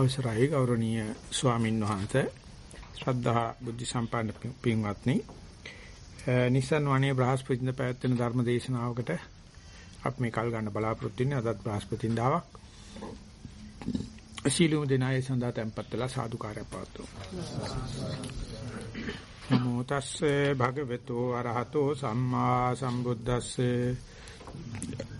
අවසරයි ගෞරවනීය ස්වාමින් වහන්සේ. ශ්‍රද්ධා බුද්ධ සම්පන්න පින්වත්නි. නිසන් වනේ බ්‍රහස්පතින්ද පැවැත්වෙන ධර්ම දේශනාවකට අපි මේ කල් ගන්න බලාපොරොත්තු වෙන්නේ අදත් බ්‍රහස්පතින්දාවක් සීලුම දෙනායේ සඳහා tempත් වෙලා සාදුකාරය පවතුමු නමෝ තස්සේ භගවතු අරහතෝ සම්මා සම්බුද්දස්සේ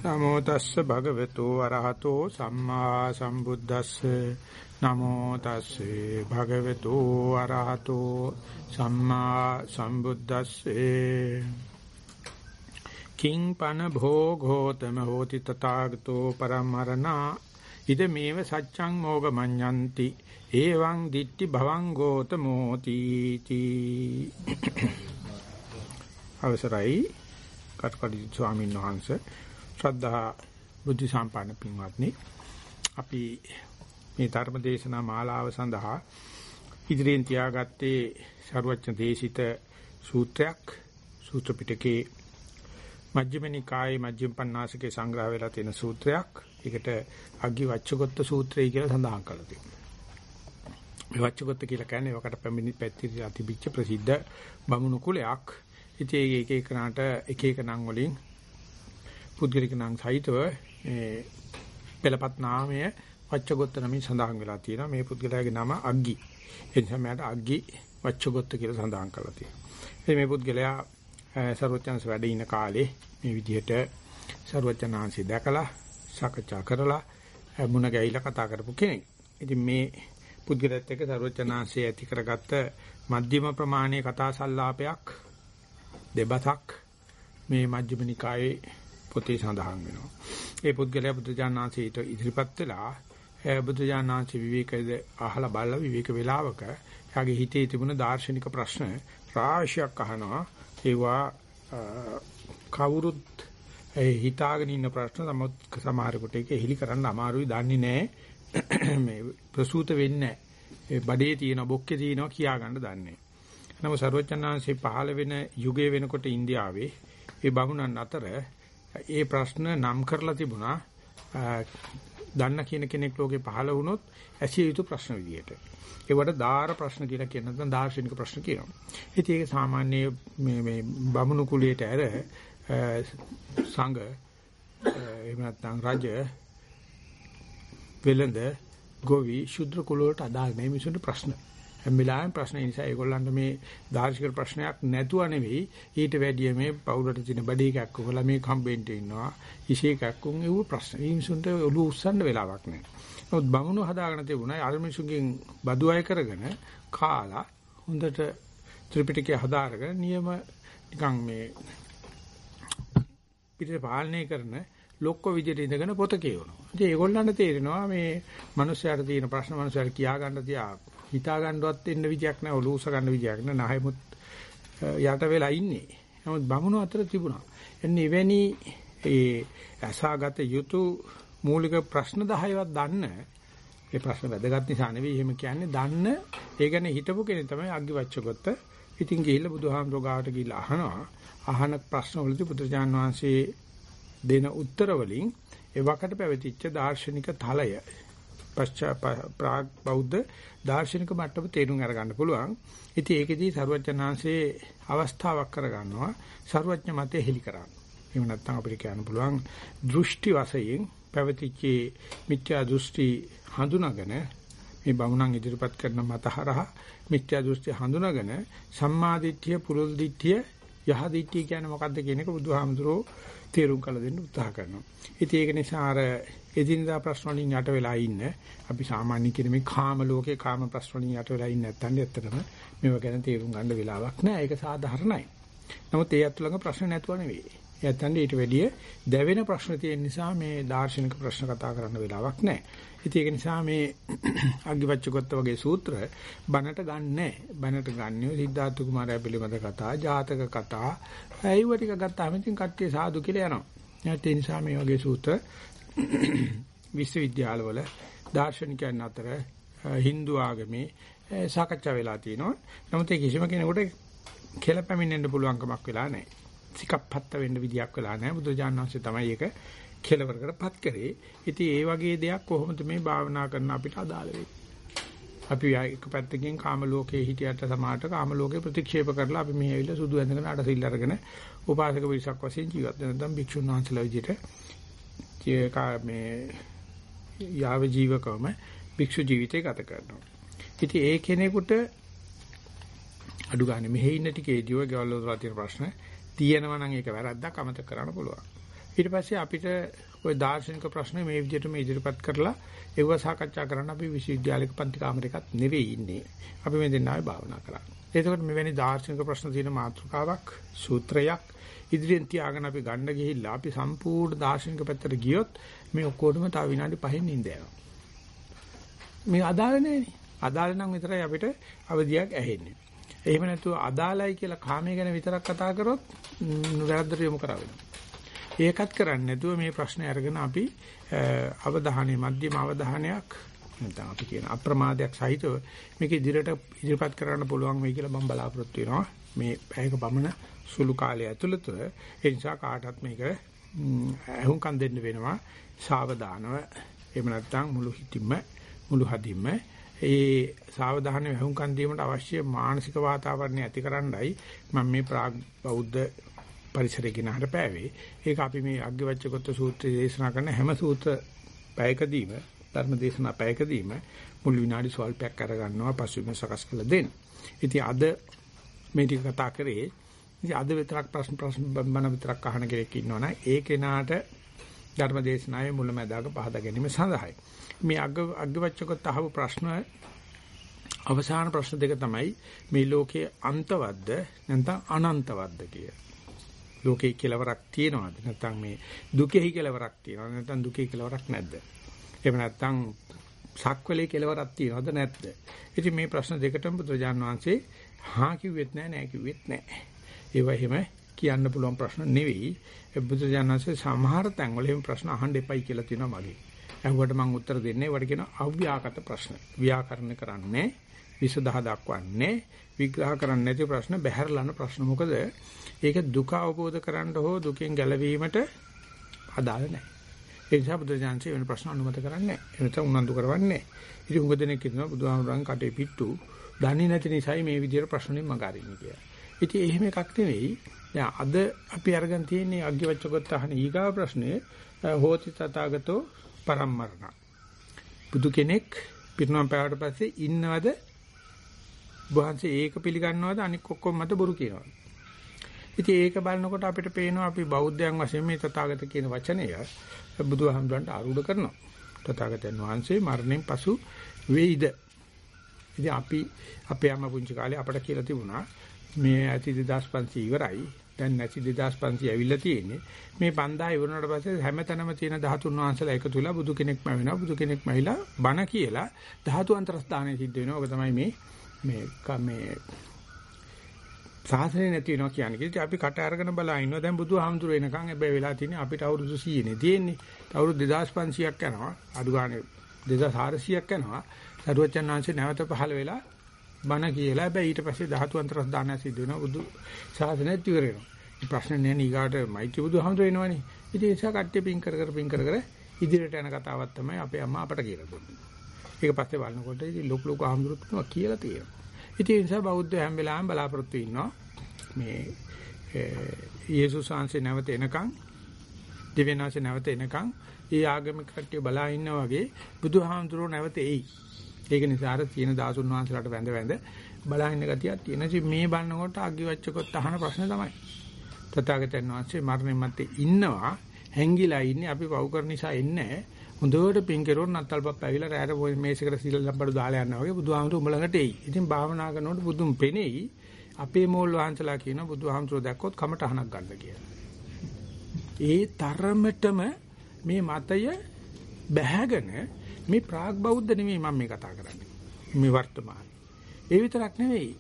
නමෝ තස්ස භගවතු අරහතෝ සම්මා සම්බුද්දස්සේ. නමෝ තස්සේ භගවතු අරහතෝ සම්මා සම්බුද්දස්සේ. කිං පන භෝගෝතම හෝති තථාගතෝ පරමරණා ඉද මේව සච්ඡං මෝග මඤ්ඤಂತಿ එවං දිට්ටි භවං ගෝතමෝති තී. අවසරයි. කටකඩි ස්වාමීන් වහන්සේ. ශ්‍රද්ධා බුද්ධ සම්පන්න පින්වත්නි අපි මේ ධර්ම දේශනා මාලාව සඳහා ඉදිරියෙන් තියාගත්තේ ਸਰවඥ දේශිත සූත්‍රයක් සූත්‍ර පිටකේ මජ්ක්‍ධිම නිකායේ මජ්ක්‍ධිම පඤ්ඤාසිකේ සංග්‍රහ වෙලා තියෙන සූත්‍රයක්. ඒකට අග්ගි වච්චගොත්ත සූත්‍රය කියලා සඳහන් කරලා තියෙනවා. මේ වච්චගොත්ත කියලා කියන්නේ වකට පැමිණි පැතිරිලා තිබිච්ච ප්‍රසිද්ධ බමුණු කුලයක්. ඉතින් ඒක එක එකනට එක එක නම් වලින් පුද්ගලික නම් සහිතව මේ පෙළපත් නාමය වච්චගොත්ත නමින් සඳහන් වෙලා තියෙනවා. මේ පුද්ගලයාගේ නම අග්ගි. ඒ නිසා මට අග්ගි වච්චගොත්ත කියලා සඳහන් කරලා තියෙනවා. මේ පුද්ගලයා ਸਰවඥාන්ස වැඩ ඉන කාලේ මේ විදිහට ਸਰවඥාන්සි දැකලා සාකච්ඡා කරලා මුණ ගැහිලා කතා කරපු කෙනෙක්. ඉතින් මේ පුද්ගලයාත් එක්ක ਸਰවඥාන්සි ඇති කරගත්ත මධ්‍යම ප්‍රමාණයේ කතා සංවාපයක් දෙබසක් මේ මජ්ක්‍ධිම නිකායේ පොතේ සඳහන් වෙනවා. ඒ පුද්ගලයා බුදුජානනාංශයට ඉදිරිපත් වෙලා බුදුජානනාංශ විවේකද අහලා බලලා විවේක වේලාවක එයාගේ හිතේ තිබුණ දාර්ශනික ප්‍රශ්න රාශියක් අහනවා. ඒවා කවුරුත් හිතාගෙන ඉන්න ප්‍රශ්න සමහත් සමහරකට ඒක එහිලි කරන්න අමාරුයි දන්නේ නැහැ. මේ ප්‍රසූත වෙන්නේ නැහැ. බඩේ තියෙන බොක්කේ තියෙනවා කියා ගන්න දන්නේ. නමුත් ਸਰවචන්නාංශේ පහළ වෙන යුගයේ වෙනකොට ඉන්දියාවේ ඒ බමුණන් අතර ඒ ප්‍රශ්න නම් කරලා තිබුණා දන්න කියන කෙනෙක් ලෝකේ පහළ වුණොත් ඇසිය යුතු ප්‍රශ්න විදියට. ඒවට දාර ප්‍රශ්න කියලා කියන නැත්නම් දාර්ශනික ප්‍රශ්න කියනවා. ඉතින් ඒක සාමාන්‍ය මේ මේ බමුණු කුලයට ඇර සංඝ එහෙම නැත්නම් රජ වෙළඳ ගෝවි ශුද්‍ර කුල වලට අදාළ නැහැ මිනිසුන්ට ප්‍රශ්න. හැම වෙලාවෙම ප්‍රශ්න නිසා ඒගොල්ලන්ට මේ දාර්ශනික ප්‍රශ්නයක් නැතුව නෙවෙයි ඊට වැඩිය මේ පවුලට තියෙන බඩේ කැක්ක කොලා මේ කම්බෙන්ට ඉන්නවා ඉෂේ කැක්කුන් ඒව ප්‍රශ්න. මේ මිනිසුන්ට ඔලු උස්සන්න වෙලාවක් නැහැ. නමුත් බමුණු හදාගෙන තිබුණා අල්මිසුගෙන් බදු අය කරගෙන කාලා හොඳට ත්‍රිපිටකය හදාරගෙන නියම නිකන් මේ පිටේ පාලනය කරන ලොක්ක විදිහට ඉඳගෙන පොත කියවනවා. ඉතින් ඒගොල්ලන්ට තේරෙනවා මේ මිනිස්යාට තියෙන ප්‍රශ්න මිනිස්යාට කියා ගන්න තියා හිතා ගන්නවත් වෙන්න විදියක් නැහැ ඔලූස ගන්න විදියක් නැහැ නහයමුත් යට වෙලා ඉන්නේ. නමුත් බමුණු අතර තිබුණා. එන්නේ එවැනි ඒ අසාගත යුතු මූලික ප්‍රශ්න 10වත් දන්න ඒ ප්‍රශ්න වැදගත් නිසා නෙවෙයි එහෙම කියන්නේ දන්න ඒ කියන්නේ හිතපු කෙනෙක් තමයි අග්ගිවච්ඡකොත්ත. ඉතින් ගිහිල්ලා බුදුහාමුදුරුවෝ ගාවට ගිහිල්ලා අහනවා. අහන ප්‍රශ්න වලදී බුදුරජාන් වහන්සේ දෙන උත්තර වලින් එවකට පැවතිච්ච දාර්ශනික තලය පශ්චාත් බෞද්ධ දාර්ශනික මට්ටම තේරුම් අරගන්න පුළුවන්. ඉතින් ඒකෙදී සරුවචනාංශයේ අවස්ථාවක් කරගන්නවා සරුවඥ මතය හෙලි කරන්න. එහෙම නැත්නම් අපිට කියන්න පුළුවන් දෘෂ්ටි වශයෙන් පැවතිච්ච මිත්‍යා දෘෂ්ටි හඳුනාගෙන මේ බමුණන් ඉදිරිපත් කරන මතහරහ මිත්‍යා දෘෂ්ටි හඳුනාගෙන සම්මාදිට්ඨිය පුරුල් දිට්ඨිය යහ දිට්ඨිය කියන්නේ මොකක්ද කියන එක බුදුහාමුදුරෝ තේරුම් කළ දෙන්න උත්සාහ කරනවා. ඉතින් ඒක නිසා අර එදිනදා ප්‍රශ්න වලින් යට වෙලා ඉන්න අපි සාමාන්‍ය කියන මේ කාම ලෝකේ කාම ප්‍රශ්න වලින් යට වෙලා ඉන්නේ නැත්නම් ඇත්තටම මේව ගැන තේරුම් ගන්න වෙලාවක් නැහැ. ඒක සාධාරණයි. නමුත් ඒ අතුලඟ ප්‍රශ්න නැතුව නෙවෙයි. එයත්නම් ඊට වැඩිය දැවෙන ප්‍රශ්න තියෙන නිසා මේ දාර්ශනික ප්‍රශ්න කතා කරන්න වෙලාවක් නැහැ. ඉතින් ඒක නිසා මේ අග්ගිවච්ඡකොත්ත වගේ සූත්‍ර බණට ගන්නෑ. බණට ගන්නේ සිද්ධාර්ථ කුමාරයා පිළිබඳ කතා, ජාතක කතා, ඒව ටික ගත්තාම ඉතින් කට්ටිය සාදු කියලා යනවා. ඒ නිසා මේ වගේ සූත්‍ර විශ්වවිද්‍යාලවල දාර්ශනිකයන් අතර Hindu ආගමේ සාකච්ඡා වෙලා තිනවා. නමුත් ඒ කිසිම කෙනෙකුට කෙලපැමිණෙන්න පුළුවන් කමක් වෙලා නැහැ. සිකප්පත්ත වෙන්න විදියක් වෙලා නැහැ. බුදුජානනාංශය තමයි ඒක කෙලවරකටපත් කරේ. ඉතින් ඒ වගේ දෙයක් කොහොමද මේ භාවනා කරන අපිට අදාළ වෙන්නේ? අපි එක පැත්තකින් කාම ලෝකයේ හිටියට සමාහට කාම ලෝකේ ප්‍රතික්ෂේප කරලා අපි මේ ඇවිල්ලා සුදු ඇඳගෙන අට සිල් අරගෙන උපාසක පිරිසක් වශයෙන් ජීවත් වෙන නැත්නම් භික්ෂුන් වහන්සේලා විදිහට මේ යාව ජීවකවම භික්ෂු ජීවිතය ගත කරනවා. ඉතින් ඒ කෙනෙකුට අඩු ගන්න මෙහි ඉන්න ටිකේදී ඔය ගෙවල් වල තියෙන ප්‍රශ්න තියෙනවා නම් ඒක වැරද්දක් අමතක කරන්න පුළුවන්. ඊට පස්සේ අපිට ওই දාර්ශනික ප්‍රශ්න මේ විදිහට මේ ඉදිරිපත් කරලා ඒව සාකච්ඡා කරන්න අපි විශ්වවිද්‍යාලයක පන්ති කාමරයකත් නෙවෙයි ඉන්නේ. අපි මේ දෙන්නාවේ භාවනා කරන්නේ. එතකොට මෙවැනි දාර්ශනික ප්‍රශ්න තියෙන මාතෘකාවක් සූත්‍රයක් ඉදිරියෙන් තියාගෙන අපි ගන්න ගිහිල්ලා අපි සම්පූර්ණ දාර්ශනික පැත්තට ගියොත් මේ ඔක්කොටම තව විනාඩි 5න් නිින්ද යනවා. මේ අදාළ නැහැනේ. අදාළ නම් විතරයි අපිට අවදියක් ඇහෙන්නේ. එහෙම නැතුව අදාළයි කියලා කාමයේ ගැන විතරක් කතා කරොත් වැරද්දට යොමු කරා වෙනවා. ඒකත් කරන්නේ නැතුව මේ ප්‍රශ්නේ අරගෙන අපි අවධානයේ මධ්‍යම අවධානයක් නැත්නම් අපි කියන අප්‍රමාදයක් සහිතව මේක ඉදිරියට ඉදිරිපත් කරන්න පුළුවන් වෙයි කියලා මම බලාපොරොත්තු වෙනවා. මේ පැයක පමණ සුළු කාලය ඇතුළත ඒ නිසා කාටත් මේක අහුම්කම් දෙන්න වෙනවා. සාවධානව එහෙම නැත්නම් මුළු හිතින්ම මුළු හදින්ම ඒ සාවධානව වහුම්කන් දීමට අවශ්‍ය මානසික වාතාවරණය ඇතිකරන්නයි මම මේ ප්‍රාග් බෞද්ධ පරිසරය ගෙනහට පෑවේ. ඒක අපි මේ අග්ගවච්ඡකොත්ත සූත්‍රය දේශනා කරන හැම සූත්‍ර පැයකදීම ධර්ම දේශනා පැයකදීම මුල් විනාඩි සල්පයක් අරගන්නවා පසුබිම සකස් කරලා දෙන්න. ඉතින් අද මේ ටික කතා කරේ ඉතින් අද විතරක් ප්‍රශ්න ප්‍රශ්න බන විතරක් අහන කෙනෙක් ඉන්නවනම් ඒ කෙනාට ධර්ම දේශනාවේ මුලැමැදාක පහදා ගැනීම සඳහායි. මේ අග්ග අග්ගවච්ඡකොත් අහපු ප්‍රශ්න අවසාන ප්‍රශ්න දෙක තමයි මේ ලෝකයේ අන්තවත්ද නැත්නම් අනන්තවත්ද කිය. ලෝකේ කෙලවරක් තියනවාද නැත්නම් මේ දුකෙහි කෙලවරක් තියනවාද නැත්නම් දුකේ කෙලවරක් නැද්ද? එහෙම නැත්නම් සක්වලේ කෙලවරක් තියනවද නැද්ද? ඉතින් මේ ප්‍රශ්න දෙකටම බුදුජාන් වහන්සේ හා කිව්වෙත් නැහැ නෑ කිව්වෙත් නැහැ. ඒවා එහෙම කියන්න පුළුවන් ප්‍රශ්න නෙවෙයි. බුදුජාන් වහන්සේ සමහර තැන්වල එහෙම ප්‍රශ්න අහන්න එපයි කියලා තියෙනවා වගේ. ඇහුවට මම උත්තර දෙන්නේ වට කියන අව්‍යාකට ප්‍රශ්න. ව්‍යාකරණ කරන්නේ විසදහ දක්වන්නේ විග්‍රහ කරන්නේ නැති ප්‍රශ්න බැහැරලන ප්‍රශ්න. මොකද ඒක දුක අවබෝධ කරන්න හෝ දුකෙන් ගැලවීමට අදාළ නැහැ. ඒ නිසා බුදුජානකේ වෙන ප්‍රශ්න අනුමත කරන්නේ නැහැ. එනත උනන්දු කරවන්නේ නැහැ. ඉතින් උඟ දෙනෙක් කියනවා බුදුහාමුදුරන් කටේ පිට්ටු දන්නේ නැති නිසායි මේ විදිහට ප්‍රශ්නෙම මගහරින්නේ කියලා. ඉතින් එහෙම එකක් නෙවෙයි. දැන් අද අපි අරගෙන තියෙන්නේ අග්ගිවච්ඡකොත් අහන ඊගාව ප්‍රශ්නේ හෝති තථාගතෝ පරම්මරණ. බුදු කෙනෙක් පිරිනොම් පෑවට පස්සේ ඉන්නවද? වහන්සේ ඒක පිළිගන්නවද අනික ඔක්කොම මත බොරු කියනවද? ඉතින් ඒක බලනකොට අපිට පේනවා අපි බෞද්ධයන් වශයෙන් මේ තථාගත කියන වචනය බුදුහාමුදුරන්ට ආරූඪ කරනවා. තථාගතයන් වහන්සේ මරණයෙන් පසු වෙයිද? ඉතින් අපි අපේ අම්මා පුංචි කාලේ අපට කියලා තිබුණා මේ ඇති 2500 ඉවරයි. දැන් නැති 2500 ඇවිල්ලා තියෙන්නේ. මේ 5000 ඉවරනට පස්සේ හැමතැනම තියෙන 13 වංශලා එකතු වෙලා බුදු කෙනෙක්ම වෙනවා. බුදු කෙනෙක්ම ඇවිලා බණ කියලා ධාතු අන්තරස්ථානය සිද්ධ වෙනවා. ඔක තමයි මේ මේ මේ සාසනේ නැති වෙනවා කියන්නේ. ඉතින් අපි කට අරගෙන බලා ඉන්නවා. දැන් බුදුහාමුදුර එනකන් හැබැයි වෙලා තියෙන්නේ අපිට අවුරුදු 100 නේ තියෙන්නේ. අවුරුදු 2500ක් යනවා. අඩු ගානේ 2400ක් යනවා. සරුවචන් ආංශේ නැවත පහළ වෙලා බණ කියලා. හැබැයි ඊට පස්සේ ධාතු අන්තරස් දානය සිද්ධ වෙනවා. බුදු ශාසනයත් ඉවර වෙනවා. ප්‍රශ්න නෑ නීගාට මෛත්‍රී බුදුහාමුදුර වෙනවනේ. ඉතින් ඒ නිසා කට්ටිය පින් කර කර පින් කර කර ඉදිරියට යන කතාවක් තමයි අපේ අම්මා අපට කියලා දුන්නේ. ඒක පස්සේ බලනකොට ඉතින් ලොකු ලොකු ආම්දුරුත් කියලා තියෙනවා. ඉතින් ඒ නිසා බෞද්ධ හැම වෙලාවෙම බලාපොරොත්තු ඉන්නවා. මේ යේසුස් වහන්සේ නැවත එනකන් දිව්‍යනාසේ නැවත එනකන් ඒ ආගමික කට්ටිය බලා ඉන්නා වගේ බුදුහාමුදුරුවෝ නැවත එයි. ඒක නිසා අර තියෙන දාසුන් වහන්සේලාට වැඳ වැඳ බලහින්න ගතියක් තියෙන. ඉතින් මේ බලනකොට අග්ගිවච්ඡකොත් අහන ප්‍රශ්න තමයි. තථාගතයන් වහන්සේ මරණය මැත්තේ ඉන්නවා හැංගිලා ඉන්නේ අපි පව් කරන නිසා එන්නේ හොඳට පින් කෙරුවොත් නත්තල්පප් ඇවිල්ලා රැයට මේසෙකට සීල ලම්බඩු දාලා යනවා වගේ බුදුහාමුදුරු උඹ ළඟට එයි. ඉතින් භාවනා කරනකොට බුදුන් පෙනෙයි. අපේ මෝල් වහන්සලා කියන බුදුහාමුදුරුවෝ දැක්කොත් කමට අහනක් ගන්න කියලා. ඒ තරමටම මේ මතය බැහැගෙන මේ ප්‍රාග් බෞද්ධ නෙමෙයි මම මේ කතා කරන්නේ. මේ වර්තමාන. ඒ විතරක් නෙවෙයි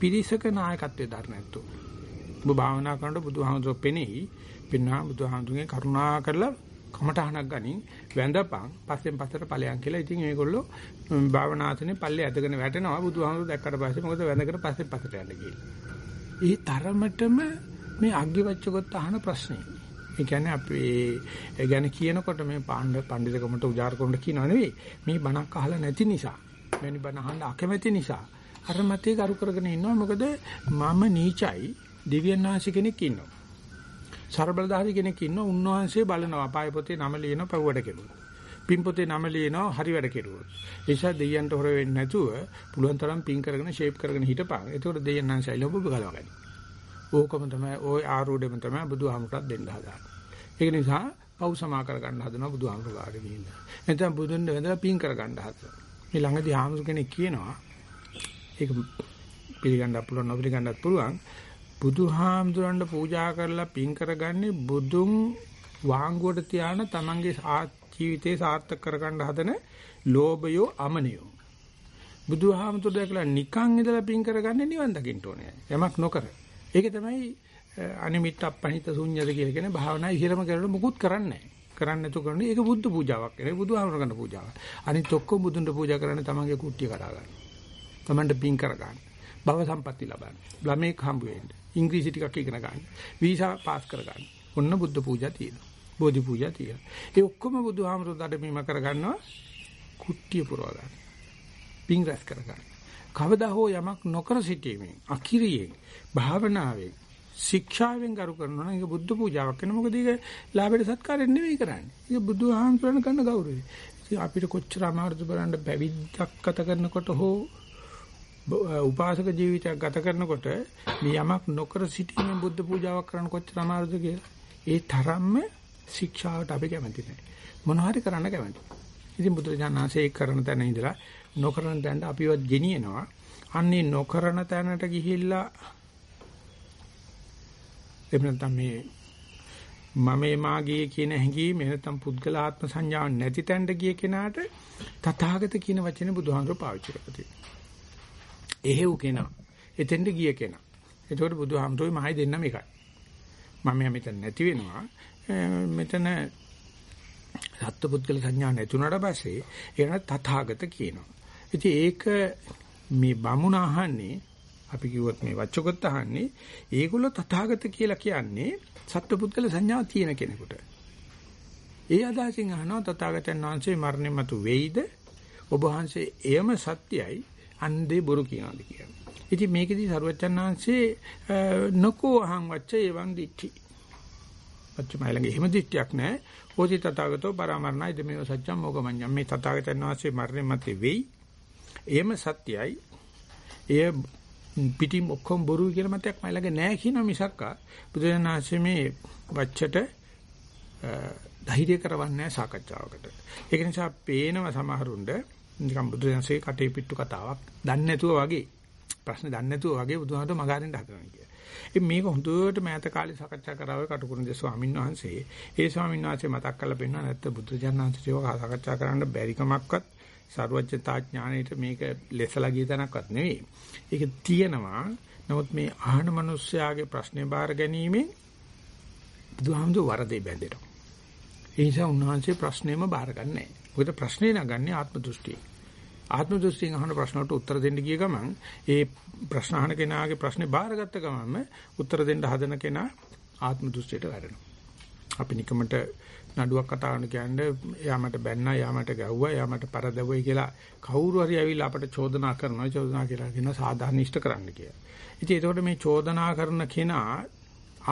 පිරිසක නායකත්වයේ දරනැත්තෝ. ඔබ භාවනා කරනකොට බුදුහාමුදුරුවෝ පෙනෙයි. පින්නා බුදුහාමුදුරගේ කරුණා කරලා කමටහනක් ගනින් වැඳපන් පස්සෙන් පස්සට ඵලයන් කියලා. ඉතින් මේගොල්ලෝ භාවනාසනේ පල්ලේ ඇදගෙන වැටෙනවා බුදුහාමුදුරුවෝ දැක්කට පස්සේ මොකද වැඳගෙන පස්සෙන් පස්සට යන්න කියලා. ඒ තරමටම මේ අග්ගිවච්ඡකොත් අහන ප්‍රශ්නේ. ඒ කියන්නේ අපි ඒ ගැන කියනකොට මේ පාණ්ඩ පඬිතුකමට උජාරකමට කියනව නෙවෙයි. මේ බණක් අහලා නැති නිසා, මෙනි බණ අහන්න අකමැති නිසා අර මතේ කරු කරගෙන ඉන්නවා. මොකද මම නීචයි දෙවියන් වහන්සේ කෙනෙක් ඉන්නවා. ਸਰබලධාරී කෙනෙක් ඉන්නවා. උන්වහන්සේ බලනවා. අපාය පොතේ නම ලියන පවුවට කෙරුවා. පින් පොතේ නම ලියනවා හරි වැඩ කෙරුවොත්. ඒ නිසා දෙයයන්ට හොර වෙන්නේ නැතුව පුළුවන් තරම් පින් කරගෙන ෂේප් කරගෙන හිටපන්. එතකොට දෙයයන් නම් ශෛලිය ඔබ ගලවගනි. ඕකම තමයි ওই ආරෝඩෙම තමයි බුදුහාමුදුරට දෙන්න හදාගන්නේ. ඒක නිසා පව් සමා කරගන්න හදනවා බුදුහාමුදුර කාට ගිහිල්ලා. නැත්නම් බුදුන් වැඳලා පින් කරගන්න හදනවා. මේ ළඟදී ආමුදු කෙනෙක් කියනවා ඒක පිළිගන්නත් පුළුවන් නොපිළිගන්නත් පුළුවන්. බුදුහාමුදුරන්ට පූජා කරලා පින් කරගන්නේ බුදුන් වාංගුවට තියාන තමන්ගේ ජීවිතේ සාර්ථක කරගන්න හදන ලෝභයෝ අමනියෝ බුදුහාමුදුර දැකලා නිකන් ඉඳලා පින් කරගන්නේ නිවන් දකින්න ඕනේ. යමක් නොකර. ඒක තමයි අනිමිත් අපහිත ශුන්‍යද කියලා කියන භාවනා ඉහිලම කරලා මුකුත් කරන්නේ නැහැ. කරන්නේ නැතු කරන්නේ ඒක බුද්ධ පූජාවක් නෙවෙයි බුදුහාමුදුර කරන පූජාවක්. අනිත් ඔක්කොම බුදුන්ට පූජා කරන්නේ තමන්ගේ කුට්ටිය කඩා ගන්න. තමන්ට පින් කර ගන්න. භව සම්පatti ලබන්න. ළමෙක් හම්බ වෙන්න. ඉංග්‍රීසි ටිකක් ඉගෙන ගන්න. වීසා පාස් කර ගන්න. ඔන්න බුද්ධ පූජා තියෙනවා. බෝධි පූජා තියෙනවා. ඒ ඔක්කොම බුදුහාමුදුරු දඩමීම කරගන්නවා කුට්ටිය පුරව ගන්න. පිං රැස් කර ගන්න. කවදා හෝ යමක් නොකර සිටීමෙන් අකිරියෙන් භාවනාවෙන් ශික්ෂාවෙන් කරු කරනවා නම් ඒක බුද්ධ පූජාවක් වෙන මොකද ඒක ලාභයට සත්කාරයෙන් නෙවෙයි කරන්නේ. ඒක බුදුහාමුදුරන් කරන ගෞරවය. ඉතින් අපිට කොච්චර අමාරුද බලන්න පැවිද්දක් ගත කරනකොට හෝ උපාසක ජීවිතයක් ගත කරනකොට මේ යමක් නොකර සිටීමෙන් බුද්ධ පූජාවක් කරන්න කොච්චර අමාරුද කියලා. ඒ තරම්ම ශික්ෂාවට අපි කැමති නැහැ. මොනවා හරි කරන්න කැමති. ඉතින් බුදුරජාණන්සේ ඒක කරන තැන ඉඳලා නොකරන තැනට අපිවත් ගෙනියනවා. අන්නේ නොකරන තැනට ගිහිල්ලා එබැවින් මේ මමේ මාගේ කියන හැඟීම නැත්නම් පුද්ගල ආත්ම සංඥාවක් නැති තැනට ගිය කෙනාට තථාගත කියන වචනේ බුදුහාමුදුරුවෝ පාවිච්චි කරලා තියෙනවා. එහෙව් කෙනා. එතෙන්ට ගිය කෙනා. එතකොට බුදුහාමුදුරුවෝ මහයි දෙන්නම එකයි. මම මෙතන නැති වෙනවා. මෙතන සත්පුද්ගල සංඥා නැතුණට පස්සේ ඒකට තථාගත කියනවා. ඉතින් ඒක මේ බමුණ අහන්නේ අපි කිව්වොත් මේ වච්චකොත් අහන්නේ ඒගොල්ලෝ තථාගත කියලා කියන්නේ සත්පුද්ගල සංඥා තියෙන කෙනෙකුට. ඒ අදහසින් අහනවා තථාගතයන් වහන්සේ මරණය මතු වෙයිද? ඔබ වහන්සේ එයම සත්‍යයි අන්දේ බොරු කියනවාද කියලා. ඉතින් මේකෙදී සරුවච්චන් වහන්සේ නකෝ අහං වච්ච එවං දිට්ඨි පච්චමයි ළඟ එහෙම දිට්ඨියක් නැහැ. ඕති තථාගතෝ පරාමරණයි දෙමෙව සත්‍යම් මොගමඤ්ඤම් මේ තථාගතයන් වහන්සේ මරණය මතේ වෙයි. එහෙම සත්‍යයි. එය පිටින් ඔක්කොම බොරුයි කියලා මතයක් මයි ළඟ නැහැ කියන මිසක්කා බුදුරජාණන්සේ මේ වච්චට ධෛර්ය කරවන්නේ සාකච්ඡාවකට. ඒක නිසා පේනව සමහරුണ്ട് නිකම් බුදුරජාණන්සේ කටේ පිට්ටු කතාවක් දන්නේ නැතුව වගේ ප්‍රශ්න දන්නේ නැතුව වගේ බුදුහාමට මගහරින්න හදනවා කියලා. ඉතින් මේක හොඳට මෑත කාලේ සාකච්ඡා කරා ඔය කටුකුරුන්දේ ස්වාමීන් වහන්සේ. ඒ ස්වාමීන් වහන්සේ මතක් කරලා පෙන්නනවා නැත්නම් බුදුජානනාංශයව සාකච්ඡා කරන්න බැරි කමක්වත් ਸਰවඥතා ඥාණයට මේක ලෙසලා ගිය තැනක්වත් නෙවෙයි. ඒක තියෙනවා. නමුත් මේ අහන මිනිස්යාගේ ප්‍රශ්නේ බාර ගැනීමෙන් බුදුහාමුදුර වරදේ බැඳෙනවා. ඒ නිසා උන්වහන්සේ ප්‍රශ්නේම බාරගන්නේ නැහැ. මොකද ප්‍රශ්නේ නගන්නේ ආත්ම දෘෂ්ටියෙන්. ආත්ම දෘෂ්ටියෙන් අහන ප්‍රශ්න වලට උත්තර දෙන්න ගිය ගමන් ඒ ප්‍රශ්න අහන කෙනාගේ ප්‍රශ්නේ බාරගත්ත ගමන්ම උත්තර දෙන්න හදන කෙනා ආත්ම දෘෂ්ටියට වැටෙනවා. අපි නිකමට නඩුවක් කතා කරන කියන්නේ එයා මට බැන්නා, එයා මට ගැව්වා, එයා මට පරදවුවයි කියලා කවුරු හරි ඇවිල්ලා අපට චෝදනා කරනවා. චෝදනා කියලා කියන සාධාරණ ඉෂ්ට කරන්න කියලා. ඉතින් ඒකෝට මේ චෝදනා කරන කෙනා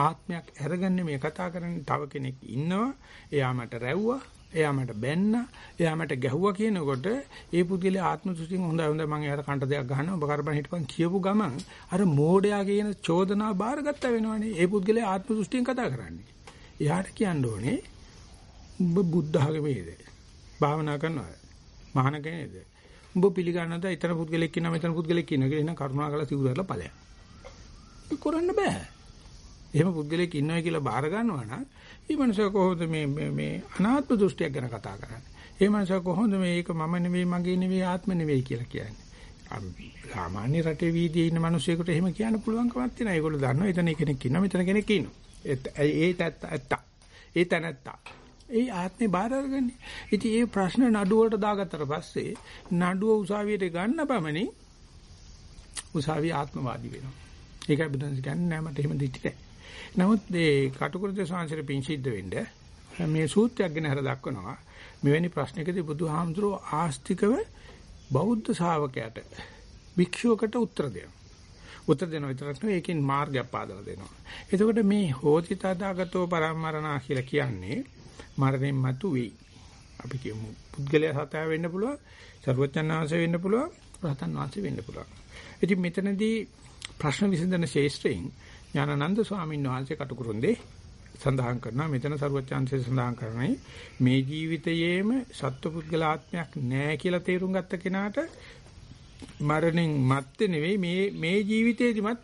ආත්මයක් අරගන්නේ මේ කතා කරන්නේ තව කෙනෙක් ඉන්නවා. එයා මට රැව්වා, එයා මට බැන්න, එයා මට ගැහුවා කියනකොට ඒ පුද්ගලයා ආත්ම දෘෂ්ටියෙන් හොඳයි හොඳයි මම එයාට කන්ට දෙයක් ගහනවා ඔබ කරපන් හිටපන් කියපු ගමන් අර මෝඩයා කියන චෝදනා බාරගත්තා වෙනවනේ. ඒ පුද්ගලයා ආත්ම දෘෂ්ටියෙන් කතා කරන්නේ. එයාට කියන්න ඕනේ ඔබ බුද්ධ ආගමේද? භාවනා කරනවද? මහාන කෙනේද? උඹ පිළිගන්නද ඊතර පුද්ගලෙක් ඉන්නවා මෙතන පුද්ගලෙක් ඉන්නවා කියලා එහෙනම් කරුණාකරලා සිවුරලා ඵලයක්. ඒක කරන්න බෑ. එහෙම පුද්ගලෙක් ඉන්නවා කියලා බාර ගන්නවා නම් මේ මනුස්සයා කොහොමද මේ මේ අනාත්ම දෘෂ්ටියක් ගැන කතා කරන්නේ? ඒ මනුස්සයා කොහොමද මේක මම නෙවෙයි මගේ නෙවෙයි ආත්ම නෙවෙයි කියලා කියන්නේ? සාමාන්‍ය රටේ වීදියේ ඉන්න මිනිස්සුෙකුට එහෙම කියන්න පුළුවන් කමක් තියෙනවා. ඒගොල්ලෝ දන්නවා එතන කෙනෙක් ඉන්නවා මෙතන කෙනෙක් ඉන්නවා. ඒ තත්ත ඇත්ත. ඒ තැනත්ත. ඒ ආත්මේ බාර අරගන්නේ. ඉතින් මේ ප්‍රශ්න නඩුවට දාගත්තට පස්සේ නඩුව උසාවියට ගන්න බමනේ උසාවිය ආත්මවාදී වෙනවා. ඒකයි බුදුන් කියන්නේ නෑ මට එහෙම දෙච්ච නැහැ. නමුත් මේ කටුකුරුද සංසාරේ පිං සිද්ධ වෙන්න මේ සූත්‍රයක් ගැන හර දක්වනවා. මෙවැනි ප්‍රශ්නකදී බුදුහාමුදුරුවෝ ආස්තිකව බෞද්ධ ශාවකයාට භික්ෂුවකට උත්තර දෙනවා. උත්තර දෙන විතරක් නෙවෙයි ඒකෙන් මාර්ගයක් පාදලා දෙනවා. එතකොට මේ හෝති තදාගතෝ පරමරණා කියලා කියන්නේ මරණයන් මතු වෙයි. අපි කියමු පුද්ගලයා සතයා වෙන්න පුළුවන්, ਸਰවඥාන්වහන්සේ වෙන්න පුළුවන්, රහතන් වහන්සේ වෙන්න පුළුවන්. ඉතින් මෙතනදී ප්‍රශ්න විසඳන ශේෂ්ත්‍රයෙන් ඥානানন্দ ස්වාමීන් වහන්සේ කටුකුරුන්දේ සඳහන් කරනවා මෙතන ਸਰවඥාන්සේ සඳහන් කරන්නේ මේ ජීවිතයේම සත්පුද්ගලාත්මයක් නැහැ කියලා තේරුම් ගත්ත කෙනාට මරණින් මත්තේ නෙවෙයි මේ මේ ජීවිතේදිමත්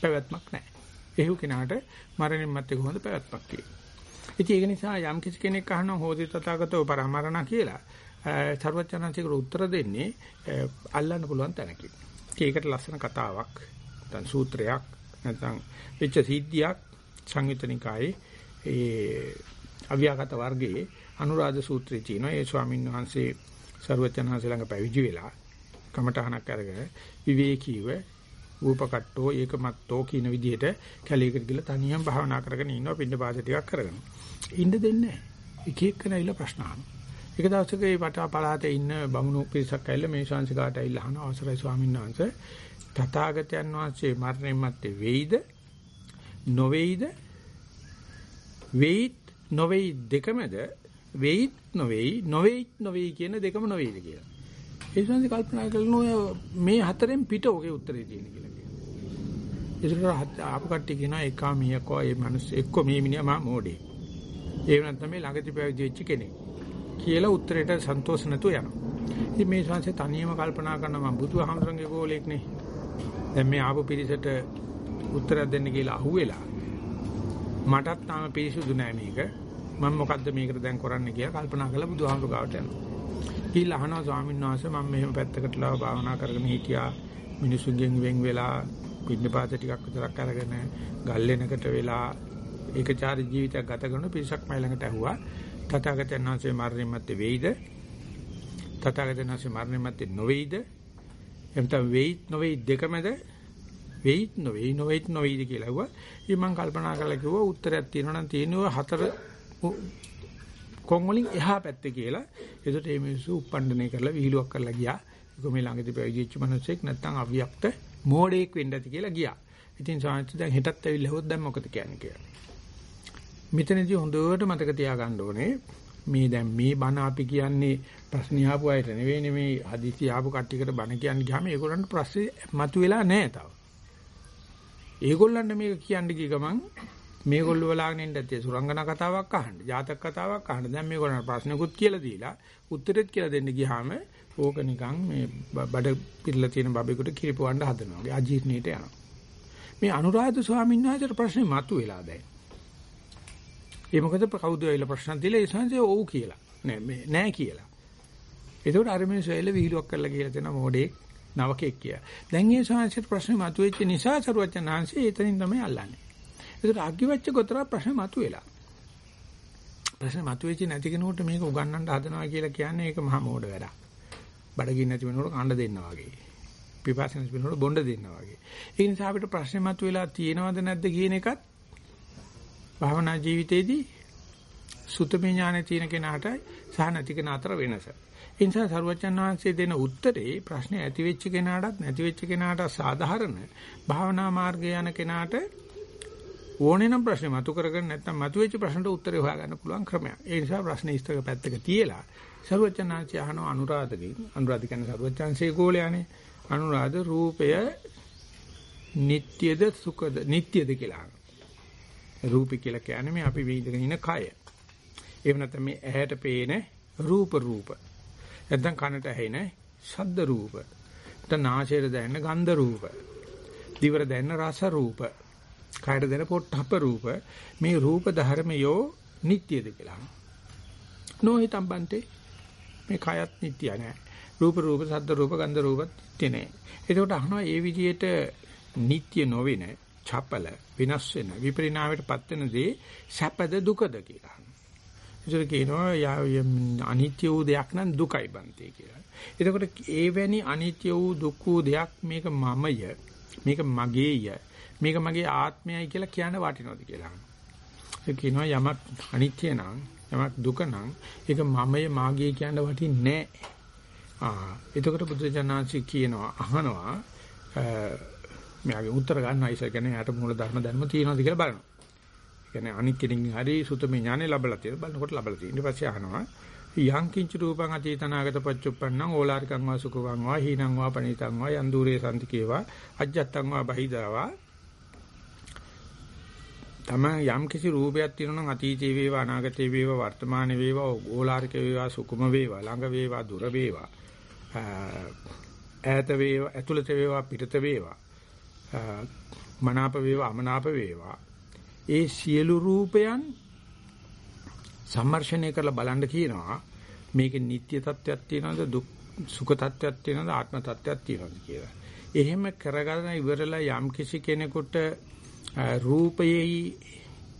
පැවැත්මක් නැහැ. එහෙව් කෙනාට මරණින් මත්තේ කොහොමද පැවැත්මක් තියෙන්නේ? ඉතින් ඒක නිසා යම් කිසි කෙනෙක් අහනවා හෝදි තථාගතෝ පරමරණ කියලා සර්වඥාන්සේකට උත්තර දෙන්නේ අල්ලන්න පුළුවන් තැනකින්. ඒකට ලස්සන කතාවක් නැත්නම් සූත්‍රයක් නැත්නම් වෙච්ච සිද්ධියක් සංයුතනිකායේ ඒ අව්‍යාගත වර්ගයේ අනුරාධ සූත්‍රයේ තියෙනවා. ඒ ස්වාමීන් වහන්සේ සර්වඥාන්සේ ළඟ පැවිදි වෙලා කමඨහනක් අරගෙන විවේකීව ූපකට්ටෝ ඒකමත්තෝ කියන විදිහට කැලේකට ගිහලා තනියම භාවනා කරගෙන ඉන්නවා පින්න පාද ටිකක් කරගෙන. ඉන්න දෙන්නේ නැහැ. එක එක්කන ඇවිල්ලා ප්‍රශ්න අහනවා. එක දවසක මේ වටා පළාතේ ඉන්න බමුණු පිරිසක් ඇවිල්ලා මේ ශාන්සිකාට ඇවිල්ලා අහනවා අවසරයි ස්වාමීන් වහන්සේ තථාගතයන් වහන්සේ මරණයන් මැත්තේ වෙයිද නොවේයිද වෙයිත් නොවේයි දෙකමද වෙයිත් නොවේයි නොවේයිත් නොවේයි කියන දෙකම නොවේයිද කියලා. ඒ සංසි කල්පනා කරනවා මේ හතරෙන් පිට ඔගේ උත්තරේ තියෙන කියලා. ඒකට ආපු කට්ටිය කියනවා එකා මියකෝ ඒ මිනිස් එක්ක මේ මිනිහා මා මොඩේ. ඒ වෙනත් තමයි ළඟදී පැවිදි වෙච්ච කෙනෙක්. කියලා උත්තරේට සන්තෝෂ නැතුව යනවා. ඉතින් මේ ශාන්සේ තනියම කල්පනා කරනවා මම බුදුහාමරංගේ ගෝලෙක් නේ. දැන් මේ ආපු පිරිසට උත්තර දෙන්න කියලා අහුවෙලා මටත් තාම පිරිසුදු නෑ මේක. මම මොකද්ද මේකට දැන් කරන්න කියලා කල්පනා කරලා බුදුහාමර ගාවට යනවා. කියලා අහනවා ස්වාමීන් වහන්සේ මම මෙහෙම පැත්තකටලා භාවනා කරගෙන හිටියා. මිනිසුන්ගෙන් වෙන් වෙලා පින්නපාත ටිකක් විතරක් අරගෙන ගල්ලෙනකට වෙලා ඒකචාරී ජීවිතයක් ගත කරන පිරිසක් මයි ළඟට ඇහුවා. තථාගතයන් වහන්සේ මරණය මැත්තේ වෙයිද? තථාගතයන් වහන්සේ මරණය මැත්තේ නොවේයිද? එම්තම් වෙයිත් නොවේයි දෙකමද? වෙයිත් නොවේයි නොවේයිත් නොවේයිද කියලා ඇහුවා. ඉතින් මම කල්පනා කරලා කිව්වා උත්තරයක් තියෙනවා නම් තියෙනවා හතර කොන් වලින් එහා පැත්තේ කියලා. ඒකට මේ මිනිස්සු උප්පණ්ඩනය කරලා විහිළුවක් කරලා ගියා. ඒක මේ ළඟදී පැවිදිච්ච මිනිස්සෙක් නැත්තම් අවියක්ත මෝඩෙක් වෙන්න ඇති කියලා ගියා. ඉතින් සාහිත්‍ය දැන් හෙටත් ඇවිල්ලා හොත් දැන් මොකද කියන්නේ කියලා. මෙතනදී හොඳට මතක තියාගන්න ඕනේ මේ දැන් මේ බණ අපි කියන්නේ ප්‍රශ්න ආපු අයට නෙවෙයි මේ හදිසි ආපු කට්ටියකට බණ කියන්න ගියාම ඒගොල්ලන්ට ප්‍රශ්නේ මතුවෙලා නැහැ තාම. ඒගොල්ලන්ට මේක කියන්න ගිය ගමන් මේගොල්ලෝ වලාගෙන ඉන්න ඇත්තේ සුරංගනා කතාවක් අහන්න, ජාතක කතාවක් අහන්න. දැන් මේගොල්ලන්ට ප්‍රශ්නකුත් කියලා දීලා උත්තරෙත් කියලා දෙන්න ගියාම ඕක නිකන් මේ බඩ පිරලා තියෙන බබෙකුට කිරිපවන්න හදනවා වගේ අජීර්ණයට යනවා. මේ අනුරාධ ස්වාමීන් වහන්සේට ප්‍රශ්නේ මතුවෙලා දැන්. ඒ මොකද කවුද ඇවිල්ලා ප්‍රශ්න දීලා ඒ සංසේ ඔව් කියලා. නෑ මේ නෑ කියලා. ඒකට අර මිනිස්සු ඇවිල්ලා විහිළුවක් කරලා කියලා දෙන මොඩේ නවකෙක් කියලා. දැන් මේ සංසේට ප්‍රශ්නේ මතුවෙච්ච නිසා සරුවචනාංශේ එතනින් තමයි අල්ලන්නේ. ඒකට අග්ගිවච්ච ගොතර ප්‍රශ්නේ මතුවෙලා. ප්‍රශ්නේ මතුවෙච්ච නැති කෙනෙකුට මේක උගන්වන්න හදනවා කියලා කියන්නේ ඒක මහා මෝඩ වැඩක්. බඩගින්න නැති වෙනකොට කන්න දෙන්නා වගේ. පිපාසය නැති වෙනකොට බොණ්ඩ දෙන්නා වගේ. ඒ නිසා අපිට ප්‍රශ්නේ මතුවලා තියෙනවද නැද්ද කියන එකත් භාවනා ජීවිතේදී සුතමේ ඥානෙ තියෙන කෙනාට සහ නැති කෙනා අතර වෙනස. ඒ නිසා සරුවචන් වහන්සේ දෙන උත්තරේ ප්‍රශ්නේ ඇති වෙච්ච කෙනාටත් නැති වෙච්ච කෙනාට සාධාරණ භාවනා මාර්ගය යන කෙනාට ඕනේ නම් ප්‍රශ්නේ මතු කරගෙන නැත්නම් මතුවෙච්ච ප්‍රශ්නට උත්තරේ හොයාගන්න පුළුවන් ක්‍රමයක්. ඒ නිසා ප්‍රශ්නේ ඉස්තක පැත්තක තියලා සරුවචනාංශය අහනවා අනුරාධකින් අනුරාධ කියන්නේ සරුවචාන්සේ ගෝලයානේ අනුරාධ රූපය නිට්ටයද සුඛද නිට්ටයද කියලා රූපي කියලා කියන්නේ මේ අපි වේදගෙන ඉන කය. එහෙම නැත්නම් මේ ඇහැට පේන රූප රූප. නැත්නම් කනට ඇහෙන ශබ්ද රූප. නැත්නම් නාසයට දැනෙන ගන්ධ රූප. දිවට දැනෙන රස රූප. කයට දැනෙන පොට්ටප්ප රූප. මේ රූප ධර්මයෝ නිට්ටයද කියලා. නොහිතම් බන්තේ මේ කයත් නිට්ටිය නෑ. රූප රූප, ශබ්ද රූප, ගන්ධ රූපත් නිට්ටිය නෑ. ඒකට අහනවා මේ විදිහට නිට්ටිය නොවෙන, චපල, විනාශ වෙන, විපරිණාමයටපත් වෙන දේ සැපද දුකද කියලා. ඒතර කියනවා අනිත්‍ය වූ දෙයක් නම් දුකයි බන්තේ කියලා. එතකොට ඒ වැනි අනිත්‍ය වූ දුක් වූ දෙයක් මේක මමය, මේක මගේය, මේක මගේ ආත්මයයි කියලා කියන්න වටිනවද කියලා. ඒ කියනවා යමක් අනිත්‍ය නම් යමක් දුක නම් ඒක මමයේ මාගේ කියන්න වටින්නේ නැහැ. ආ එතකොට බුදුජානනාංශي කියනවා අහනවා මෙයාගේ උත්තර ගන්න ඉස්සර කියන්නේ යාට මූල ධර්ම ධර්ම තියෙනවද කියලා බලනවා. ඒ කියන්නේ අනිත් කෙනකින් හරි සුතමේ ඥානෙ ලැබලා තියෙන බලනකොට ලැබලා තියෙන. ඊට පස්සේ අහනවා යං කිංච රූපං අතීතනාගත පච්චුප්පන්නං ඕලාරිකං වා සුඛං වා හීනං වා පණිතං වා යන්දුරේ සම්තිකේවා අජ්ජත්තං වා බහිදාවා තම යම් කිසි රූපයක් තියෙනවා නම් අතීතේ වේවා අනාගතේ වේවා වර්තමානයේ වේවා ඕලාරික වේවා සුකුම වේවා ළඟ වේවා දුර වේවා ඈත වේවා ඇතුළත වේවා පිටත වේවා මනාප වේවා අමනාප වේවා ඒ සියලු රූපයන් සම්මර්ෂණය කරලා බලන්න කියනවා මේකේ නිට්ටය තත්ත්වයක් තියෙනවද දුක් සුඛ තත්ත්වයක් තියෙනවද ආත්ම තත්ත්වයක් තියෙනවද කියලා. එහෙම කරගන්න ඉවරලා යම් කිසි කෙනෙකුට රූපයෙහි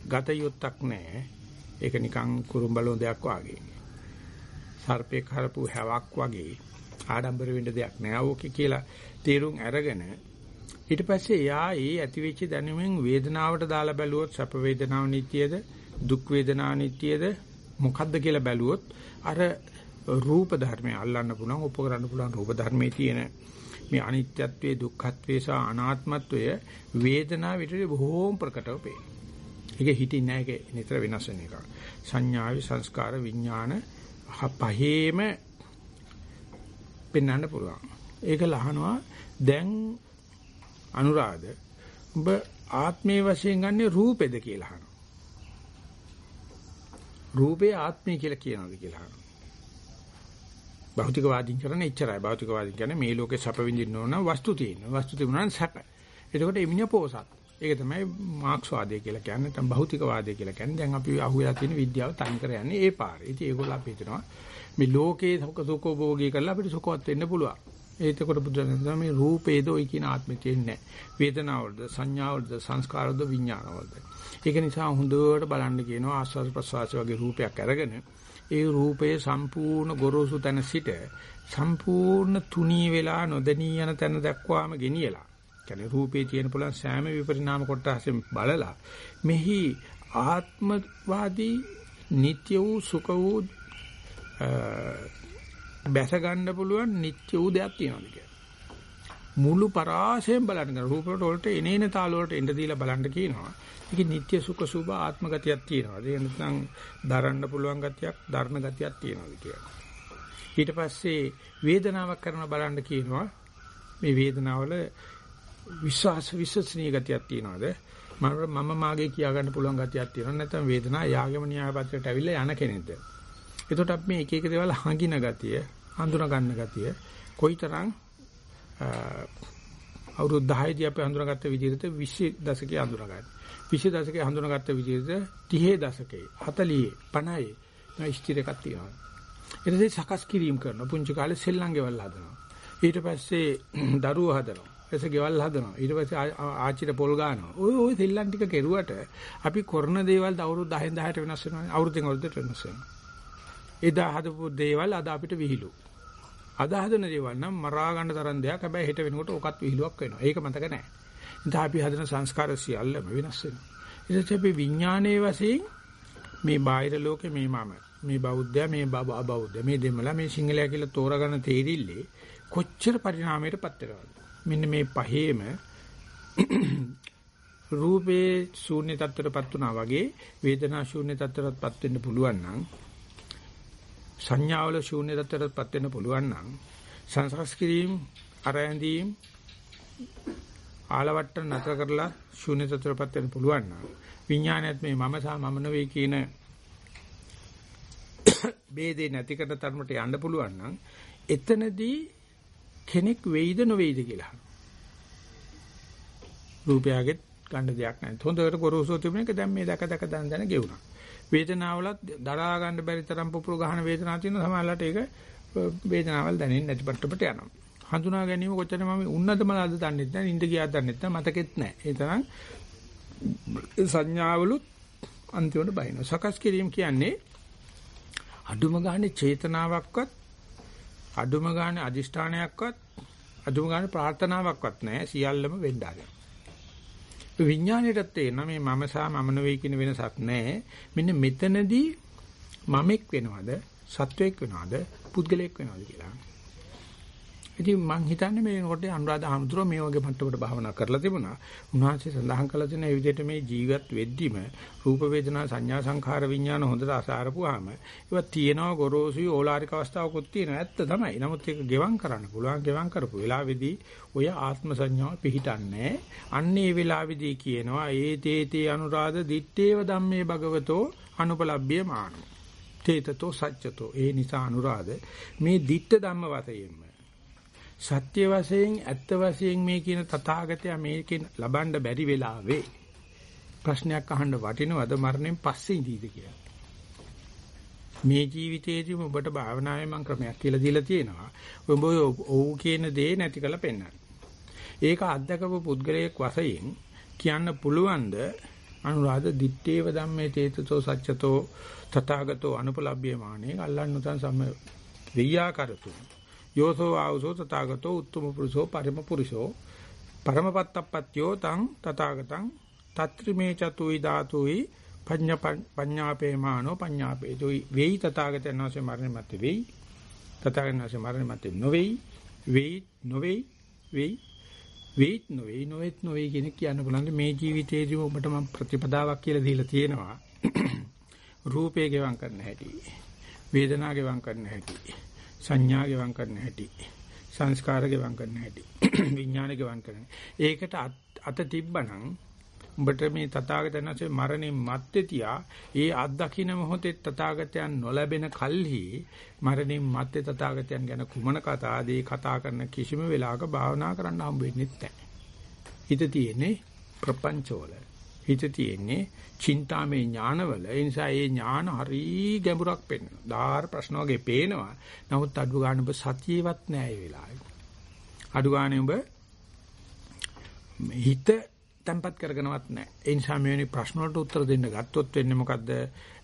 ගත යුත්තක් නැහැ. ඒක නිකන් කුරුම්බලෝ දෙයක් වාගේ. සර්පේ කරපු හැවක් වගේ ආඩම්බර වෙන්න දෙයක් නෑ ඕකේ කියලා තීරුම් අරගෙන ඊට පස්සේ එයා ඒ ඇතිවෙච්ච දැනුමෙන් වේදනාවට දාලා බැලුවොත් සැප වේදනාව නිට්ටියද දුක් වේදනාව නිට්ටියද මොකද්ද කියලා බැලුවොත් අර රූප ධර්මය අල්ලන්න පුළුවන් උප කරන්න පුළුවන් රූප ධර්මයේ තියෙන මේ අනිත්‍යත්වයේ දුක්ඛත්වයේ සහ අනාත්මත්වය වේදනාව විතරේ බොහෝම ප්‍රකටව පේනවා. ඒක හිතින් නෑ ඒක නිතර වෙනස් වෙන එක. සංඥාවි සංස්කාර විඥාන පහේම පෙන්වන්න පුළුවන්. ඒක ලහනවා දැන් අනුරාධ ඔබ ආත්මයේ වශයෙන් ගන්නේ රූපෙද කියලා අහනවා. රූපේ ආත්මය කියලා කියනවාද කියලා අහනවා. භෞතිකවාදීන් කරන්නේ එච්චරයි. භෞතිකවාදීන් කියන්නේ මේ ලෝකේ සැප විඳින්න ඕන වස්තු තියෙනවා. වස්තු තිබුණා නම් සැප. එතකොට එමිනිය පෝසත්. ඒක තමයි මාක්ස්වාදය කියලා කියන්නේ. නැත්නම් භෞතිකවාදය කියලා කියන්නේ. දැන් අපි අහුවෙලා තියෙන විද්‍යාව තනි කර යන්නේ ඒ පාරේ. ඉතින් ඒගොල්ලෝ අපි හිතනවා මේ ලෝකේ සුඛෝභෝගී කරලා අපිට සුඛවත් වෙන්න පුළුවන්. ඒකකොට බුදුරජාණන් මේ රූපේද ඔයි කියන ආත්මෙ තියෙන්නේ නැහැ. වේදනාවලද සංඥාවලද සංස්කාරවලද විඥානවලද. ඒක නිසා හොඳට බලන්න කියනවා ආස්වාද ප්‍රසවාස වගේ රූපයක් අරගෙන ඒ රූපයේ සම්පූර්ණ ගොරෝසු තැන සිට සම්පූර්ණ තුනී වෙලා නොදෙනී යන තැන දක්වාම ගෙනියලා කියන්නේ රූපේ තියෙන පුළුවන් සෑම විපරිණාම කොටසෙන් බලලා මෙහි ආත්මවාදී නিত্য වූ සුඛ වූ බැස ගන්න පුළුවන් නිත්‍ය වූ දෙයක් තියෙනවාද කියලා. මුළු පරාසයෙන් බලන්න රූප වලට එනේන තාල වලට එඬ දීලා බලන්න කියනවා. ඒකේ නিত্য සුඛ සුභ ආත්ම ගතියක් තියෙනවා. ඒ නැත්නම් දරන්න පුළුවන් ගතියක්, ධර්ණ ගතියක් තියෙනවා කියලා. ඊට පස්සේ වේදනාවක් කරන බලන්න කියනවා. මේ වේදනාවල විශ්වාස විශ්වසනීය ගතියක් තියෙනවාද? මම මම මාගේ කියා ගන්න පුළුවන් ගතියක් තියෙනවා. නැත්නම් වේදනාව යාගම න්‍යාය පත්‍රයට ඇවිල්ලා යන කෙනෙක්ද? එතකොට අපි මේ එක එක දේවල් හංගින ගතිය, හඳුනා ගන්න ගතිය කොයිතරම් අවුරුදු 10 දී අපි හඳුනාගත්ත විදිහට 20 දශකයේ හඳුනාගත්තා. 20 දශකයේ හඳුනාගත්ත විදිහට 30 දශකයේ 40 50 මේ ස්ථිර එකක් තියෙනවා. ඊට පස්සේ සකස් කිරීම කරනවා. පුංචි කාලේ සෙල්ලම් ගෙවල් හදනවා. ඊට පස්සේ දරුවෝ හදනවා. එසේ ගෙවල් හදනවා. ඊට පස්සේ ආච්චිට පොල් ගන්නවා. ඔය ඔය සෙල්ලම් ටික කෙරුවට අපි කරන දේවල් අවුරුදු 10 10ට වෙනස් වෙනවා. අවුරුද්දෙන් අවුරුද්දට වෙනස් වෙනවා. එදා හදපු දේවල් අද අපිට විහිළු. අද හදන දේවල් නම් මරා ගන්න තරම් දෙයක්. හැබැයි හෙට වෙනකොට ඕකත් විහිළුවක් වෙනවා. ඒක මතක නැහැ. ඉතින් අපි හදන සංස්කාර සියල්ලම වෙනස් වෙනවා. ඊට අපි විඥානයේ වශයෙන් මේ බාහිර ලෝකේ මේ මම මේ බෞද්ධයා මේ අබෞද්ධ මේ දෙමළ මේ සිංහලයා කියලා තෝරාගන්න තේරිල්ලේ කොච්චර පරිණාමයටපත් වෙනවද මෙන්න මේ පහේම රූපේ ශූන්‍ය තත්ත්වයටපත් වුණා වගේ වේදනා ශූන්‍ය තත්ත්වයටපත් වෙන්න පුළුවන් නම් සංඥාවල ශූන්‍ය තත්ත්වයටපත් වෙන්න පුළුවන් නම් සංස්කෘත කිරීම අරැඳීම් ආලවට්ට නැතර කරලා ශූන්‍ය තත්ත්වයටපත් වෙන්න පුළුවන් නම් විඥානයත් මේ මම සහ මම නෙවෙයි කියන ભેදේ නැති කරන තරමට යන්න පුළුවන් නම් එතනදී කෙනෙක් වෙයිද නොවේයිද කියලා. රූපයගෙත් ගන්න දෙයක් නැහැ. හොඳට ගොරෝසු තිබුණ එක දැන් මේ දැක දැක දන් දන ගෙවුණා. වේදනාවලත් දරා ගන්න බැරි තරම් පුපුරු ගහන වේදනාවක් තියෙනවා. සමහරවිට ඒක වේදනාවල් දැනෙන්නේ නැති පට්ටපට යනවා. හඳුනා ගැනීම කොච්චර මම උන්නතම ලාද දන්නෙත් නැහැ. නිින්ද ගියාද දන්නෙත් නැහැ. මතකෙත් නැහැ. ඒ තරම් සංඥාවලුත් අන්තිමට බහිනවා. සකස් කිරීම කියන්නේ අඩුම ගානේ චේතනාවක්වත් අඩුම ගානේ අදිෂ්ඨානයක්වත් අඩුම ගානේ ප්‍රාර්ථනාවක්වත් නැහැ. සියල්ලම වෙන්න ආගෙන. විඥාණයටත් තේරෙනවා මේ මම සහ මම නෙවෙයි කියන වෙනසක් නැහැ. මෙන්න මෙතනදී මමෙක් වෙනවද, සත්වයක් වෙනවද, පුද්ගලයෙක් වෙනවද කියලා. ඉතින් මං හිතන්නේ මේකට අනුරාධ හඳුරෝ මේ වගේ මට්ටමකට භාවනා කරලා තිබුණා. උන්වහන්සේ සඳහන් කළ තියෙන මේ විදිහට මේ ජීවත් වෙද්දිම රූප වේදනා සංඥා සංඛාර විඥාන හොඳට අසාරපුවාම ඒවා තියෙනවා ගොරෝසුයි ඕලාරික අවස්ථාවකුත් තියෙනවා. ඇත්ත තමයි. නමුත් ඒක ගෙවම් කරන්න පුළුවන්. ගෙවම් කරපු වෙලාවේදී ඔය ආත්ම සංඥාව පිහිටන්නේ. අන්න ඒ වෙලාවේදී කියනවා ඒ තේතේ අනුරාධ දිත්තේව ධම්මේ භගවතෝ අනුපලබ්බිය මානෝ. තේතතෝ සත්‍යතෝ. ඒ නිසා අනුරාධ මේ දිත්ත ධම්ම වතයෙන්ම සත්‍ය වශයෙන් ඇත්ත වශයෙන් මේ කියන තථාගතයා මේකෙන් ලබන්න බැරි වෙලාවේ ප්‍රශ්නයක් අහන්න වටිනවද මරණයෙන් පස්සේ ඉඳීද කියලා. මේ ජීවිතේදී ඔබට භාවනාවේ මම ක්‍රමයක් කියලා දීලා තියෙනවා. ඔබ ඔව් කියන දේ නැති කරලා පෙන්නන්න. ඒක අත්දකපු පුද්ගලයෙක් වශයෙන් කියන්න පුළුවන්ද අනුරාධ දිත්තේව ධම්මේ චේතසෝ සච්චතෝ තථාගතෝ අනුපලබ්බ්‍යමානේ අල්ලන්නුතන් සම්ම වෙయ్యා කරතු යෝසෝ ආවසෝ තථාගතෝ උත්තම පුරුෂෝ පරම පුරුෂෝ. පරමපත්තප්පත්‍යෝ තං තථාගතං තත්‍රිමේ චතුයි ධාතුයි පඤ්ඤාපේමානෝ පඤ්ඤාපේතුයි. වෙයි තථාගතයන් වහන්සේ මරණ මත වෙයි. තථාගතයන් වහන්සේ මරණ මත නොවේයි. වෙයි නොවේයි. වෙයි. වෙයිත් නොවේයි නොවෙත් නොවේයි කියන කියන්න බලන්න මේ ජීවිතයේදී ඔබට මම ප්‍රතිපදාවක් කියලා දීලා තියෙනවා. රූපේ ගෙවම් කරන්න හැටි වේදනාව ගෙවම් කරන්න හැටි. සංඥා ගෙවම් කරන්න හැටි සංස්කාර ගෙවම් කරන්න හැටි විඥාන ගෙවම් කරන්න. ඒකට අත තිබ්බනම් උඹට මේ තථාගතයන්සේ මරණින් මත්තේ තියා ඒ අත්දකින්න මොහොතේ තථාගතයන් නොලැබෙන කල්හි මරණින් මත්තේ තථාගතයන් ගැන කුමන කතාදී කතා කරන කිසිම වෙලාවක භාවනා කරන්න හම්බ වෙන්නේ නැහැ. හිත තියෙන්නේ ප්‍රපංචවල. හිත තියෙන්නේ චින්තාමේ ඥානවල. ඒ නිසා ඒ ඥාන හරි ගැඹුරක් පෙන්වනවා. ධාර ප්‍රශ්න වගේ පේනවා. නමුත් අඩු ගන්න ඔබ සතියවත් නෑ ඒ වෙලාවේ. අඩු ගන්න ඔබ හිත tempat කරගෙනවත් නෑ. ඒ නිසා මෙවැනි ප්‍රශ්න වලට උත්තර දෙන්න ගත්තොත් වෙන්නේ මොකද්ද?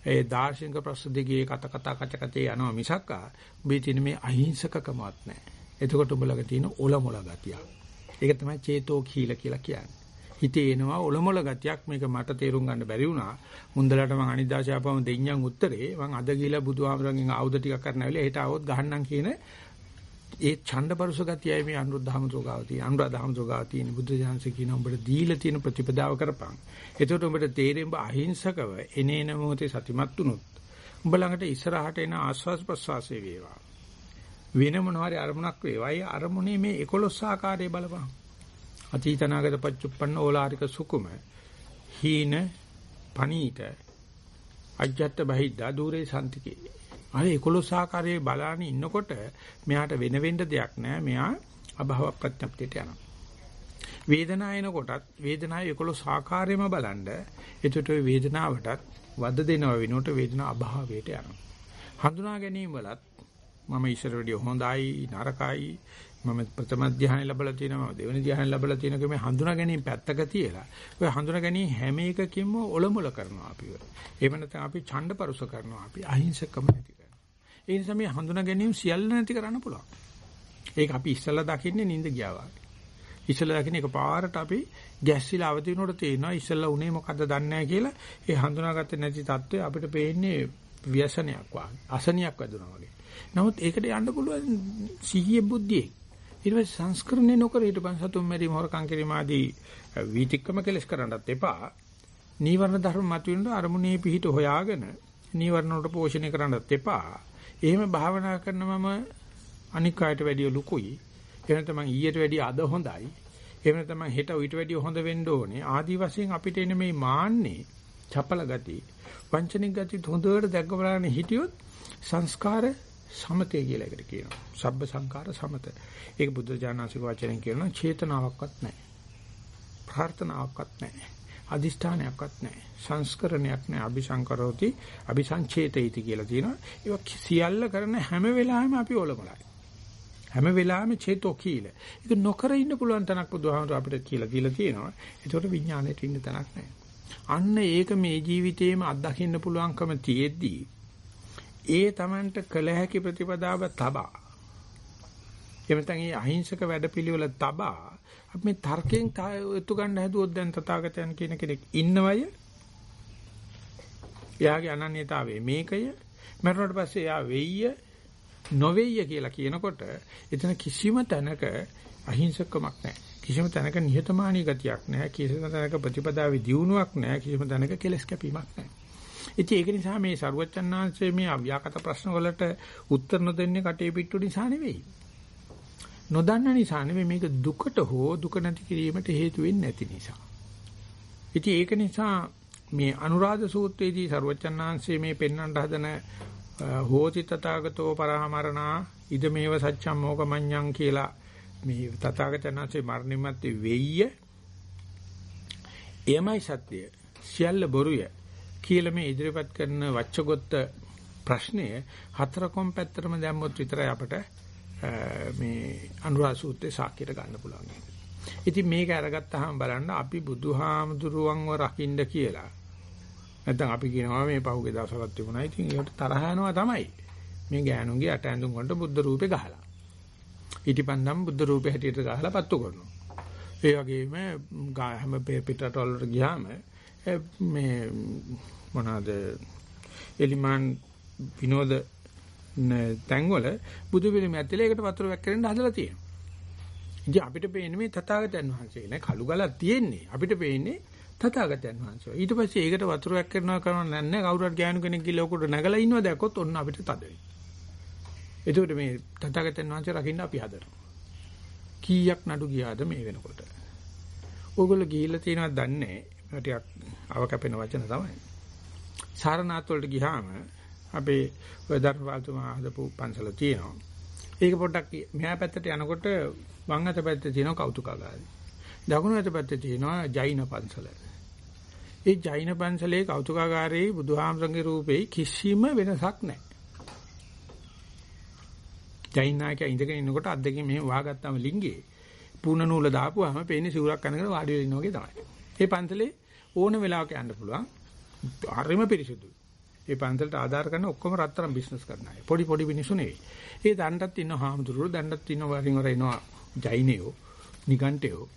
ඒ දාර්ශනික ප්‍රශ්න දෙකේ කත කතා කච කතේ යනවා මිසක් ඔබේ තියෙන මේ අහිංසකකමවත් නෑ. එතකොට ඔබ ළඟ තියෙන ඔලොමොල ගතිය. ඒක තමයි චේතෝ කීල කියලා කියන්නේ. හිතේ එනවා ඔලොමොල ගතියක් මේක මට තේරුම් ගන්න බැරි වුණා. මුන්දලට මං අනිදාශාපම දෙඤ්ඤම් උත්තරේ මං අද ගිහලා බුදුහාමරගෙන් ආයුධ ටිකක් කරන්න ඇවිල්ලා හෙට આવොත් ගහන්නම් කියන ඒ ඡණ්ඩපරුස ගතියයි මේ අනුරුද්ධහමසෝගාව තියෙන. අනුරාධහමසෝගාව තියෙන බුද්ධ ඥානසේ කියන උඹට දීලා තියෙන ප්‍රතිපදාව කරපන්. එතකොට උඹට තේරෙන්න අහිංසකව එනේන මොහොතේ සතිමත් වුණොත් උඹ ළඟට ඉස්සරහට එන ආස්වාස් ප්‍රස්වාසයේ වේවා. වෙන මොනවාරි අරමුණක් වේවා. ඒ අරමුණේ මේ 11 ආකාරයේ බලපන්. අතීතනාගත පච්චුප්පන්න ඕලාරික සුකුම හීන පනීත අජ්ජත් බහිද්දා দূරේ සම්තිකේ අර 11 ආකාරයේ බලාන ඉන්නකොට මෙයාට වෙන වෙන්න දෙයක් නැහැ මෙයා අභව ප්‍රත්‍යක්ෂයට යනවා. වේදනාව එනකොටත් වේදනාව 11 ආකාරයෙන්ම බලනද එතකොට වේදනාවටත් වද දෙනව වෙනකොට වේදනාව අභාවයට යනවා. හඳුනා ගැනීම වලත් මම ඉස්සර වැඩිය හොඳයි නරකයි මම ප්‍රථම ධ්‍යාන ලැබලා තියෙනවා දෙවෙනි ධ්‍යාන ලැබලා තියෙනවා කියන්නේ හඳුනා ගැනීම පැත්තක තියලා ඔය හඳුනා ගැනීම හැම එකකින්ම ඔලමුල කරනවා අපිව. එහෙම නැත්නම් අපි ඡණ්ඩපරුස කරනවා අපි අහිංසකම නැති කරනවා. ඒ නිසා මේ හඳුනා ගැනීම සියල්ල නැති කරන්න පුළුවන්. ඒක අපි ඉස්සලා දකින්නේ නිින්ද ගියා වගේ. ඉස්සලා දකින්න එකපාරට අපි ගැස්සිලා අවදි වෙනකොට තේනවා ඉස්සලා උනේ මොකද්ද දන්නේ කියලා. ඒ හඳුනාගත්තේ නැති తත්වය අපිට පේන්නේ ව්‍යසනයක් වගේ. අසනියක් වැදුනා වගේ. නමුත් ඒකට යන්න පුළුවන් සිහියේ බුද්ධියේ ඊට පස්සේ සංස්කරණය නොකර හිටපන් සතුම් මෙරීම හොරකම් කිරීම ආදී වීතික්කම කෙලස් කරන්නත් එපා. නීවරණ ධර්ම මතුවෙනකොට අරමුණේ පිහිට හොයාගෙන නීවරණ වලට පෝෂණය කරන්නත් එපා. එහෙම භාවනා කරන මම අනික් අයට වැඩිය ලුකුයි. එහෙම තමයි ඊට වැඩිය අද හොඳයි. එහෙම තමයි හෙට ඊට වැඩිය හොඳ වෙන්න ඕනේ. ආදි වශයෙන් අපිට එන මේ මාන්නේ, චපල ගති, වංචනික ගති හොඳට දැක්ක බලන්න හිටියොත් සංස්කාර සමතේ කියලා එකට කියනවා. සබ්බ සංකාර සමත. ඒක බුද්ධ ඥානසික වචනෙන් කියනවා චේතනාවක්වත් නැහැ. ප්‍රාර්ථනාවක්වත් නැහැ. අදිෂ්ඨානයක්වත් නැහැ. සංස්කරණයක් නැහැ. අபிසංකරෝති අபிසංචේතයිති කියලා තියෙනවා. ඒක සියල්ල කරන හැම වෙලාවෙම අපි ඔලමලයි. හැම වෙලාවෙම චේතෝ කීල. ඒක නොකර ඉන්න පුළුවන් තැනක් බුදුහාමර අපිට කියලා දීලා තියෙනවා. ඒකට විඥාණයට ඉන්න තැනක් නැහැ. අන්න ඒක මේ ජීවිතේම අත්දකින්න පුළුවන්කම තියෙද්දී ඒ Tamanට කළ හැකි ප්‍රතිපදාව තබා එහෙම නැත්නම් මේ අහිංසක වැඩපිළිවෙල තබා අපි මේ තර්කයෙන් එතු ගන්න හැදුවොත් දැන් තථාගතයන් කියන කෙනෙක් ඉන්නවය. එයාගේ අනන්‍යතාවය මේකය. මරුණට පස්සේ එයා වෙయ్య නොවේය කියලා කියනකොට එතන කිසිම තැනක අහිංසකමක් නැහැ. කිසිම තැනක නිහතමානී ගතියක් නැහැ. කිසිම තැනක ප්‍රතිපදාවේ දියුණුවක් නැහැ. කිසිම තැනක කෙලස් කැපීමක් නැහැ. ඉතින් ඒක නිසා මේ ਸਰුවචන්හන්සේ මේ අව්‍යාකට ප්‍රශ්න වලට උත්තර නොදෙන්නේ කටේ පිට්ටු නිසා නෙවෙයි. නොදන්න නිසා නෙවෙයි මේක දුකට හෝ දුක නැති කිරීමට හේතු වෙන්නේ නැති නිසා. ඉතින් ඒක නිසා මේ අනුරාධ සූත්‍රයේදී ਸਰුවචන්හන්සේ මේ පෙන්වන්න හදන හෝති තථාගතෝ පරහමරණා ඉදමේව සච්ඡම් මොකමඤ්ඤං කියලා මේ තථාගතයන්න්සේ මරණින් මත්තේ වෙయ్య එයමයි සත්‍යය සියල්ල බොරුය කියලා මේ ඉදිරිපත් කරන වච්චගොත්ත ප්‍රශ්නය හතරකොම් පැත්තටම දැම්මොත් විතරයි අපට මේ අනුරාධ සූත්‍රයේ සාක්ෂියට ගන්න පුළුවන්. ඉතින් මේක අරගත්තාම බලන්න අපි බුදුහාමුදුරුවන්ව රකින්න කියලා. නැත්නම් අපි කියනවා මේ පහුගිය දවසකට තිබුණා. ඉතින් ඒකට තරහ යනවා තමයි. මේ ගෑනුන්ගේ අට ඇඳුම් වලට බුද්ධ රූපේ ගහලා. ඊටිපන්දම් බුද්ධ රූපේ හැටියට ගහලා පත්තු කරනවා. ඒ වගේම හැම පිටරටවල වලට ගියාම මේ මොනවාද එලිමාන් විනෝද තැන්වල බුදු පිළිම ඇතුලේ ඒකට වතුර වැක්කරෙන්න හදලා තියෙනවා. ඉතින් අපිට පේන්නේ මේ තථාගතයන් වහන්සේ නේ කළු ගලක් තියෙන්නේ. අපිට පේන්නේ තථාගතයන් වහන්සේ. ඊට පස්සේ ඒකට වතුරක් කරනවා කරනවා නැහැ කවුරු හරි ගෑනු කෙනෙක් ගිහලා උකට නැගලා ඉන්නවා දැක්කොත් ඔන්න අපිට තද වෙයි. එතකොට මේ තථාගතයන් වහන්සේ රකින්න අපි හදනවා. කීයක් නඩු ගියාද මේ වෙනකොට? ඕගොල්ලෝ ගිහිල්ලා තියෙනවද දන්නේ නැහැ. ටිකක් අව කැපෙන වචන තමයි. සාරනාත් වලට ගියාම අපේ ඔය ධර්මපාලතුමා හදපු පන්සල තියෙනවා. ඒක පොඩ්ඩක් මෙහා පැත්තට යනකොට වම් අත පැත්තේ තියෙන කෞතුකාගාරය. දකුණු අත පැත්තේ තියෙනවා ජෛන පන්සල. ඒ ජෛන පන්සලේ කෞතුකාගාරයේ බුදුහාමරගේ රූපේ කිසිම වෙනසක් නැහැ. ජෛන නායකයා ඉඳගෙන ඉන්නකොට අත් දෙකෙන් මෙහෙම වහගත්තාම ලිංගේ පුණ නූල දාපුවාම පේන්නේ සිවුරක් අනගෙන වාඩි වෙලා ඉන්න වගේ තමයි. මේ පන්සලේ ඕන වෙලාවක යන්න පුළුවන්. හරිම පිරිසිදුයි. ඒ පන්සලට ආධාර කරන ඔක්කොම රත්තරන් බිස්නස් කරන අය. පොඩි පොඩි මිනිස්සු නෙවෙයි. ඒ දණ්ඩත් ඉන්න හාමුදුරුවෝ දණ්ඩත් ඉන්න වරින් වර එනවා ජෛනයෝ, නිගණ්ඨයෝ.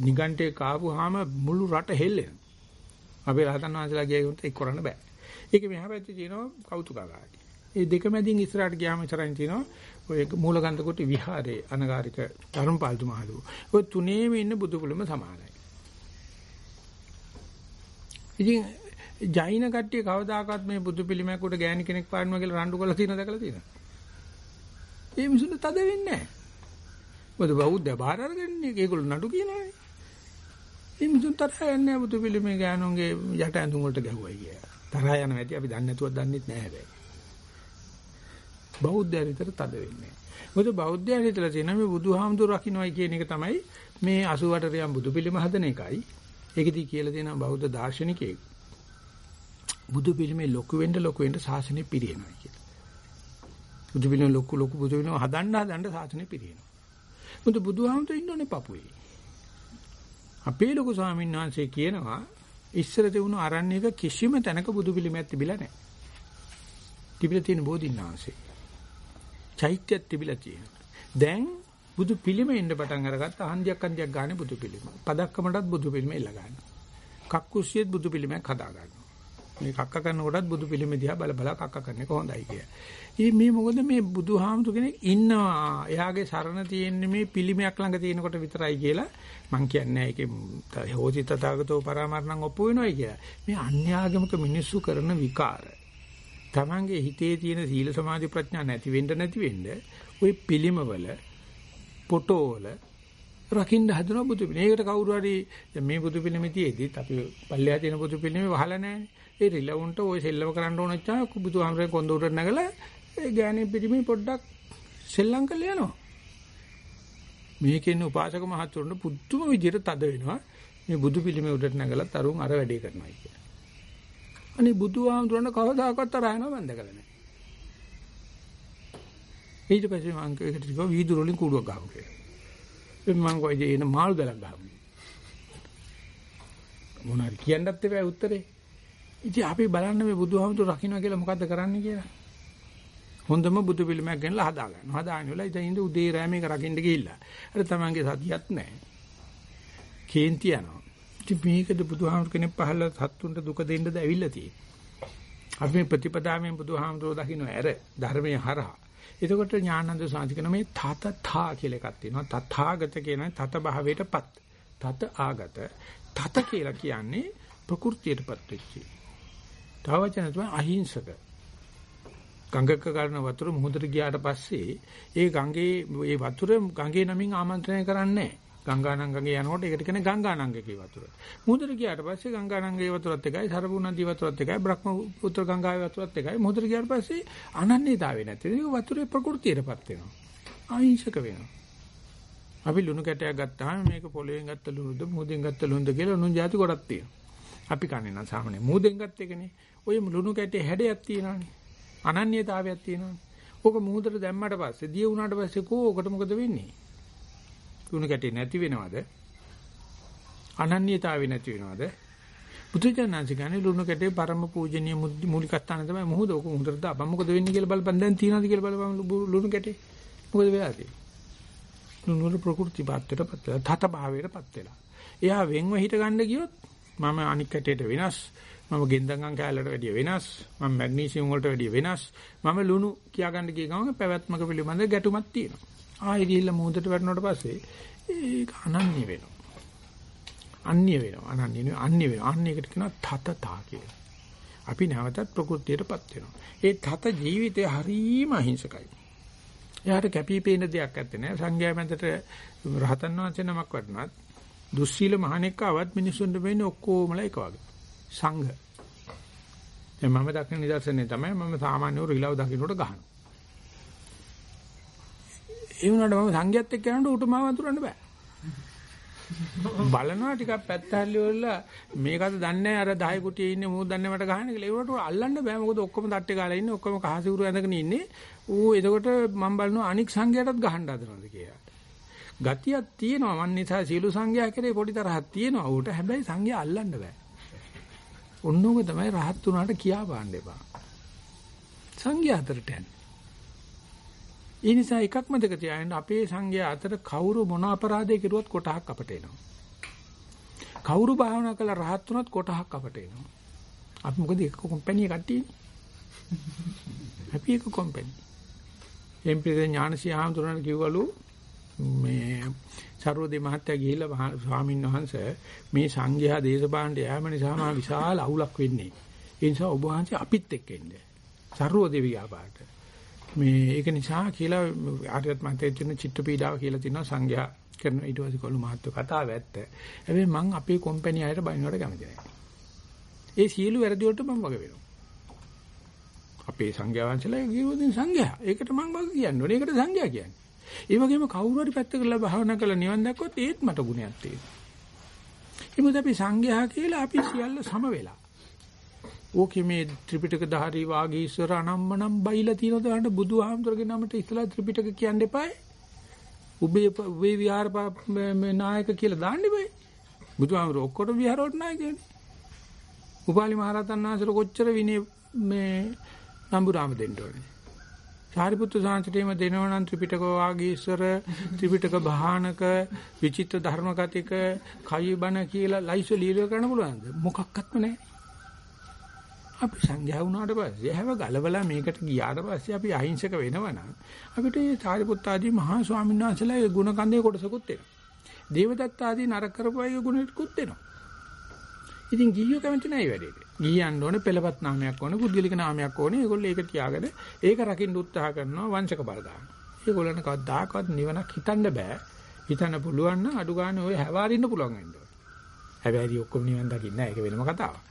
නිගණ්ඨේ කාපුවාම මුළු රට හෙල්ලෙනවා. අපේ රහතන් වහන්සේලා ගියොත් ඒක කරන්න බෑ. ඒක මෙහා පැත්තේ තියෙනවා කෞතුකාගාරය. ඒ දෙක මැදින් ඉස්සරහට ගියාම ඉස්සරහින් තියෙනවා ඔය මූලගන්ධ කොට විහාරේ අනගාരിക ධර්මපාලතු මහලු. ඔය තුනේම ඉන්න බුදු කුලම සමානයි. ඉතින් ජෛන කට්ටිය කවදාකවත් මේ බුදු පිළිමයක් උඩ ගෑණි කෙනෙක් පාඩනවා කියලා රණ්ඩු කරලා තියෙන දැකලා තියෙනවා. ඒ මිනිසුන්ට තද වෙන්නේ නැහැ. මොකද බෞද්ධ බාහිර අරගන්නේ ඒගොල්ලෝ නඩු කියනවානේ. ඒ මිනිසුන් තරහ යන්නේ බුදු පිළිමේ ගෑනුන්ගේ යට ඇඳුම් වලට ගැහුවයි කියලා. තරහ යනවා ඇති අපි දන්නේ නැතුවක් දන්නෙත් නැහැ හැබැයි. බෞද්ධයන් විතර තද වෙන්නේ. මොකද බෞද්ධයන් හිතලා තියෙන මේ බුදුහාමුදුර රකින්නයි කියන එක තමයි මේ 88 රියම් බුදු පිළිම හදන එකයි. ඒකෙදි කියලා තියෙනවා බෞද්ධ දාර්ශනිකයෙක්. බුදු පිළිමේ ලොකු වෙන්න ලොකු වෙන්න ශාසනය පිරිනවයි කියලා. බුදු පිළිම ලොකු ලොකු බුදු පිළිම හදන්න හදන්න ශාසනය පිරිනවනවා. මොකද බුදුහාමුදුර ඉන්නෝනේ පපුවේ. අපේ ලොකු ස්වාමීන් වහන්සේ කියනවා ඉස්සර තිබුණු අරණ්‍යක කිසිම තැනක බුදු පිළිමයක් තිබිලා නැහැ. තිබිලා තියෙන බෝධින්නාංශේ. චෛත්‍යයක් තිබිලා තියෙනවා. දැන් බුදු පිළිම එන්න පටන් අරගත්ත හන්දියක් හන්දියක් ගානේ බුදු පිළිම. පදක්කමටත් බුදු පිළිම එල්ල ගන්නවා. කක්කුස්සියෙත් බුදු පිළිමයක් හදා ගන්නවා. මේ කක්ක කරනකොටත් බුදු පිළිම දිහා බල බල කක්ක කරන එක හොඳයි කිය. ඉතින් මේ මොකද මේ බුදුහාමුදුර කෙනෙක් ඉන්නවා. එයාගේ සරණ තියෙන්නේ මේ පිළිමයක් ළඟ තියෙනකොට විතරයි කියලා මං කියන්නේ ඒකේ හෝති තථාගතෝ පරාමරණං ඔප්පු වෙනවයි කියලා. මේ අන්‍යාගමික මිනිස්සු කරන විකාර. Tamange හිතේ තියෙන සීල සමාධි ප්‍රඥා නැති වෙන්න නැති වෙන්න ওই පිළිමවල ෆොටෝවල රකින්න හදන බුදු පිළිම. ඒකට කවුරු හරි මේ බුදු පිළිමේදීත් අපි පල්ලෙහා තියෙන බුදු පිළිමේ වහලා නැහැ. ඒ රිලවුන්ට ওই සෙල්ලම කරන්න ඕන නැච්චා බුදුහාමරේ කොන්ද උඩට නැගලා ඒ ගෑණි පිළිමේ පොඩ්ඩක් සෙල්ලම් කරලා යනවා. මේකෙන් උපාසක මහතුරුන්ට පුදුම විදිහට තද වෙනවා. මේ බුදු පිළිමේ උඩට නැගලා තරුන් අර වැඩේ කරනවා කියලා. අනේ බුදුහාමුදුරන කවදාකවත් තරහ යනවා මම දැකලා නැහැ. ඊට පස්සේ මම ඒකට කිව්වා වීදුරු වලින් කූඩුවක් ගහමු කියලා. එම් මම කොයිද එන මාළු දලක් ගහමු. මොනාරි කියන්නත් එපා උත්තරේ. ඉතින් අපි බලන්න මේ බුදුහාමුදුර රකින්න කියලා මොකද්ද කරන්න කියලා. හොඳම බුදු පිළිමයක් ගෙනලා හදා ගන්නවා. හදාගෙන ඉවරලා ඉතින් ඉඳ උදේ රෑ මේක රකින්න ගිහිල්ලා. අර තමන්ගේ සතියක් නැහැ. කේන්ති යනවා. ඉතින් මේකද බුදුහාමුදුර කෙනෙක් පහළ සත්තුන්ට දුක දෙන්නද ඇවිල්ලා තියෙන්නේ. අපි මේ ප්‍රතිපදාවෙන් බුදුහාමුදුරෝ දකින්න ඇර ධර්මයේ හරහා. එතකොට ඥානන්ද සාධිකන මේ තත ථා කියලා එකක් තියෙනවා. තථාගත කියන තත භාවයටපත්. තත ආගත. තත කියලා කියන්නේ ප්‍රകൃතියටපත් වෙච්ච. තව වචන තමයි අහිංසක. ගංගක කරන වතුර මුහුදට ගියාට පස්සේ ඒ ගඟේ ඒ වතුර ගඟේ නමින් ආමන්ත්‍රණය කරන්නේ ගංගානං ගඟේ යනකොට ඒකට කියන්නේ ගංගානංගකේ වතුර. මුහුදට ගියාට පස්සේ ගංගානංගයේ වතුරත් එකයි සරබුණන්දී වතුරත් එකයි බ්‍රහ්මපුත්‍ර ගංගාවේ වතුරත් එකයි. මුහුදට ගියාට පස්සේ අනන්‍යතාවය නැති. ඒක වතුරේ ප්‍රകൃතියටපත් වෙනවා. අහිංසක වෙනවා. අපි ලුණු කැටයක් ගත්තාම මේක පොළවෙන් ගත්ත ලුණුද මුහුදෙන් ගත්ත ලුණුද කියලා ලුණු ಜಾති කොටක් තියෙනවා. අපි කන්නේ නම් සාමාන්‍ය මුහුදෙන් ගත්ත එකනේ. ඔය ලුණු කැටේ හැඩයක් තියෙනවානේ. අනන්‍යතාවයක් තියෙනවානේ. ඕක මුහුදට දැම්මට පස්සේ දිය වුණාට පස්සේ කෝකට මොකද වෙන්නේ? ලුණු කැටේ නැති වෙනවද? අනන්‍යතාවය නැති වෙනවද? බුදුචානන්සේ කියන්නේ ලුණු කැටේ පරම පූජනීය මූලික ස්ථාන තමයි මුහුද. ඕක මුහුදට දාපන් මොකද වෙන්නේ කියලා බලපන් දැන් තියනවාද කියලා බලපන් ලුණු කැටේ. මොකද වෙලා තියෙන්නේ? නුනුර ප්‍රകൃති පාත්‍රයටපත් වෙලා තත භාවයටපත් වෙලා. එයා වෙන්ව හිට ගන්න ගියොත් මම අනික් කැටේට වෙනස් මම ගෙන්දගම් කැලලට වැඩිය වෙනස් මම මැග්නීසියම් වලට වැඩිය වෙනස් මම ලුණු කියා ගන්න ගිය ගමන් පැවැත්මක පිළිබඳ ගැටුමක් තියෙනවා. ආයෙ ගිහිල්ලා මූදට වැටෙනකොට පස්සේ ඒක අනන්‍ය වෙනවා. අන්‍ය වෙනවා. අනන්‍ය නෙවෙයි අන්‍ය වෙනවා. අන්‍යයකට කියනවා තතතා කියලා. අපි නැවතත් ප්‍රകൃතියටපත් වෙනවා. ඒ තත ජීවිතය හරීම අහිංසකයි. එයාට කැපිපේන දෙයක් නැත්තේ නෑ. සංඝයා මැදට රහතන් වහන්සේ නමක් වටනත් දුස්සීල මහණෙක් ආවත් මිනිසුන්ට වෙන්නේ ඔක්කොමලා එක වගේ. සංඝ. දැන් මම දකින නිදර්ශනේ තමයි මම සාමාන්‍යව රිලව් දකින්නට ගහනවා. ඒ වුණාට මම සංඝයාත් එක්ක යනකොට උට මාව අතුරන්න බෑ. බලනවා ටිකක් පැත්ත හැල්ලි වල මේකද දන්නේ අර 10 කුටියේ ඉන්නේ මූ දන්නේ මට ගහන්න කියලා. ඒවට අල්ලන්න බෑ මොකද ඔක්කොම තට්ටේ ගාලා ඉන්නේ ඔක්කොම කහසිවුරු ඇඳගෙන ඉන්නේ. ඌ එතකොට මම බලනවා අනික් සංඝයාටත් ගහන්න හදනවද කියලා. ගතියක් තියෙනවා මන් නිසා සීළු සංඝයා කෙරේ පොඩි තරහක් තියෙනවා ඌට. හැබැයි සංඝයා අල්ලන්න බෑ. ඔන්නෝග තමයි රහත් උනාට කියා පාන්න එපා. සංඝයා අතරට යන්නේ. ඒ නිසා එකක් මතක තියාගන්න අපේ සංඝයා අතර කවුරු මොන අපරාධය කෙරුවත් කොටහක් අපට එනවා. කවුරු භාවනා කළා රහත් වුණත් කොටහක් අපට එනවා. අපි මොකද එක කම්පැනි එකක් තියෙන්නේ. අපි එක කම්පැනි. එම්පිද ඥානසී ආමතුරණ කිව්වලු මේ සර්වදේ මහත්තයා ගිහිල්ලා ස්වාමීන් වහන්සේ මේ සංඝයා දේශපාලනට යෑම නිසා මා විශාල අවුලක් වෙන්නේ. ඒ නිසා ඔබ වහන්සේ අපිත් එක්ක එන්න. සර්වදේ ව්‍යාපාරට. මේ ඒක නිසා කියලා ආර්යත් මහත්තයා කියන චිත්ත පීඩාව කියලා තියෙනවා සංඝයා කරන ඊට පස්සේ කොළු මහත්තයෝ කතාව ඇත්ත. හැබැයි මං අපේ කම්පැනි අයට බයිනවට කැමති නැහැ. ඒ සියලු වැරදි වලට මම වග වෙනවා. අපේ සංඝයා වහන්සේලා කිව්වොත් සංඝයා. ඒකට මං වග කියන්නේ. ඒකට සංඝයා කියන්නේ. ඒ වගේම කවුරු හරි පැත්තකට භාවනා කරලා නිවන් දැක්කොත් ඒත් මට ගුණයක් තියෙනවා. එමුද අපි සංඝයා කියලා අපි සියල්ල සම වෙලා. ඕකේ මේ ත්‍රිපිටක ධාරී වාගීශ්වර අනම්මනම් බයිලා තියෙනවද අන්න බුදුහාමුදුරගේ නමට ඉස්සලා ත්‍රිපිටක කියන්න එපායි. උබේ උබේ විහාර නායක කියලා දාන්න එපායි. බුදුහාමුදුර ඔක්කොට විහාරවලට නායකයනේ. උපාලි මහරහතන් වහන්සේට කොච්චර විනේ මේ නම්බුරාම දෙන්න ඕනේ. සාරිපුත්තු සාංශටේම දෙනවනම් ත්‍රිපිටක වාගීශ්වර ත්‍රිපිටක භානක විචිත්‍ර ධර්ම කතික කයිබන කියලා ලයිස ලීල කරන්න පුළුවන්ද මොකක්වත්ම නැහැ අපි සංඝයා වුණාට පස්සේ හැව ගලවලා මේකට ගියාට පස්සේ අපි අහිංසක වෙනවනම් අපිට මේ සාරිපුත්ත ආදී මහා ස්වාමීන් වහන්සේලා ගුණ කන්දේ කොටසකුත් එනවා දේවදත්ත ආදී නරක කරපුවාගේ ගුණෙකුත් එනවා ඉතින් ගිහියෝ කැමති නැහැ වැඩේට. ගිහියන්න ඕනේ පෙළපත් නාමයක් ඕනේ, පුද්ගලික නාමයක් ඕනේ. ඒගොල්ලෝ ඒක තියාගෙන ඒක රකින්න උත්සාහ කරනවා වංශක බල ගන්න. ඒගොල්ලන්ට කවදාකවත් නිවනක් හිතන්න බෑ. හිතන්න පුළුවන් නම් අඩු ගන්න ඔය හැවාරින්න පුළුවන් වෙන්න ඕනේ. හැබැයි ඔක්කොම නිවන් දකින්න ඒක වෙනම කතාවක්.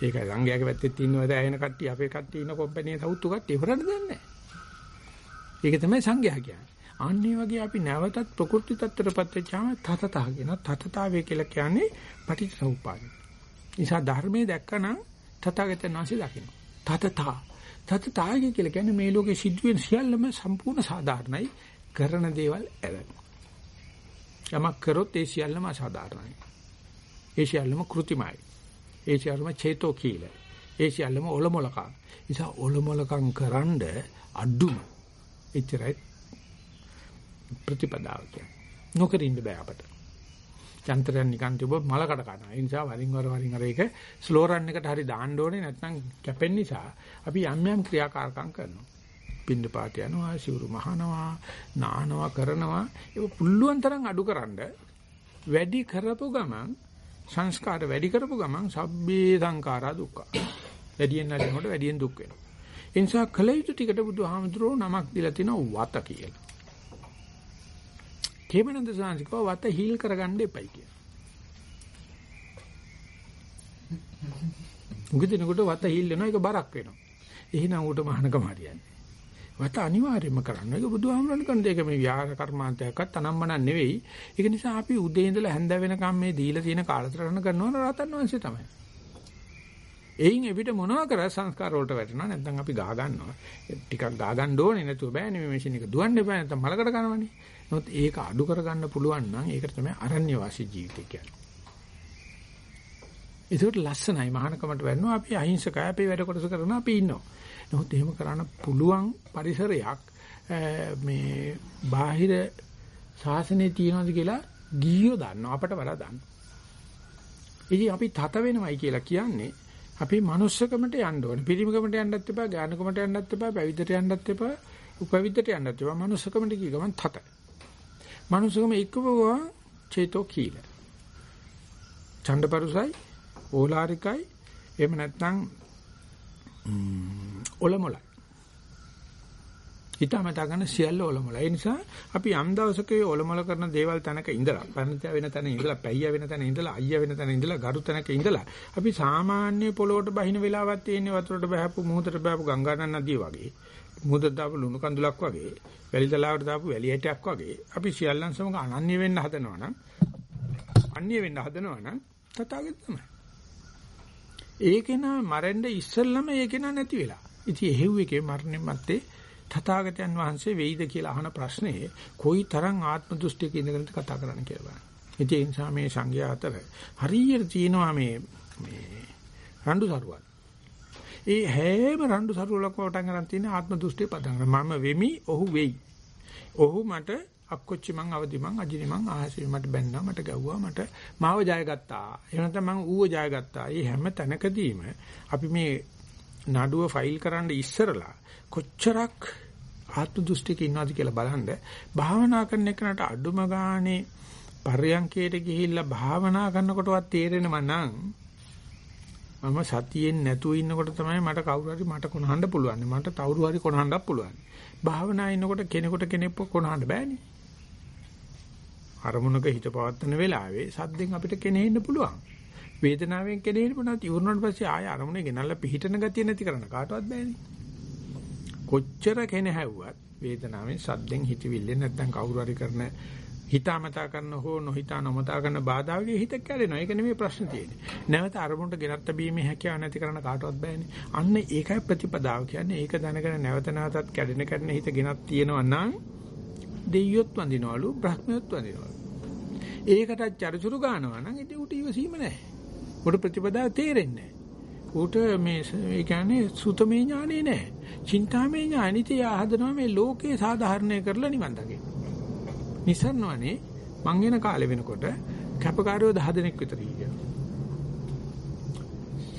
ඒක සංඝයාගේ පැත්තේ ඉන්නවද ඇහෙන කට්ටිය අපේ කට්ටිය ඉන්න කොම්පැනි සවුත්තු කට්ටිය හොරන්න දන්නේ ඒක තමයි සංඝයා කියන්නේ. අන්නේ වගේ අපි නැවතත් ප්‍රකෘති tattරපත් වෙච්චාම තතතා කියන තතතාවය කියලා කියන්නේ පටිච්චසමුප්පාදය. නිසා ධර්මයේ දැක්කනම් තථාගතයන් වහන්සේ දකින්න. තතතා. තතතාය කියලා කියන්නේ මේ ලෝකේ සිදුවෙන සියල්ලම සම්පූර්ණ සාධාරණයි කරන දේවල් ඇර. යමක් කරොත් ඒ සියල්ලම අසාධාරණයි. ඒ සියල්ලම કૃතිමයි. ඒ සියල්ලම චේතෝ කීල. ඒ සියල්ලම ඔලොමලකම්. නිසා ඔලොමලකම් කරන්ඩ අඩුම. එච්චරයි ප්‍රතිපදාව කියන්නේ. නොකර ඉන්න බෑ අපට. යන්ත්‍රයන් නිකන් තිබ්බ මලකට කනවා. ඒ නිසා වරින් වර වරින් වර ඒක ස්ලෝ රන් එකට හරි දාන්න ඕනේ නැත්නම් කැපෙන නිසා අපි යම් යම් ක්‍රියාකාරකම් කරනවා. පින්න පාට යනවා, සිවුරු මහනවා, නානවා කරනවා. ඒක පුළුවන් තරම් අඩුකරනද වැඩි කරපු ගමන් සංස්කාර වැඩි කරපු ගමන් සබ්බේ සංඛාරා දුක්ඛ. වැඩියෙන් නැතිනකොට වැඩියෙන් දුක් වෙනවා. ඒ නිසා කල යුතු ටිකට බුදුහාමුදුරුවෝ නමක් දීලා තිනවා වත කියලා. කේමනන්ද සාංශිකව වත හීල් කරගන්න එපයි කියලා. උගදිනකොට වත හීල් වෙනවා ඒක බරක් වෙනවා. එහෙනම් උට මහානකම හරියන්නේ. වත අනිවාර්යයෙන්ම කරන්න. ඒක බුදුහාමුදුරන් කරන දෙයක මේ ව්‍යාර කර්මාන්තයක්වත් අනම්මන නෙවෙයි. ඒක නිසා අපි උදේ ඉඳලා හැන්ද වෙනකම් මේ දීලා තියෙන කාලතරණ කරනවා රහතන් වහන්සේ තමයි. එයින් එවිට මොනවා කර සංස්කාර වලට වැටෙනවා නැත්නම් අපි ගා ගන්නවා. ටිකක් ගා ගන්න ඕනේ නැතුව බෑනේ මේ මැෂින් එක දුවන්න එපා නැත්නම් මලකට කනවනේ. නමුත් ඒක අඩු කරගන්න පුළුවන් නම් ඒකට තමයි අරණ්‍ය වාසී ජීවිතය කියන්නේ. ඒකට ලස්සනයි මහානකමට වෙන්නවා අපි අහිංසකයි අපි වැඩ කොටස කරන අපි ඉන්නවා. නමුත් එහෙම කරන්න පුළුවන් පරිසරයක් මේ බාහිර ශාසනයේ තියෙනවද කියලා ගියෝ දන්නවා අපට වඩා දන්නවා. ඉතින් අපි තත වෙනවයි කියලා කියන්නේ අපි manussකමට යන්න ඕනේ. පිරිමිකමට යන්නත් එපා, ඥානකමට යන්නත් එපා, පැවිද්දට යන්නත් එපා, උපවිද්දට යන්නත් එපා. manussකමට කිය ගමන් තත. manussකම එක්කවවා චේතෝ කීල. ඡණ්ඩපරුසයි, ඕලාරිකයි, එහෙම නැත්නම් ඔලොමලයි. හිතාමතා ගන්න සියල්ල ඔලොමල. ඒ නිසා අපි යම් දවසක ඒ ඔලොමල කරන දේවල් තැනක ඉඳලා, පරිණතය වෙන තැන ඉඳලා, පැయ్య වෙන තැන ඉඳලා, අයියා වෙන තැන ඉඳලා, ගරු තැනක ඉඳලා අපි සාමාන්‍ය පොළොවට බහින වෙලාවක් තියෙන්නේ වතුරට බහපු මුහුදට බහපු ගංගානන් නදිය වගේ. මුහුදට දාපු ලුණු කඳුලක් වගේ, වැලි තලාවට දාපු වැලි හැටයක් වගේ. අපි සියල්ලන් සමග අනන්‍ය වෙන්න හදනවා නම්, අන්‍ය වෙන්න හදනවා නම් තථාගත තමයි. ඒකේන මරෙන්න ඉස්සෙල්ලම ඒකේන නැති වෙලා. ඉතින් එහෙව් එකේ මරණය මැත්තේ තථාගතයන් වහන්සේ වෙයිද කියලා අහන ප්‍රශ්නේ කොයි තරම් ආත්ම දෘෂ්ටියක ඉඳගෙනද කතා කරන්න කියලා බලන්න. ඒ නිසා මේ සංඝයා අතර හරියට තියෙනවා මේ මේ රණ්ඩු සරුවල්. ඒ හැම රණ්ඩු සරුවලක වටන් ගන්න තියෙන ආත්ම දෘෂ්ටිය පදන් මම වෙමි, ඔහු වෙයි. ඔහු මට අක්කොච්චි මං අවදි මං අජිනි මං ආහසේ මට බැන්නා මට ගැව්වා මට මාව ජයගත්තා. එහෙම නැත්නම් මං ඌව ජයගත්තා. මේ හැම තැනකදීම අපි මේ නඩුව ෆයිල් කරන්න ඉස්සරලා කොච්චරක් ආත්ම දෘෂ්ටික ඉන්නවද කියලා බලන්න භාවනා කරන එකනට අඩුම ගානේ පර්යංකයට ගිහිල්ලා භාවනා කරනකොටවත් තේරෙනව නම් මම සතියෙන් නැතුව ඉන්නකොට තමයි මට කවුරු හරි මට කොනහන්න පුළුවන්. මට තවුරු හරි කොනහන්නත් පුළුවන්. භාවනා ඉන්නකොට කෙනෙකුට කෙනෙක් කොනහන්න බෑනේ. අරමුණක හිත පවත්වන වෙලාවේ සද්දෙන් අපිට කෙනෙහින්න පුළුවන්. වේදනාවෙන් කෙනෙහින්න පුළුවන්. ඉවරනට පස්සේ ආය අරමුණේ ගෙනල්ලා පිහිටන ගතිය නැති කරන්න කාටවත් බෑනේ. කොච්චර කෙනෙහැව්වත් වේදනාවෙන් සද්දෙන් හිතවිල්ලෙන් නැත්තම් කවුරු හරි කරන හිතාමතා කරන හෝ නොහිතා නොමතා කරන බාධාවගේ හිත කැඩෙනවා. ඒක නෙමෙයි ප්‍රශ්න තියෙන්නේ. නැවත අරමුණට ගෙනත් බීමේ හැකියාව නැති කරන කාටවත් බෑනේ. අන්න ඒකයි ප්‍රතිපදාව කියන්නේ. ඒක දැනගෙන නැවත නැවතත් කැඩෙන කැඩෙන හිත ගෙනත් තියෙනවා නම් දෙයියොත් වඳිනවලු බ්‍රහ්මියොත් වඳිනවලු. ඒකට චරිචුරු ගන්නවා නම් ඉතින් උට ඉවසීම නැහැ. උට ප්‍රතිපදාව තේරෙන්නේ නැහැ. ඌට මේ ඒ කියන්නේ සුතමේ ඥානෙ නැහැ. චින්තාමේ ඥානිතය හදනවා මේ ලෝකේ සාධාරණය කරලා නිවන් දකින්න. නිසන්වනේ මං එන කාලේ වෙනකොට කැපකාරයෝ 10 දෙනෙක් විතර හිටියා.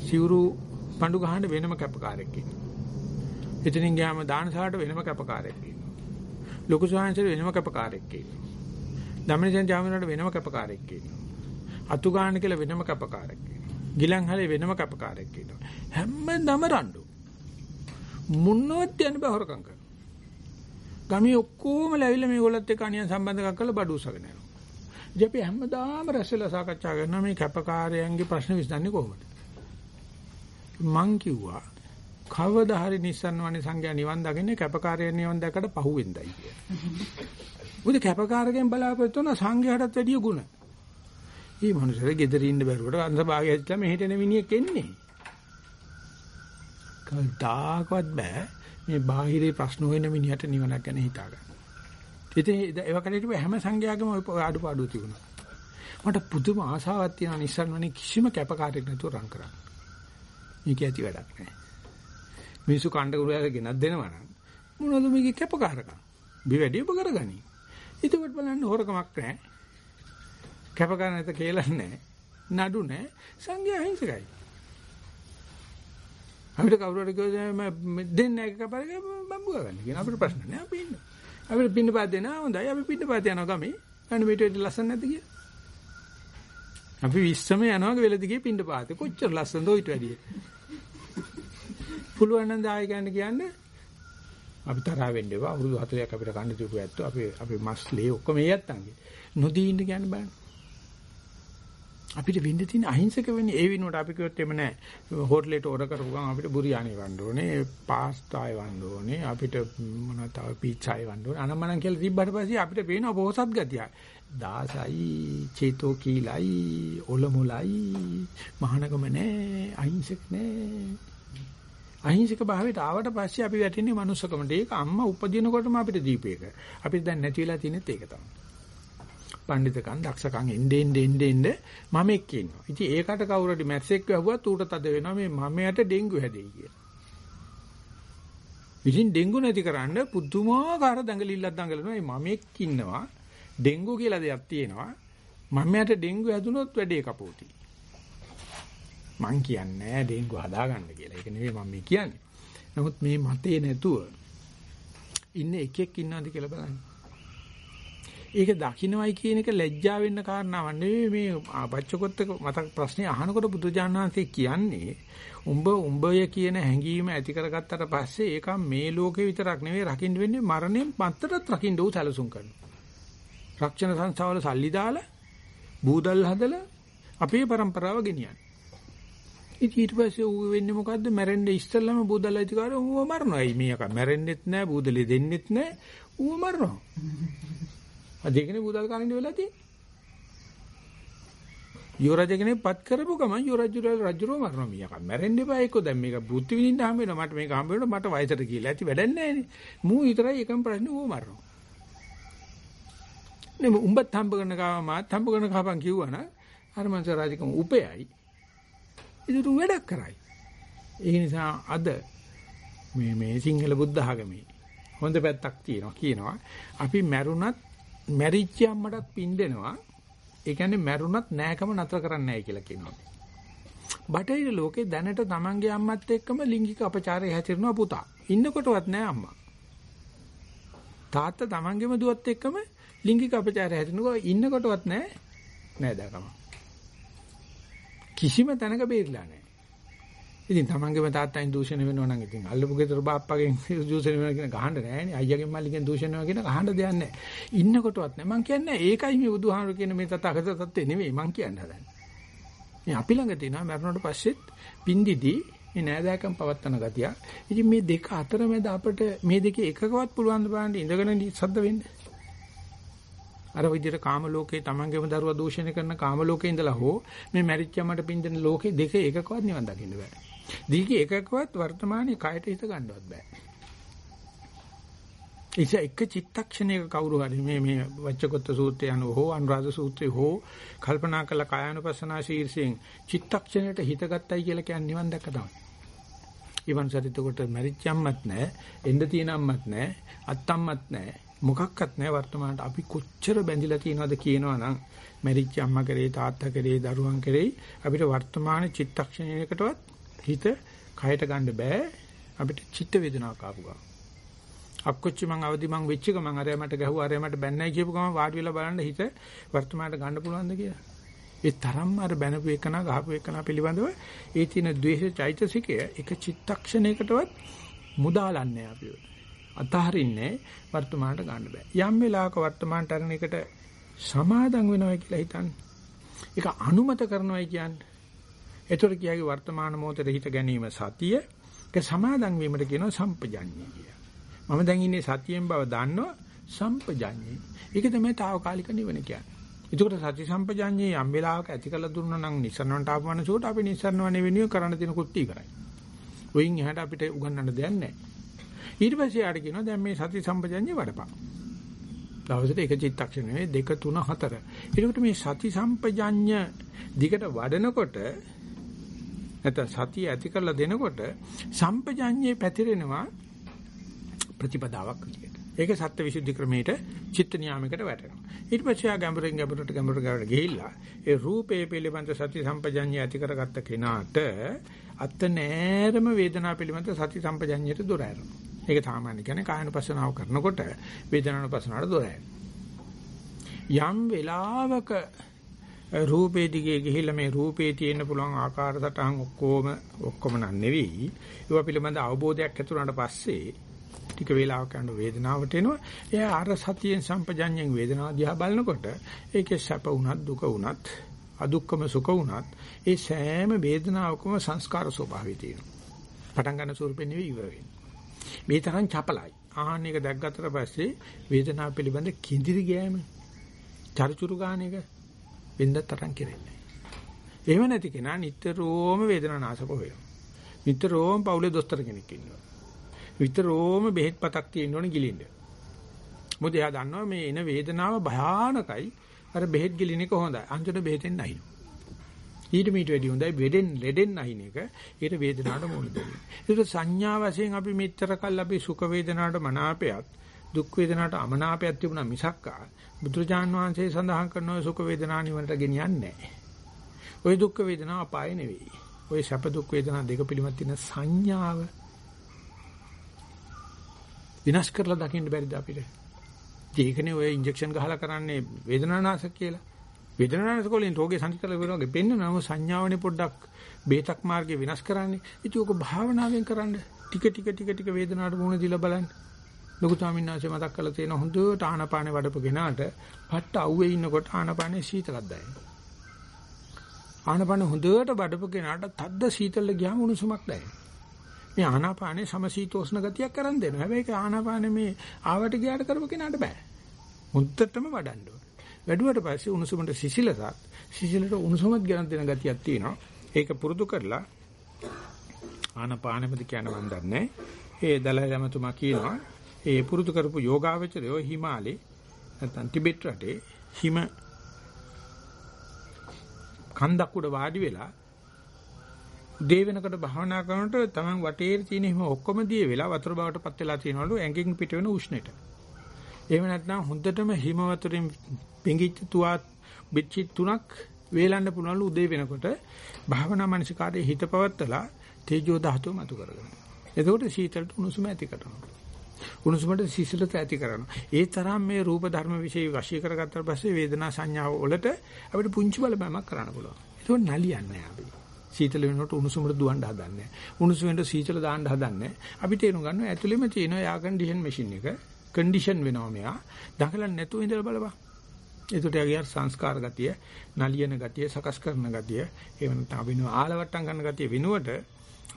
සිවුරු පඳු ගහන්න වෙනම කැපකාරයෙක් ඉන්නවා. එතනින් ගියාම දානසාරට වෙනම කැපකාරයෙක් ඉන්නවා. ලොකු සාංශයට වෙනම කැපකාරයෙක් ඉන්නවා. ධම්මනිසෙන් ජාමිනට වෙනම කැපකාරයෙක් ඉන්නවා. අතු ගන්න කියලා වෙනම කැපකාරයෙක් ඉන්නවා. ගිලන් හලේ වෙනම කැපකාරයෙක් ඉන්නවා. හැමදම රණ්ඩු. මුන්නවත් යන බෑ හොරකම් කරනවා. ගමේ ඔක්කොම ලැවිලා මේගොල්ලත් එක්ක අනියන් සම්බන්ධකම් කරලා බඩු උසගෙන යනවා. ඉතින් අපි හැමදාම රැස්වලා සාකච්ඡා කරනවා මේ කැපකාරයන්ගේ ප්‍රශ්න විසඳන්නේ කොහොමද? මං කිව්වා කවදා හරි Nissan වනේ සංඝයා නිවන් දකින්නේ කැපකාරයන් නිවන් දැක්කට පහුවෙන්දයි කියලා. මොකද කැපකාරකෙන් බලාපොරොත්තු වෙන සංඝයාටත් වැඩිය ಗುಣ. මේ මනුස්සයර ගෙදර ඉන්න බැරුවට අන්සභාගය ඇත්තම මෙහෙට එන මිනිහෙක් එන්නේ. කවදාකවත් බෑ මේ බාහිරේ ප්‍රශ්න හොයන මිනිහට නිවනක් ගැන හිතා ගන්න. ඉතින් ඒව කලේට හැම සංඝයාගම ඔය අඩුපාඩු තිබුණා. මට පුදුම ආසාවක් තියෙනවා නිස්සාරණේ කිසිම කැපකාරයෙක් නැතුව රන් කරන්න. මේක ඇති වැඩක් නෑ. මිනිස්සු කණ්ඩ කුරයල ගෙනත් දෙනවා නම් මොනවද මේකේ කැපකාරකම්? බි වැඩි ඔබ කරගනි. එතකොට බලන්න හොරකමක් නැහැ. කැපකාර නැත කියලා නැහැ. නඩු නැහැ. සංඝයා අහිංසකයි. අපිට කවුරු හරි කිව්වොත් දෙන්නේ නැහැ කපරගේ බම්බුව ගන්න කියන අපිට ප්‍රශ්න නැහැ අපි ඉන්න. අපිට පින්න පාත් දෙනවා හොඳයි අපි පින්න පාත් යනවා ගමේ. අන්න මේට වෙඩි ලස්සන නැද්ද කියලා. අපි 20ම යනවා වෙලදිගේ පින්න පාතේ කොච්චර ලස්සනද ඔයිට වැඩිය. පුළුවන් නම් දායකයන්ට කියන්නේ අපි තරහ වෙන්න එපා අවුරුදු 40ක් අපිට කන්න දීපු ඇත්තෝ අපි අපි මස් ලේ ඔක්කොම මේ යත්තන්ගේ. නොදී ඉන්න කියන්නේ බලන්න. අපිට වෙන්න තියෙන අහිංසක වෙන්නේ ඒ විනුවට අපි කිව්වොත් එම නැහැ හෝටලෙට ඕඩර් කරපු ගමන් අපිට බුරියානි වන්න ඕනේ පාස්තා වන්න ඕනේ අපිට මොනවද තව පීට්සා වන්න ඕනේ අනම්මනම් කියලා තිබ්බට පස්සේ අපිට පේන පොහසත් ගතිය දාසයි චේතෝ කීලයි ඔලමුලයි මහානගම නැහැ අහිංසක නැහැ අහිංසක භාවයට ආවට පස්සේ අපි වැටෙන්නේ මනුස්සකමට. ඒක අම්මා උපදිනකොටම අපිට දීපේක අපිට දැන් නැති වෙලා තියෙනෙත් ඒක තමයි. පඬිතකම් දක්ෂකම් එnde ende ende ende මම එක්ක ඉන්නවා. ඉතින් ඒකට කවුරු හරි මැස්සෙක් වැහුවත් ඌට තද වෙනවා මේ මමයට ඩෙන්ගු හැදෙයි කියලා. ඉතින් ඩෙන්ගු නැති කරන්න පුදුමාකාර දඟලිල්ලක් දඟලනවා. මේ මම එක්ක ඉන්නවා. ඩෙන්ගු කියලා දෙයක් තියෙනවා. මමයට ඩෙන්ගු හැදුනොත් වැඩේ කපෝටි. මං කියන්නේ ඩෙන්ගු හදාගන්න කියලා. ඒක නෙවෙයි මම කියන්නේ. නමුත් මේ මතේ නැතුව ඉන්න එකෙක් ඉන්නවද කියලා බලන්න. ඒක දකින්නවයි කියන එක ලැජ්ජා වෙන්න කාරණාවක් නෙවෙයි මේ බච්චකොත් මතක් ප්‍රශ්නේ අහනකොට බුදුජානනාංශේ කියන්නේ උඹ උඹය කියන හැඟීම ඇති කරගත්තට පස්සේ ඒක මේ ලෝකේ විතරක් නෙවෙයි රකින්න වෙන්නේ මරණයෙන් මත්තරත් රකින්න උ සැලසුම් කරනවා. රක්ෂණ සංස්ථාවල සල්ලි දාලා බූදල් හදලා අපේ પરම්පරාව ගෙනියන්නේ. ඉතින් ඊට පස්සේ ඌ වෙන්නේ මොකද්ද? මැරෙන්න ඉස්සෙල්ලාම බූදල් අයිතිකාරය ඌව මරනවා. මේ එක මැරෙන්නෙත් නැහැ, බූදලේ දෙන්නෙත් නැහැ. ඌව මරනවා. අද ඒකනේ බුදල් කනින්න වෙලා තියෙන්නේ. යෝරජ කෙනෙක් පත් කරපු ගමන් යෝරජුරල් රජුරෝ මරනවා මියා. මැරෙන්න එපා ඒකෝ දැන් මේක බුද්ධ විඳින්න හම්බ වෙනවා. මට මේක හම්බ වෙනවා මට වයසට කියලා. ඇති වැඩක් නැහැ නේ. මූ විතරයි එකම ප්‍රශ්නේ ඌ මරනවා. නේ උඹත් හම්බ කරන කාම මාත් හම්බ කරන කාපන් කිව්වනම් අර මංස රාජකම උපයයි. ඒක උ වැඩක් කරයි. ඒ නිසා අද මේ මේ සිංහල බුද්ධ ආගමේ හොඳ පැත්තක් තියෙනවා කියනවා. අපි මැරුණත් මැරිච්ච අම්මටත් පින් දෙනවා. ඒ කියන්නේ මැරුණත් නෑකම නතර කරන්නේ නැහැ කියලා කියනවා. බටහිර ලෝකේ දැනට තමන්ගේ අම්මත් එක්කම ලිංගික අපචාරය හැසිරෙනවා පුතා. ඉන්නකොටවත් නෑ අම්මා. තාත්තා තමන්ගේම දුවත් එක්කම ලිංගික අපචාරය හැසිරෙනවා ඉන්නකොටවත් නෑ නෑදකම. කිසිම තැනක බේරිලා නෑ. ඉතින් තමන්ගේම තාත්තෙන් දූෂණය වෙනවා නම් ඉතින් අල්ලපු ගෙදර බාප්පගෙන් දූෂණය වෙනවා කියන ගහන්න නෑනේ. අයියාගෙන් මල්ලිගෙන් දූෂණය වෙනවා කියන ගහන්න දෙයක් නෑ. ඉන්නකොටවත් නෑ. මං කියන්නේ ඒකයි මේ බුදුහාමුදුරු කියන මේ තථාගත තත්ත්වේ නෙවෙයි මං කියන්නේ හදන්නේ. මේ අපි ළඟ තියෙනවා මරණයට පස්සෙත් පින්දිදී මේ නෑදෑකම් පවත්තන ගතිය. ඉතින් මේ දෙක අතරමැද අපිට මේ දෙකේ එකකවත් පුළුවන් ද බලන්න ඉඳගෙන සද්ද වෙන්න. අර විදිහට කාම ලෝකේ තමන්ගේම දරුවා දූෂණය කරන කාම ලෝකේ ඉඳලා හෝ මේ මැරිච්චමට පින්දෙන ලෝකේ දෙක එකකවත් නිවන් දකින්න බෑ. දීගේ එකකවත් වර්තමානයේ කයට හිත ගන්නවත් බෑ. ඉතින් එක චිත්තක්ෂණයක කවුරු හරි මේ මේ වච්චකොත්ත සූත්‍රය අනුව හෝ අනුරාධ සූත්‍රය හෝ කල්පනා කළ කායानुපස්සනා ශීර්ෂයෙන් චිත්තක්ෂණයට හිත ගත්තයි කියලා කියන්නේ නිවන් දැක්ක තමයි. ඊවන් සරිතකොට මැරිච්ච අම්මත් නැහැ, එන්න තියෙන අම්මත් නැහැ, අත්තම්මත් නැහැ. මොකක්වත් නැහැ වර්තමානට අපි කොච්චර බැඳිලා තියෙනවද කියනවනම් මැරිච්ච අම්මා කරේ තාත්තා කරේ දරුවන් කරේ අපිට වර්තමාන චිත්තක්ෂණයකටවත් හිත කයට ගන්න බෑ අපිට චිත්ත වේදනාවක් ආපු ගමන්. අක්කොච්චි මං අවදි මං වෙච්ච ගමන් අරයා මට ගැහුවා අරයා මට බැන්නයි කියපු ගමන් වාඩි වෙලා බලන්න හිත වර්තමානට ගන්න පුළුවන්ද කියලා. ඒ තරම්ම අර බැනපු එකන ගහපු එකන පිළිබඳව ඒ තියෙන ද්වේෂ චෛතසිකය එක චිත්තක්ෂණයකටවත් මුදාලන්නේ අපිව. අතහරින්නේ වර්තමානට ගන්න බෑ. යම් වෙලාවක වර්තමානට අරගෙන එකට සමාදම් වෙනවා කියලා හිතන්නේ. ඒක අනුමත කරනවායි කියන්නේ ඒතර කියාගේ වර්තමාන මොහොතේ හිත ගැනීම සතිය. ඒක සමාදන් වීමට කියනවා සම්පජඤ්ඤය කියලා. මම දැන් ඉන්නේ සතියෙන් බව දන්නවා සම්පජඤ්ඤය. ඒක තමයි తాවකාලික නිවන කියන්නේ. ඒකට සති සම්පජඤ්ඤේ යම් වෙලාවක ඇති කළ දුන්නා නම් නිසරණට ආපමනසුවට අපි නිසරණවනේ වෙනුව කරන්න තියෙන කුට්ටි කරයි. ඔයින් එහාට අපිට උගන්වන්න දෙයක් නැහැ. ඊට පස්සේ ආට කියනවා දැන් මේ සති සම්පජඤ්ඤේ වඩපන්. දවසට එක චිත්තක්ෂණ නෙවෙයි දෙක තුන හතර. ඒකට මේ සති සම්පජඤ්ඤ දිගට වඩනකොට නැත්නම් සතිය ඇති කරලා දෙනකොට සම්පජඤ්ඤේ පැතිරෙනවා ප්‍රතිපදාවක් විදියට. ඒක සත්‍ය විසුද්ධි ක්‍රමයට චිත්ත නියාමයකට වැටෙනවා. ඊට පස්සේ ආ ගැඹුරින් ගැඹුරට ගැඹුරට ගැඹුරට ගිහිල්ලා ඒ රූපේ පිළිබඳ සති සම්පජඤ්ඤය ඇති කරගත්ත කෙනාට අත් නෑරම වේදනාව පිළිබඳ සති සම්පජඤ්ඤයට දොර ඇරෙනවා. ඒක සාමාන්‍ය කියන්නේ කායනුපස්සනාව කරනකොට වේදනානුපස්සනාවට දොර යම් වෙලාවක රූපේ දිගේ ගිහිල්ලා මේ රූපේ තියෙන්න පුළුවන් ආකාර සටහන් ඔක්කොම ඔක්කොම නන් නෙවෙයි. ඒවා පිළිබඳ අවබෝධයක් ඇති වුණාට පස්සේ ටික වේලාවක් යන වේදනාවට එනවා. එයා අර සතියෙන් සම්පජඤ්ඤයෙන් වේදනාව දිහා බලනකොට ඒකේ සැප වුණත් දුක වුණත් අදුක්කම සුඛ වුණත් ඒ සෑම වේදනාවකම සංස්කාර ස්වභාවය තියෙනවා. පටන් ගන්න ස්වරූපෙ නෙවෙයි ඉවර වෙන්නේ. මේ තරම් චපලයි. ආහන් එක දැක්ගත්තට පස්සේ වේදනාව පිළිබඳ කිඳිරි ගෑම චරිචුරු ගාන එක වෙනදත් තරම් කෙරෙන්නේ. එහෙම නැති කෙනා නිතරම වේදනානාශක වෙනවා. නිතරම පවුලේ දොස්තර කෙනෙක් ඉන්නවා. නිතරම බෙහෙත් පතක් තියෙන්න ඕනේ ගිලින්න. මොකද එයා දන්නවා මේ එන වේදනාව භයානකයි. අර බෙහෙත් ගිලින එක හොඳයි. අන්තිමට බෙහෙතෙන් නැහිනු. ඊට මීට වැඩි හොඳයි බෙඩෙන් ලෙඩෙන් නැහින එක. ඊට වේදනාවට මුහුණ දෙන්නේ. ඒක සංඥා වශයෙන් අපි මෙච්චර කල් අපි සුඛ වේදනාවට මනාපයක් දුක් වේදනාවට අමනාපයක් තිබුණා මිසක්කා බුදුරජාන් වහන්සේ සඳහන් කරන ඔය සුඛ වේදනා නිවනට ගෙනියන්නේ නැහැ. ওই දුක් වේදනා අපාය නෙවෙයි. ওই සැප දුක් වේදනා දෙක පිළිමත් තියෙන සංඥාව විනාශ කරලා දකින්න බැරිද අපිට? ඒකනේ ඔය ඉන්ජෙක්ෂන් ගහලා කරන්නේ වේදනානාශක කියලා. වේදනානාශක වලින් රෝගේ සංකල්ප වලගේ පෙන්නනම සංඥාවනේ පොඩ්ඩක් බේතක් මාර්ගේ විනාශ කරන්නේ. ඉතින් ඔක භාවනාවෙන් කරන්න ටික ටික ටික ටික වේදනාවට මුහුණ දීලා බලන්න. ලොකු ස්වාමීන් වහන්සේ මතක් කරලා තියෙන හොඳට ආනපානේ වඩපු කෙනාට පට්ට අවුවේ ඉන්නකොට ආනපානේ සීතලක් දැනෙනවා. ආනපානේ හොඳට වඩපු කෙනාට තද්ද සීතල ගියාම උණුසුමක් දැනෙනවා. මේ ආනාපානේ සමශීතෝෂ්ණ ගතියක් කරන් දෙනවා. හැබැයි ඒක ආනාපානේ මේ ආවට ගියාට කරපු කෙනාට බෑ. හොඳටම වඩන්න ඕනේ. වැඩුවට පස්සේ උණුසුමට සිසිලසක් සිසිලට උණුසුමත් ගණන් දෙන ගතියක් තියෙනවා. ඒක පුරුදු කරලා ආනාපානෙමද කියන මන් දන්නේ. ඒ දලයි ළමතුමා කියනවා ඒ පුරුදු කරපු යෝගාවචරයෝ හිමාලේ නැත්නම් ටිබෙට් රටේ හිම කන්දක් උඩ වාඩි වෙලා උදේ වෙනකොට භාවනා කරනකොට තමන් වටේ තියෙන හිම ඔක්කොම දිය වෙලා වතුර බවට පත් වෙලා තියෙනවලු ඇඟින් පිට වෙන උෂ්ණයට. එහෙම නැත්නම් හොඳටම හිම වතුරෙන් පිඟිච්ච තුවා බෙච්චි තුනක් වේලන්න පුළුවන්ලු උදේ වෙනකොට භාවනා මනසිකාරයේ හිත පවත්තලා තේජෝ ධාතුව මතු කරගන්න. එතකොට සීතලට උණුසුම ඇති කරනවා. උණුසුමට සිසිලත ඇති කරනවා. ඒ තරම් මේ රූප ධර්ම વિશે වශී කරගත්තාට පස්සේ වේදනා සංඥාව වලට අපිට පුංචි බලපෑමක් කරන්න පුළුවන්. ඒක නලියන්නේ අපි. සීතල වෙනකොට උණුසුමට දුවන්න හදන්නේ. උණුසුම වෙනකොට සීතල දාන්න හදන්නේ. අපි තේරුම් ගන්නවා ඇතුළෙම තියෙන එයා කන්ඩිෂන් මැෂින් එක කන්ඩිෂන් වෙනවා මෙයා. දඟලන්නේ නැතුව ඉඳලා බලපන්. ඒකට යගේ සංස්කාර ගතිය, නලියන ගතිය, සකස් කරන ගතිය, ඒ වෙනත් අවිනව ආලවට්ටම් කරන ගතිය වෙනුවට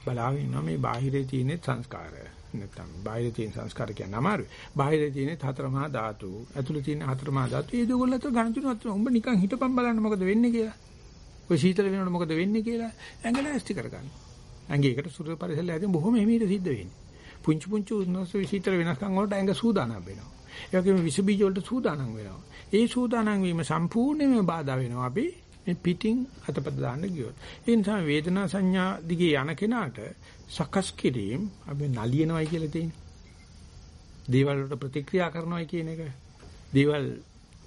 බලාගෙන ඉන්නවා මේ බාහිරේ තියෙන සංස්කාරය. නැත්නම් බාහිර තියෙන සංස්කාර කියන අමාරුයි. බාහිර තියෙන හතර මහා ධාතු, ඇතුළේ තියෙන හතර මහා ධාතු. ඒ දෙකොල්ලත් ගණතුනත් උඹ නිකන් හිටපන් බලන්න මොකද වෙන්නේ කියලා. ඔය සීතල වෙනකොට මොකද වෙන්නේ කියලා ඇඟ නැස්ති කරගන්න. ඇඟේකට සුදු පරිසරය ඇතින් බොහොම එමෙහිට සිද්ධ වෙන්නේ. පුංචි පුංචි උන්නස සීතල වෙනස්කම් වලට ඇඟ සූදානම් වෙනවා. ඒ වගේම විස බීජ වලට සූදානම් වෙනවා. ඒ සූදානම් වීම සම්පූර්ණයෙන්ම බාධා වෙනවා අපි මේ පිටින් අතපත දාන්න ගියොත්. ඒ නිසා වේදනා සංඥා දිගේ යන කෙනාට සකස් කිරීම අපි නලියනවයි කියලා තියෙන්නේ. දේවල් වලට ප්‍රතික්‍රියා කරනවයි කියන එක. දේවල්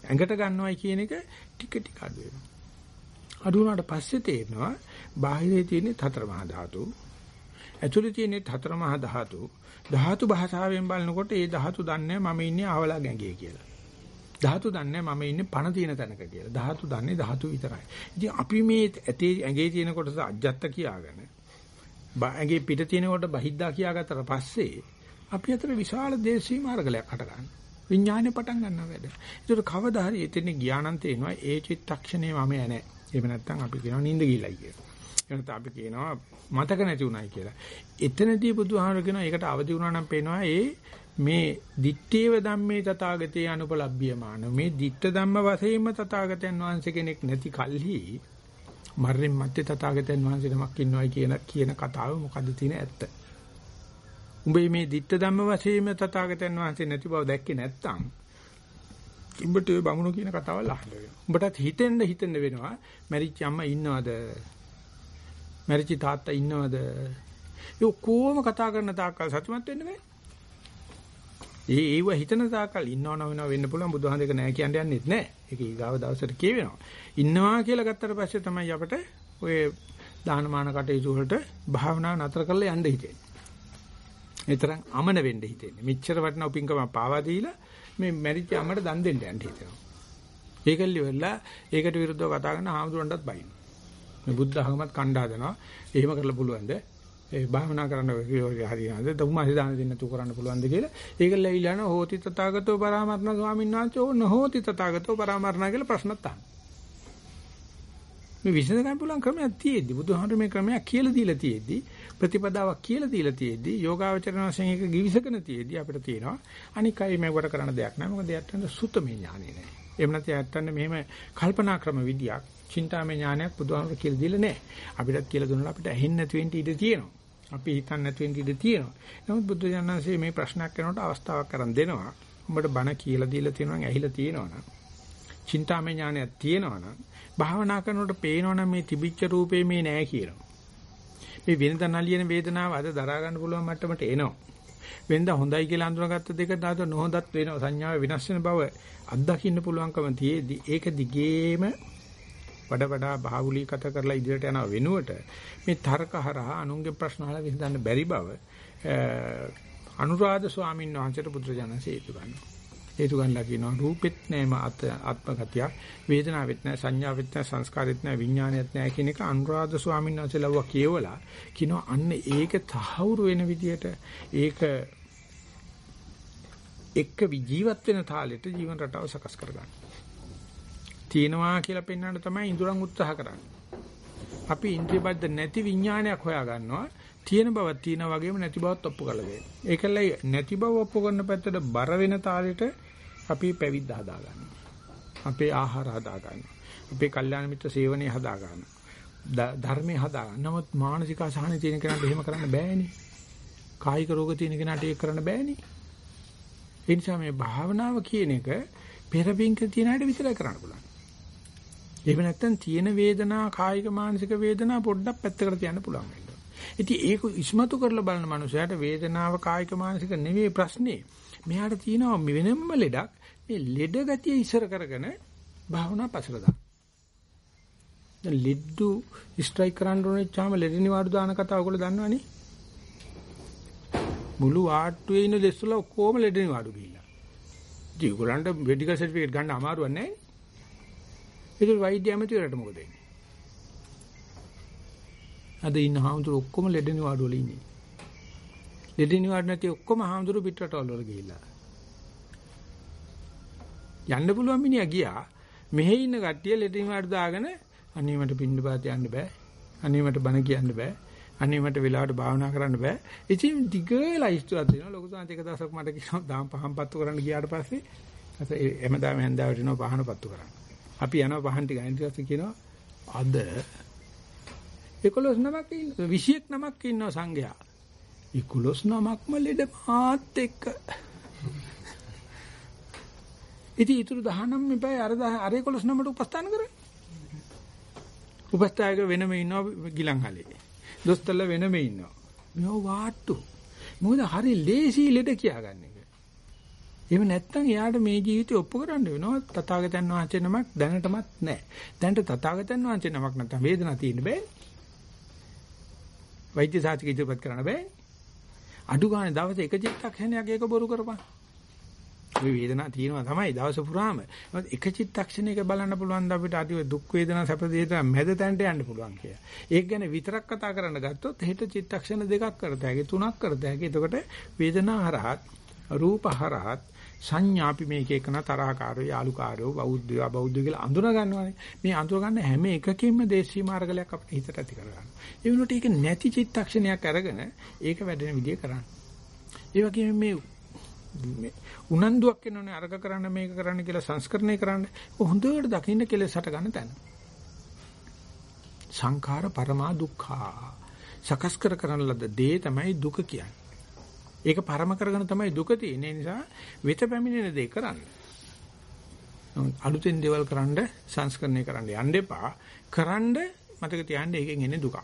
ඇඟට ගන්නවයි කියන එක ටික ටික අඩු වෙනවා. අඩු වුණාට පස්සේ තේරෙනවා බාහිරේ තියෙන හතර මහා ධාතු ඇතුලේ තියෙන හතර මහා ධාතු ධාතු භාෂාවෙන් බලනකොට ඒ ධාතු දන්නේ මම ඉන්නේ ආවලා ගැඟේ කියලා. ධාතු දන්නේ මම ඉන්නේ පණ තියෙන තැනක කියලා. ධාතු දන්නේ ධාතු විතරයි. ඉතින් අපි මේ ඇතේ ඇඟේ තියෙන කොටස අජ්ජත්ත කියාගෙන ඇඟේ පිට තියෙන කොට බහිද්දා කියාගත්තට පස්සේ අපි අතර විශාල දේශී මාර්ගලයක් හට ගන්නවා. විඥානේ පටන් ගන්නවා වැඩ. ඒකට කවදා හරි එතන ගියානම් තේනවා ඒ චිත්තක්ෂණේ මම නැහැ. එහෙම නැත්නම් අපි කියනවා නිින්ද ගිලයි කියලා. එහෙනම් අපි කියනවා මතක නැති උනායි කියලා. එතනදී බුදුහාමර කියනවා ඒකට අවදි වුණා නම් පේනවා ඒ මේ දිත්තේව ධම්මේ තථාගතේ අනුපලබ්බියමාන මේ දිත්ත ධම්ම වශයෙන්ම තථාගතයන් වහන්සේ කෙනෙක් නැති කල්හි මරණින් මත්තේ තථාගතයන් වහන්සේ නමක් ඉන්නවයි කියන කියන කතාව මොකද්ද තියෙන ඇත්ත? උඹේ මේ ditta ධම්ම වශයෙන්ම තථාගතයන් වහන්සේ නැති බව දැක්කේ නැත්තම් උඹට ඔය බමුණු කියන කතාවල් අහන්න වෙනවා. උඹටත් හිතෙන්න හිතෙන්න වෙනවා මැරිච්ච අම්මා ඉන්නවද? මැරිච්ච තාත්තා ඉන්නවද? ඒ කොහොම කතා කරන තාක්කල් සතුටුමත් වෙන්න බෑ. ඒ ඒව හිතන තාකල් ඉන්නව නවෙනව වෙන්න පුළුවන් බුදුහාම දෙක නැහැ කියන්නේ යන්නේත් නැහැ. ඒක ඊගාව දවසට කියවෙනවා. ඉන්නවා කියලා ගත්තට පස්සේ තමයි අපිට ඔය දානමාන කටයුතු වලට භාවනා නතර කරලා යන්න හිතෙන්නේ. ඒ තරම් අමන වෙන්න හිතෙන්නේ. මෙච්චර වටිනා උපින්කම පාවා දීලා මේ මැරිච්ච අම්මට දන් දෙන්න යන්න හිතෙනවා. ඒකල්ලි වෙලා ඒකට විරුද්ධව කතා කරන හාමුදුරන්ටත් බයින. මේ බුද්ධ ධර්මවත් කණ්ඩා දෙනවා. එහෙම කරලා පුළුවන්ද? ඒ භාවනා කරන්න හරියනද? දුමාසි දාන දෙන්න තු කරන්න පුළුවන්ද කියලා. ඒකල්ලි ඇවිල්ලා නෝ හෝති තථාගතෝ පරාමර්ණ ස්වාමීන් වහන්සේ ඕන හෝති තථාගතෝ පරාමර්ණ කියලා ප්‍රශ්නත් අහනවා. මේ විසඳ ගන්න පුළුවන් ක්‍රමයක් තියෙද්දි බුදුහාමුදුරු මේ ක්‍රමයක් කියලා දීලා තියෙද්දි ප්‍රතිපදාවක් කියලා දීලා තියෙද්දි යෝගාවචරණ වශයෙන් එක givisකන තියෙද්දි අපිට තියෙනවා. අනික අය මේවට කරන්න දෙයක් නැහැ. මොකද යත්තන්න සුතමේ ඥානෙ නැහැ. එහෙම නැත්නම් යත්තන්න මෙහෙම කල්පනා ක්‍රම විදියක් චින්තාමය ඥානයක් බුදුහාමුදුරු කියලා දීලා නැහැ. අපිටත් කියලා දුන්නා අපිට ඇහෙන්නේ නැති වෙන්න ඉඩ තියෙනවා. අපි හිතන්නේ නැති වෙන්න ඉඩ තියෙනවා. නමුත් බුද්ධ ඥානanse මේ ප්‍රශ්නයක් කරනකොට අවස්ථාවක් කරන් දෙනවා. උඹට බණ කියලා දීලා තියෙනවා නම් ඇහිලා තියෙනවා නම් චින්තාමය ඥානයක් තියෙනවා නම් භාවනා කරනකොට පේනවනම් මේ තිබිච්ච රූපේ මේ නෑ කියනවා. මේ වෙනද නලියන වේදනාව අද දරා ගන්න පුළුවන් මට්ටමට එනවා. වෙනද හොඳයි කියලා අඳුනගත්ත දෙක දාත නොහොඳත් වෙනවා සංඥාව වෙනස් වෙන බව අත්දකින්න පුළුවන්කම තියේදී ඒක දිගේම වඩා වඩා බාහුලීකත කරලා ඉදිරියට යන වෙනුවට මේ තර්ක හරහා අනුන්ගේ ප්‍රශ්න අහලා විසඳන්න බැරි බව අනුරාධ ස්වාමීන් වහන්සේට පුත්‍රජනසේ හේතු ගන්නවා. හේතු ගන්නලා කියනවා රූපෙත් නෑම ආත්මගතියක් වේදනාවෙත් නෑ සංඥාවෙත් නෑ සංස්කාරෙත් නෑ විඥානෙත් නෑ කියන එක අනුරාධ ස්වාමීන් වහන්සේ ලව්වා කියවලා කියනවා අන්න ඒක තහවුරු වෙන විදියට ඒක එක්ක ජීවත් වෙන තාලෙට ජීවන රටාව සකස් කරගන්න. තියෙනවා කියලා පෙන්වන්න තමයි ඉඳුරන් උත්සාහ කරන්නේ. අපි ඉන්ද්‍රියබද්ධ නැති විඥානයක් හොයා ගන්නවා. තියෙන බවක් තියෙනා වගේම නැති බවත් ඔප්පු කරලා දෙන්න. ඒකලයි නැති බව ඔප්පු කරන පැත්තට බර වෙන තාලෙට අපි පැවිද්ද හදා ගන්නවා. අපේ ආහාර හදා ගන්නවා. අපේ කල්යාණ මිත්‍ර සේවනයේ හදා ගන්නවා. ධර්මයේ හදා ගන්න. නමුත් මානසික අසහන තියෙන කෙනාට එහෙම කරන්න බෑනේ. කායික රෝග තියෙන කෙනාට ඒක කරන්න බෑනේ. ඒ නිසා මේ භාවනාව කියන එක පෙරපින්ක තියෙන අයට විතරයි කරන්න පුළුවන්. එහෙම නැත්නම් තියෙන වේදනා කායික මානසික වේදනා පොඩ්ඩක් පැත්තකට තියන්න පුළුවන් වෙනවා. ඉතින් ඒක ඉස්මතු කරලා බලන මනුස්සයාට වේදනාව කායික මානසික නෙවෙයි ප්‍රශ්නේ. මෙයාට තියෙනවා වෙනම ලෙඩක් මේ ලෙඩ ගතිය ඉස්සර කරගෙන භාවනා පසල දාන. දැන් ලෙඩ්ඩු ස්ට්‍රයික් කරන්න ඕනේ චාම ලෙඩ නිවාඩු දාන කතාව ඔයගොල්ලෝ දන්නවනේ. මුළු ආට්ටුවේ ඉන්න දෙස්සල ඔක්කොම ලෙඩ නිවාඩු ගිහිල්ලා. ඉතින් ඒගොල්ලන්ට මෙඩිකල් සර්ටිෆිකේට් ගන්න අමාරුවක් නැහැ. ඒක වෛද්‍ය ඇමතිවරට මොකද වෙන්නේ? අද ඉන්න හාමුදුරු ඔක්කොම ලෙඩ නිවාඩු වල ඉන්නේ. ලෙඩ නිවාඩු නැති ඔක්කොම හාමුදුරු පිටරටවල වල ගිහිල්ලා. යන්න පුළුවන් මිනිහා ගියා. මෙහෙ ඉන්න කට්ටිය ලෙඩින් වඩ දාගෙන අනේ මට පින්න පාත යන්න බෑ. අනේ මට බණ කියන්න බෑ. අනේ මට වෙලාවට භාවනා කරන්න බෑ. ඉතින් දිග ලයිස්තුවක් දෙනවා. ලොකු සාන්ති එක දවසක් මට කියනවා දාම් පහන් පත්තු කරන්න ගියාට පස්සේ අත එමෙදාම හැන්දාවට එනවා පහන පත්තු කරන්න. අපි යනවා පහන් ටික අයින් ටිකක් කියනවා අද 11 නමක් ඉන්න 21 නමක් ඉන්නවා සංඝයා. 11 නමක්ම ලෙඩ මාත් එක්ක ඉතින් ඊටු 19 මෙපයි අර අර 11 නමට උපස්ථාන කරන්නේ. උපස්ථායක වෙනම ඉන්නවා ගිලන්හලේ. දොස්තරල වෙනම ඉන්නවා. මේව වාට්ටු. මොකද හරි ලේසි ලෙඩ කියාගන්න එක. එහෙම නැත්නම් එයාට මේ ජීවිතේ ඔප්පු කරන්න වෙනවා තථාගතයන් වහන්සේ නමක් දැනටමත් නැහැ. දැනට තථාගතයන් වහන්සේ නමක් නැත්නම් වේදනාව තියෙන්න බෑ. වෛද්‍ය සාහිත්‍ය ඉදිරිපත් කරන්න බෑ. අඩු ගානේ දවසේ එක චිත්තක්ෂණයක් ඒක බොරු කරපන්. මේ වේදනාව තියෙනවා තමයි දවස පුරාම. එක චිත්තක්ෂණයක බලන්න පුළුවන් අපිට අති දුක් වේදනා සැප වේදනා මැද තැනට යන්න පුළුවන් කියලා. ඒක ගැන විතරක් කතා කරන්න ගත්තොත් හෙට චිත්තක්ෂණ දෙකක් කරත හැකි තුනක් කරත හැකි. එතකොට වේදනා හරහත් රූප හරහත් සංඥාපි මේක එකන තරහකාරයෝ යාලුකාරයෝ බෞද්ධයෝ අබෞද්ධයෝ කියලා අඳුන ගන්නවානේ. මේ අඳුර ගන්න හැම එකකින්ම දේශී මාර්ගලයක් අපිට හිතට ඇති කරගන්න. ඒ වෙනුවට ඒක නැති චිත්තක්ෂණයක් අරගෙන ඒක වැඩෙන විදිය කරන්න. ඒ වගේම මේ උනන්දුවක් එනෝනේ අර්ග කරන්න මේක කරන්න කියලා සංස්කරණය කරන්න හොඳට දකින්න කෙලෙස් හට ගන්න තැන. සංඛාර පරමා දුක්ඛා. සකස් කර කරන ලද දේ තමයි දුක කියන්නේ. ඒක පරම කරගෙන තමයි දුක තියෙන්නේ. නිසා වෙත පැමිණෙන දේ කරන්න. අලුතෙන් දේවල් කරන්න සංස්කරණය කරන්න යන්න එපා. කරන්න මතක තියාගන්න ඒකෙන් එන්නේ දුක.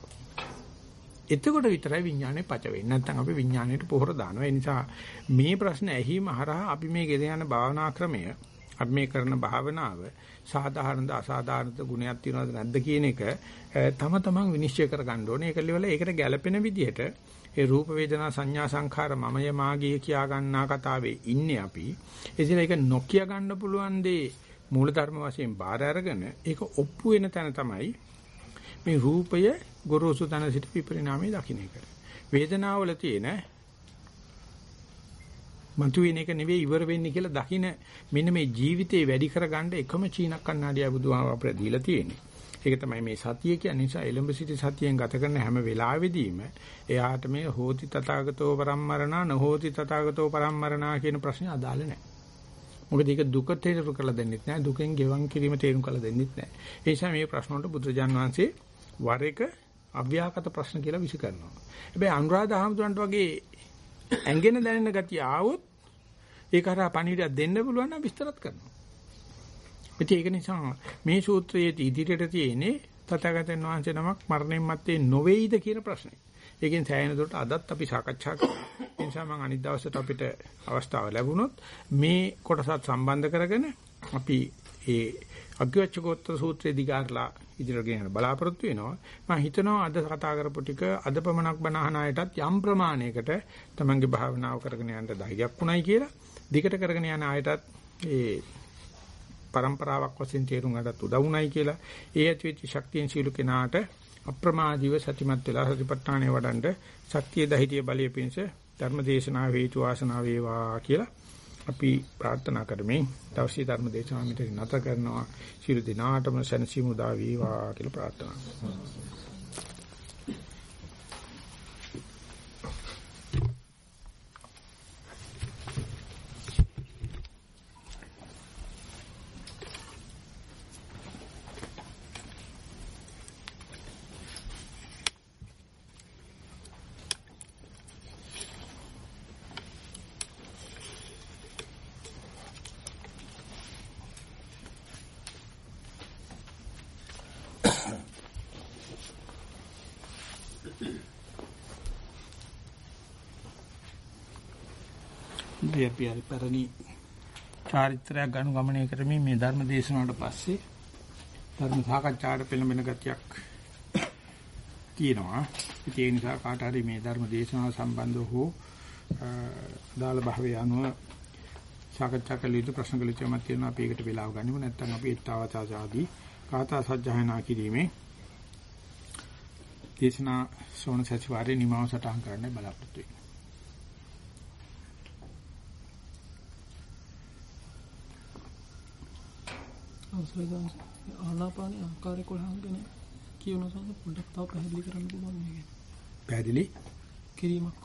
එතකොට විතරයි විඥානේ පච වෙන්නේ. නැත්නම් අපි විඥාණයට පොහොර දානවා. ඒ නිසා මේ ප්‍රශ්න ඇහිම හරහා අපි මේ ගෙන යන භාවනා ක්‍රමය අපි මේ කරන භාවනාව සාධාරණද අසාධාරණද ගුණයක් තියනවද නැද්ද කියන එක තම තමන් විනිශ්චය කර ගන්න ඕනේ. ඒක ලෙවල ඒකට ගැළපෙන විදිහට ඒ රූප වේදනා සංඥා සංඛාර මමය මාගේ කියා ගන්නා කතාවේ ඉන්නේ අපි. එදින ඒක නොකිය ගන්න පුළුවන් දේ මූලධර්ම වශයෙන් බාර අරගෙන ඒක ඔප්පු වෙන තැන තමයි මේ රූපය ගොරෝසු තන සිට විපරිණාමය දකින්න එක. වේදනාවල තියෙන මතුවෙන එක නෙවෙයි ඉවර වෙන්නේ කියලා දකින්න මෙන්න මේ ජීවිතේ වැඩි කරගන්න එකම චීන කන්නඩිය බුදුහාම අපිට දීලා තියෙන්නේ. ඒක තමයි මේ සතිය කියන්නේ නිසා එලඹ සිටි සතියෙන් ගත කරන හැම වෙලාවෙදීම එයාට මේ හෝති තථාගතෝ පරම්මරණා නහෝති තථාගතෝ පරම්මරණා කියන ප්‍රශ්නේ අදාළ නැහැ. මොකද ඒක දුක තේරුම් කරලා දෙන්නෙත් නැහැ දුකෙන් ගෙවන් කිරීම තේරුම් කරලා දෙන්නෙත් නැහැ. ඒ නිසා මේ ප්‍රශ්න වලට බුදුජාන් වහන්සේ වර එක අව්‍යාකට ප්‍රශ්න කියලා විසි කරනවා. හැබැයි අනුරාධ හාමුදුරන්ට වගේ ඇඟෙන දැනෙන ගතිය ආවොත් ඒක හරහා පණිවිඩයක් දෙන්න පුළුවන් නම් විස්තරත් කරනවා. ඉතින් ඒක නිසා මේ සූත්‍රයේ ඉදිරියට තියෙන්නේ තථාගතයන් වහන්සේ නමක් මරණයන් මත්තේ නොවේයිද කියන ප්‍රශ්නේ. ඒකෙන් සෑහෙන දුරට අදත් අපි සාකච්ඡා කරනවා. ඒ නිසා මම අනිත් දවසට අපිට අවස්ථාව ලැබුණොත් මේ කොටසත් සම්බන්ධ කරගෙන අපි ඒ අග්ගවච්ඡකෝත්තර සූත්‍රයේ දිගාරලා ඉදිරියට ගෙන බලාපොරොත්තු වෙනවා. මම හිතනවා අද කතා කරපු ටික අද පමණක් බණහන අයටත් යම් ප්‍රමාණයකට තමන්ගේ භාවනාව කරගෙන යන්න ධෛර්යයක් උණයි කියලා. දිගට කරගෙන යන අයටත් ඒ પરම්පරාවක් වශයෙන් තේරුම් ගන්නත් උදව් උණයි කියලා. ඒ ඇති වෙච්ච ශක්තියෙන් සීල කෙනාට අප්‍රමාදීව සතිමත් වෙලා සතිපට්ඨානය වඩන්ඩ ශක්තිය දහිතිය බලය පිණිස ධර්මදේශනා වේතු වාසනාව වේවා කියලා අපි ප්‍රාර්ථනා කරමින් දවසේ ධර්ම දේශනාව මෙතන නැත කරනවා. සියලු දිනාටම සැනසීම උදා වේවා කියලා ප්‍රාර්ථනා කරනවා. අපි අපි අර පැරණි චාරිත්‍රාක් ගනු ගමනය කරමින් මේ ධර්ම දේශනාවට පස්සේ ධර්ම සාකච්ඡාවට පෙළඹෙන ගතියක් තියෙනවා. ඒ නිසා කාට හරි මේ ධර්ම දේශනාව සම්බන්ධව හෝ දාල භාවයේ අනුව සාකච්ඡා කළ යුතු ප්‍රශ්න කළ යුතු යමක් තියෙනවා අපි ඒකට වෙලාව ගනිමු නැත්නම් අපි ඊතාවතාසාදී කාථා සජ්ජායනා කිරීමේ දේශනා සෝන සතිವಾರේ නිමාව සටහන් කරන්න බලාපොරොත්තු වෙනවා. අවසරයි ගන්න. ආනාපානී ආකාරය කොහොමද ගැන කියනවා සම්පූර්ණ පොඩ්ඩක් තව පැහැදිලි කරන්න පුළුවන් මේක. පැහැදිලි කිරීමක්.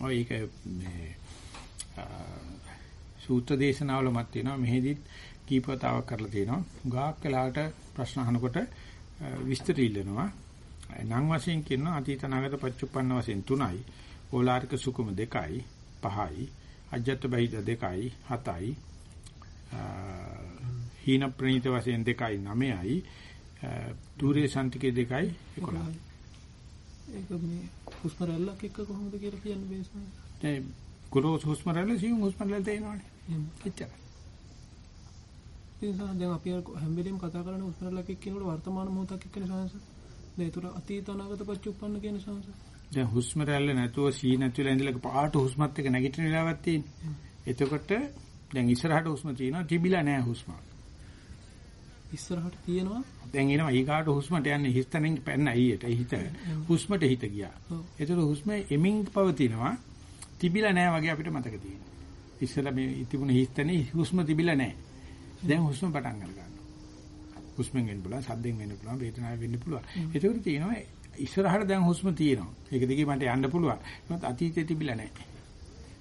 ඔය ඒක මේ සූත්‍ර දේශනාවල මත තියෙනවා මෙහෙදිත් කීපතාවක් කරලා තියෙනවා. ගාක් වෙලාවට ප්‍රශ්න අහනකොට විස්තර ඉල්ලනවා. නම් වශයෙන් කියනවා අතීත නාගත පච්චුප්පන්න වශයෙන් තුනයි. ඕලාරික සුකුම දෙකයි, පහයි, අජත්ත බහිද දෙකයි, හතයි. හීන ප්‍රණීත වශයෙන් 2යි 9යි දුරේ සන්තිකේ 2යි 11යි ඒක මේ හුස්ම රැල්ලක් එක්ක කොහොමද කියලා කියන්න බෑසම ඒ ගොරෝස් හුස්ම රැල්ල සියුම් හුස්ම රැල්ල තේනවනේ. එච්චර ඉතින් දැන් අපි හැම වෙලෙම කතා කරන්නේ හුස්ම රැල්ලක් එක්ක කියනකොට වර්තමාන මොහොතක් එක්කනේ සංස දැන් ඒතර අතීත අනාගත පච්චුප්පන්න කියන සංස දැන් හුස්ම රැල්ල නැතුව සී නැතිලා ඉඳලා පාට හුස්මත් එක්ක නැගිටින වෙලාවක් තියෙන්නේ. එතකොට දැන් ඉස්සරහට හුස්ම තියෙනවා තිබිලා නැහැ හුස්ම ඉස්සරහට තියෙනවා දැන් එනවා ඊගාට හුස්මට යන්නේ හිස්තනින් පැන්න අයියට හිත හුස්මට හිත ගියා. ඒතර හුස්ම එමින් පවතිනවා තිබිලා නැහැ වගේ අපිට මතක තියෙනවා. ඉස්සලා මේ තිබුණ හිස්තනේ හුස්ම තිබිලා නැහැ. දැන් හුස්ම පටන් ගන්නවා. හුස්මෙන් වෙන්න පුළුවන්, සද්දෙන් වෙන්න පුළුවන්, වේදනාවෙන් වෙන්න පුළුවන්. ඒතර තියෙනවා ඉස්සරහට දැන් හුස්ම තියෙනවා. ඒක දිගේ මට යන්න පුළුවන්. ඒත් අතීතේ තිබිලා නැහැ.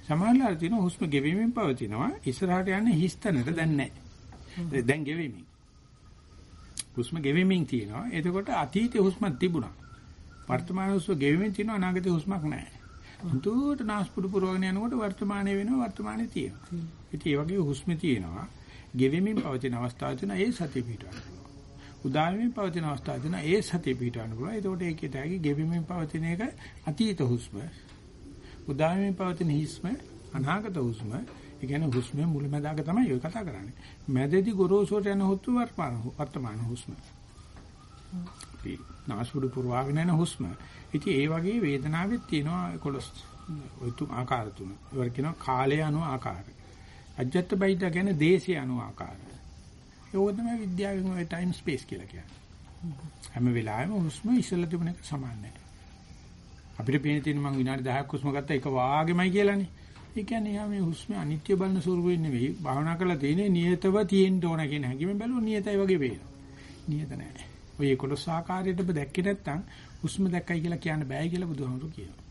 සමහරවල් තියෙනවා හුස්ම ගෙවීමෙන් පවතිනවා. ඉස්සරහට යන්නේ හිස්තනට දැන් නැහැ. දැන් ගෙවීමෙන්. හුස්ම ගෙවෙමින් තියෙනවා. එතකොට අතීතයේ හුස්මක් තිබුණා. වර්තමාන හුස්ම ගෙවෙමින් තියෙනවා අනාගතයේ හුස්මක් නැහැ. මුතුට නාස්පුඩු පුරවගෙන යනකොට වර්තමානයේ වෙනවා වර්තමානයේ තියෙනවා. ඉතින් ඒ වගේ හුස්ම තියෙනවා. ගෙවෙමින් පවතින අවස්ථාව තුන ඒ සතිය පිටවන්න. උදාවෙමින් පවතින අවස්ථාව දෙන ඒ සතිය පිටවන්න පුළුවන්. ඒකට ඒකේ තැගි ගෙවිමින් පවතින එක අතීත හුස්ම. උදාවෙමින් පවතින හිස්ම අනාගත හුස්ම. ඒ කියන්නේ හුස්මේ මුලැමැදාක තමයි ඔය කතා කරන්නේ. මැදදී ගොරෝසුට යන හුතු වර්තමාන වර්තමාන හුස්ම. අපි නාසුඩු පුරවාගෙන යන හුස්ම. ඉතින් ඒ වගේ වේදනාවෙත් තියෙනවා 11 ඔය තුන් ආකාර තුන. ඒවල කියනවා කාලය අනුව ආකාර. අජත්ත බයිද කියන්නේ දේශය අනුව ආකාර. ඒක තමයි විද්‍යාවෙන් ඔය ටයිම් ස්පේස් කියලා කියන්නේ. හැම වෙලාවෙම හුස්ම ඉස්සෙල්ලා තිබුණ එක සමාන නැහැ. අපිට පේන තියෙන මං විනාඩි 10ක් හුස්ම ගත්තා එක වාගෙමයි කියලානේ. ඒ කියන්නේ යා මේ හුස්ම අනිත්‍ය බලන ස්වරූපෙ නෙවෙයි භාවනා කරලා තියෙන්නේ නියතව තියෙන්න ඕන කියන හැඟීම බැලුවොත් නියතයි වගේ පේනවා. නියත නැහැ. ඔය 11 ආකාරයට දැක්කේ නැත්තම් හුස්ම දැක්කයි කියලා කියන්න බෑ කියලා බුදුහාමුදුරු කියනවා.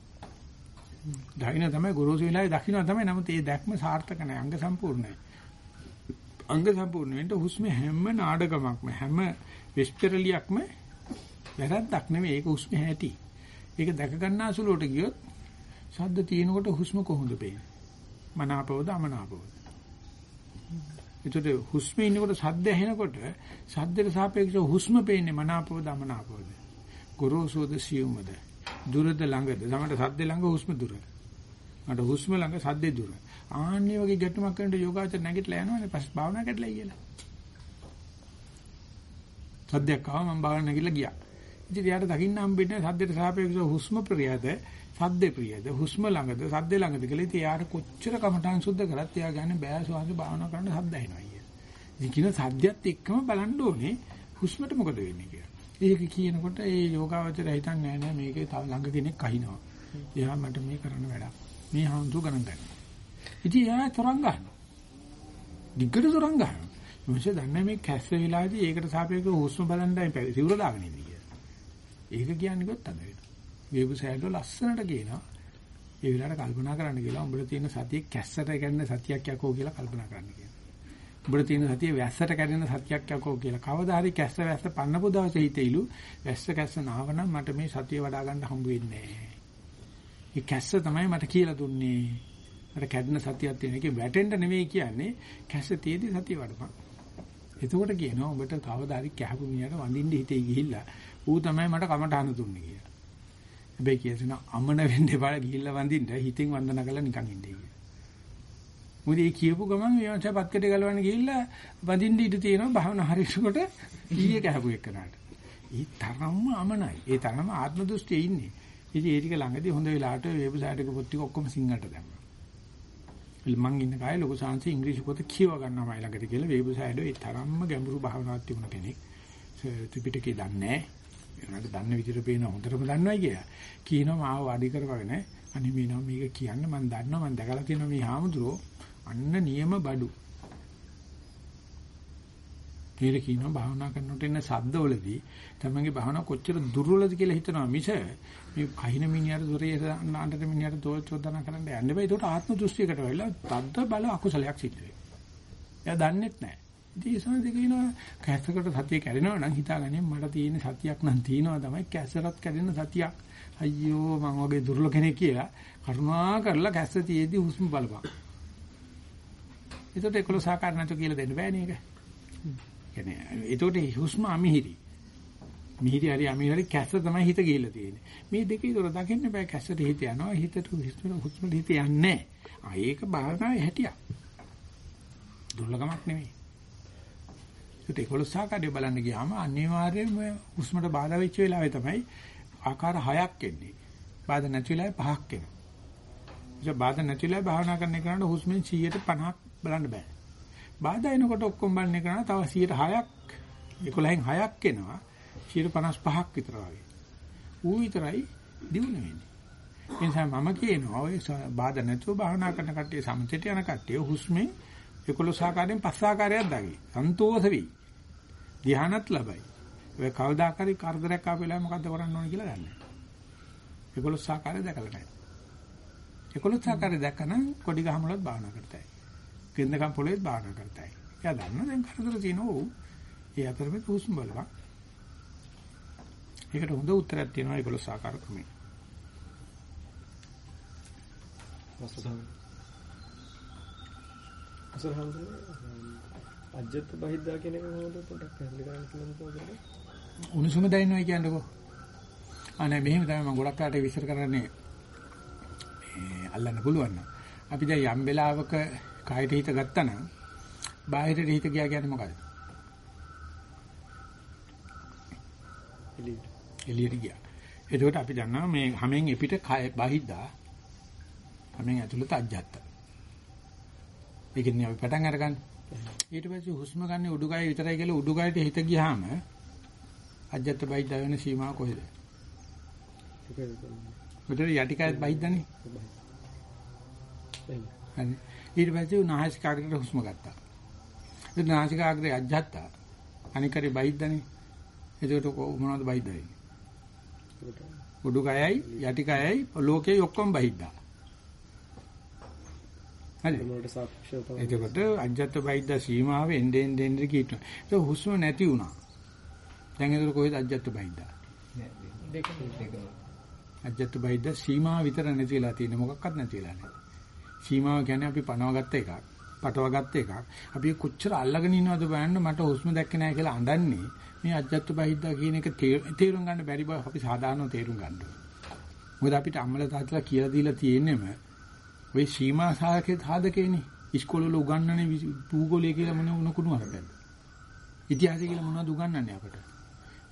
දකින්න තමයි ගුරුසු විලාවේ දකින්න තමයි. නමුත් ඒ දැක්ම සාර්ථක නැහැ. අංග සම්පූර්ණයි. අංග සම්පූර්ණ වෙන්න හුස්ම හැම නාඩගමක්ම හැම විස්තරලියක්ම වැරද්දක් නෙමෙයි. ඒක හුස්ම හැටි. ඒක දැක ගන්නාසුලට ගියොත් ශබ්ද තියෙනකොට හුස්ම කොහොමද පේන්නේ? මනාපවද අමනාපවද? ඒතකොට හුස්මේ ඉන්නකොට ශබ්ද ඇහෙනකොට ශබ්දයට සාපේක්ෂව හුස්ම පේන්නේ මනාපවද අමනාපවද? ගොරෝසුද සියුමද? දුරද ළඟද? සමහරට සද්ද ළඟ හුස්ම දුර. මට හුස්ම ළඟ සද්දේ දුර. ආන්නේ වගේ ගැටුමක් කරනකොට යෝගාචර නැගිටලා යනවානේ පස් භාවනා කරලා කියලා. සද්දයක් ආව මම භාවනා නැගිටලා ගියා. ඉතින් එයාට දකින්න හම්බෙන්නේ සද්දයට සාපේක්ෂව හුස්ම ප්‍රියද, සද්දේ ප්‍රියද, හුස්ම ළඟද, සද්දේ ළඟද කියලා. ඉතින් එයාට කොච්චර කමටහන් සුද්ධ කරත් එයා ගන්නේ බෑ සවාස භාවනා කරන්න සද්ද එනවා කියලා. ඉතින් කියන සද්දයත් එක්කම බලන්න ඕනේ හුස්මට මොකද වෙන්නේ කියලා. ඒක කියනකොට ඒ යෝගාවචරය හිතන්නේ නෑ නෑ මේකේ තව ළඟ කෙනෙක් අහිනවා. එයා මට මේ කරන්න වැඩක්. මේ හාමුදුර ගණන් ගන්න. ඉතින් එයා තරංග ගන්නවා. දිග්ගට තරංග ගන්නවා. මොකද දන්නේ මේ කැස්ස වෙලාදී ඒකට සාපේක්ෂව හුස්ම බලන්නයි සිවුර දාගෙන ඉන්නේ කියලා. ඒක කියන්නේ කොත් අද වෙනවා. වේබුසෑල්ල ලස්සනට කියනවා. ඒ වෙලාවට කල්පනා කරන්න කියලා උඹට තියෙන සතිය කැස්සට ගන්න සතියක් යකෝ කියලා කල්පනා කරන්න කියලා. උඹට තියෙන සතිය වැස්සට කැඩෙන සතියක් යකෝ කියලා. කවදා හරි කැස්ස වැස්ස පන්නපු දවසේ හිතෙයිලු වැස්ස කැස්ස නාවනම් මට මේ සතිය වඩා ගන්න හම්බ වෙන්නේ නැහැ. ඒ කැස්ස තමයි මට කියලා දුන්නේ. මට කැඩෙන සතියක් තියෙන එකේ වැටෙන්න නෙමෙයි කියන්නේ කැස්ස තියේදී සතිය වඩපන්. එතකොට කියනවා උඹට කවදා හරි කැහපු මිනිහට වඳින්න හිතේ ගිහිල්ලා ඌ තමයි මට කමටහන දුන්නේ කියලා. හැබැයි කියනවා අමන වෙන්න එපා ගිහිල්ලා වඳින්න හිතෙන් වන්දනා කරලා නිකන් ඉන්නේ කියලා. මොකද ඒ කියපු ගමන් මේ වංශ පත්කඩේ ගලවන්න ගිහිල්ලා වඳින්න ඉඳ තියෙනවා භාවනා හරිනකොට ඊයේ කැහපු එකනට. ඒ තරම්ම අමනයි. ඒ තරම්ම ආත්ම දෘෂ්ටියේ ඉන්නේ. ඉතින් ඒ ටික ළඟදී හොඳ වෙලාවට වෙබ්සයිට් එක පොත් ටික ඔක්කොම සිංහලට දැම්මා. මං ඉන්න කාලේ ලොකු සාංශි ඉංග්‍රීසි පොත කියව ගන්නවයි ළඟට කියලා වෙබ්සයිට් ඒ තරම්ම ගැඹුරු භාවනාවක් තිබුණ කෙනෙක්. ත්‍රිපිටකේ දන්නේ නැහැ. ඒකට දන්න විදිහට පේන හොඳටම දන්නවයි කියලා. කියනවා මාව වැඩි කරවගෙන අනේ මේනවා මේක කියන්න මම දන්නවා මම දැකලා තියෙනවා මේ හාමුදුරුවෝ අන්න නියම බඩු. මේක කියනවා භාවනා කරනකොට එන ශබ්දවලදී තමන්ගේ භාවනාව කොච්චර දුර්වලද කියලා හිතනවා මිස මේ කහින මිනිහට දොරේ අඬට මිනිහට දෝල් චෝදනා කරන්න යන්න බෑ. ඒකට ආත්ම දෘෂ්ටියකට වෙලා තද්ද බල අකුසලයක් සිද්ධ වෙනවා. එයා දන්නෙත් නැහැ. ඉතින් ඒ සමහර කියනවා කැස්සකට සතිය කැඩෙනවා නම් හිතාගන්නේ මට තියෙන සතියක් නම් තියෙනවා තමයි කැස්සරත් කැඩෙන සතියක්. අයියෝ මම වගේ දුර්ල කෙනෙක් කියලා කරුණා කරලා කැස්ස තියේදී හුස්ම බලපන්. ඒකට 11 ආකාර නැතු කියලා දෙන්න බෑනේ ඒක. කියන්නේ ඒකට හුස්ම අමිහිරි. මිහිරි හරි අමිහිරි හරි කැස්ස තමයි හිත ගිහිල්ලා තියෙන්නේ. මේ දෙකේ දොර දකින්න බෑ කැස්සට හිත යනවා හිතට හුස්මට හිත යන්නේ ආ ඒක භාවනාවේ හැටියක්. දුර්ලභමක් නෙමෙයි. ඒකට 11 ආකාරය බලන්න ගියාම අනිවාර්යයෙන්ම හුස්මට බාධා වෙච්ච වෙලාවේ තමයි ආකාර හයක් එන්නේ. බාධා නැති වෙලාවේ පහක් එනවා. ඒ බාධා නැති වෙලාවේ භාවනා කරන එකට හුස්මෙන් 150ක් බලන්න බෑ. බාධා එනකොට ඔක්කොම බලන්න කරන තව 106ක් 11න් 6ක් එනවා 155ක් විතර වගේ. ඌ විතරයි දිනු වෙන්නේ. ඒ නිසා මම කියනවා ඔය බාධා නැතුව භාවනා කරන කට්ටිය සමථයට යන කට්ටිය හුස්මෙන් 11 ආකාරයෙන් පස් ආකාරයක් දාගි. සන්තෝෂ වෙයි. ධ්‍යානත් ලබයි. ඔය කවදාකරි කරදරයක් ආපු වෙලාව මොකද්ද කරන්න ඕන කියලා දන්නේ. 11 ආකාරය දැකලා නැහැ. 11 ආකාරය දැක්කනම් කොඩි ගහමුලත් භාවනා කරතයි. කෙන්දකම් පොළොවේත් භාවනා කරතයි. එයා දන්න දැන් කරදර තියෙනවා. ඒ අතරමැද හුස්ම බලපන්. ඒකට හොඳ උත්තරයක් තියෙනවා 11 ආකාර ක්‍රමේ. අසරහඳ අජ්ජත් බහිද්දා කියන එක මොකද පොඩ්ඩක් පැහැදිලි කරන්න පුළුවන්ද උණුසුම දැනෙනවා කියන්නකෝ. අනේ මෙහෙම තමයි මම ගොඩක් කාට විස්තර කරන්නේ. මේ අල්ලන්න පුළුවන් නම්. අපි දැන් යම් වෙලාවක කායට හිත ගත්තා නම් බාහිරට හිත ගියා කියන්නේ මොකද? එළියට. එළියට ගියා. එතකොට අපි දන්නවා මේ හැමෙන් එපිට කය බහිද්දා හැමෙන් ඇතුළත අජ්ජත්ත. ඒකෙන් අපි පටන් අරගන්න. ඊට පස්සේ හුස්ම ගන්න උඩුකය විතරයි කියලා උඩුකයට හිත ගියාම අජ්ජත් බහිද්දා වෙන සීමාව කොහෙද? උඩට යටිකයත් බහිද්දානේ. හරි. ඊට පස්සේ නාසිකාග්‍රේට හුස්ම ගත්තා. ඒ නාසිකාග්‍රේ අජ්ජත්තා. අනිකරේ බහිද්දානේ. එතකොට මොනවද බහිද්දා වෙන්නේ? උඩුකයයි යටිකයයි ලෝකේ ඔක්කොම බහිද්දා. හරි. එතකොට අජ්ජත් බහිද්දා සීමාව එන්නේ එන්නේ කීටු. ඒක හුස්ම නැති වුණා. දැන් ඒතර කොහෙද? දෙකම දෙකම. අජ්ජත් බහිද්දා සීමාව විතර නැතිලා තියෙන මොකක්වත් නැතිලා නැහැ. සීමාව කියන්නේ අපි පනවගත්ත එකක්. පටවගත්ත එකක්. අපි කොච්චර අල්ලගෙන ඉන්නවද බලන්න මට හුස්ම දැක්කේ නැහැ කියලා අඬන්නේ. මේ අජ්ජත් බහිද්දා කියන එක තේරුම් ගන්න බැරි බව අපි සාධාරණව තේරුම් ගන්න ඕනේ. මොකද අපිට අම්මලා තාත්තලා කියලා දීලා තියෙන්නේම ওই සීමා සාධකේ සාධකේනේ. ඉස්කෝලේ උගන්වන්නේ භූගෝලය කියලා මොන උණුකුණු අරගෙන. ඉතිහාසය කියලා මොනවද උගන්වන්නේ අපට?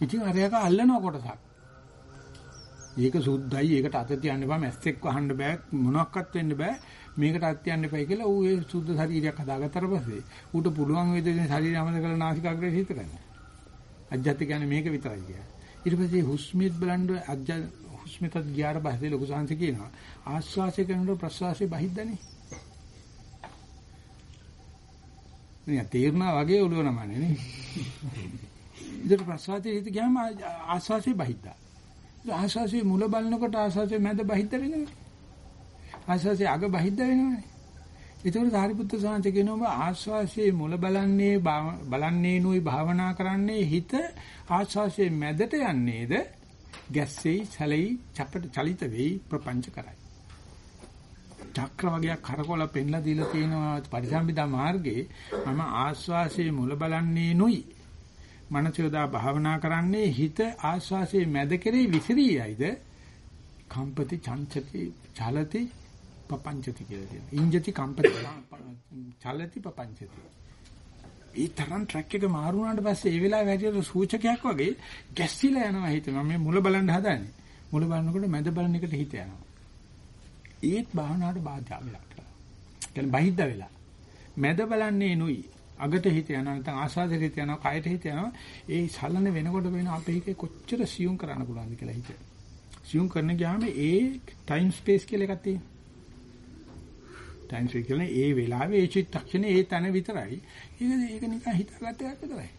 ඉතින් අරයක අල්ලනවා කොටසක්. ඒක සුද්ධයි ඒකට අත තියන්න බෑ මැස්සෙක් වහන්න බෑ මොනවත් වෙන්න බෑ මේකට අත තියන්න එපා කියලා ඌ ඒ සුද්ධ ශරීරයක් හදාගත්තට පස්සේ ඌට පුළුවන් වේදේ ශරීරය අමද කරලා නාසිකාග්‍රේ හිත ගන්න. අජ්ජත් කියන්නේ මේක විතරයි කියන්නේ. ඊට පස්සේ හුස්මිත් බලන්න අජ්ජ හුස්මිතත් ගියාට පස්සේ ලොකු සංසි කියනවා ආශ්වාසය කරනකොට ප්‍රශ්වාසය බහිද්දනේ. නේ තේරුණා වගේ ඔළුව නමන්නේ නේ. ඉතින් ප්‍රශ්වාසයේ හිත ගියාම ආශ්වාසය බහිද්දා. ආශ්වාසයේ මුල බලනකොට ආශ්වාසයේ මැද බහිද්ද වෙනවා. ආශ්වාසයේ අග බහිද්ද වෙනවානේ. ඒතකොට සාරිපුත්‍ර සාන්ත කියනවා ආශ්වාසයේ මුල බලන්නේ බලන්නේ නුයි භාවනා කරන්නේ හිත ආශ්වාසයේ මැදට යන්නේද ගැස්සෙයි සැලෙයි චපට චලිත වෙයි ප්‍රපංච කරයි. චක්‍ර වගේ කරකොල පෙන්ලා දීලා තියෙනවා පරිසම්පදා මාර්ගයේ මම ආශ්වාසයේ මුල බලන්නේ නුයි මනසයදා භාවනා කරන්නේ හිත ආශ්වාසයේ මැද කෙරේ විසිරියයිද කම්පති චංචති චලති පපංචති කියලා කියනවා. ඉංජති කම්පති චලති පපංචති. ඒ තරම් ට්‍රැක් එක මාරු වුණාට පස්සේ ඒ වෙලාවේ හැටියට සූචකයක් වගේ ගැස්සිලා යනවා හිත. මම මේ මුල බලන්න හදන්නේ. මුල බලනකොට මැද බලන එකට හිත යනවා. ඒත් භාවනාවට බාධා වෙලා. කියන්නේ බහිද්ද වෙලා. මැද බලන්නේ නුයි. අගට හිත යනවා නැත්නම් ආසාදෙට හිත යනවා කයට හිත යනවා ඒ සලන වෙනකොට වෙන අපේ හිතේ කොච්චර සියුම් කරන්න පුළුවන්ද කියලා හිත. සියුම් කරන ගියාම ඒ ටයිම් ස්පේස් කියලා එකක් තියෙනවා. ටයිම් ස්පේස් කියන්නේ ඒ වෙලාවේ ඒ චිත්තක්ෂණේ ඒ තැන විතරයි. ඒක ඒක නිකන් හිතාගත්ත එකක් විතරයි.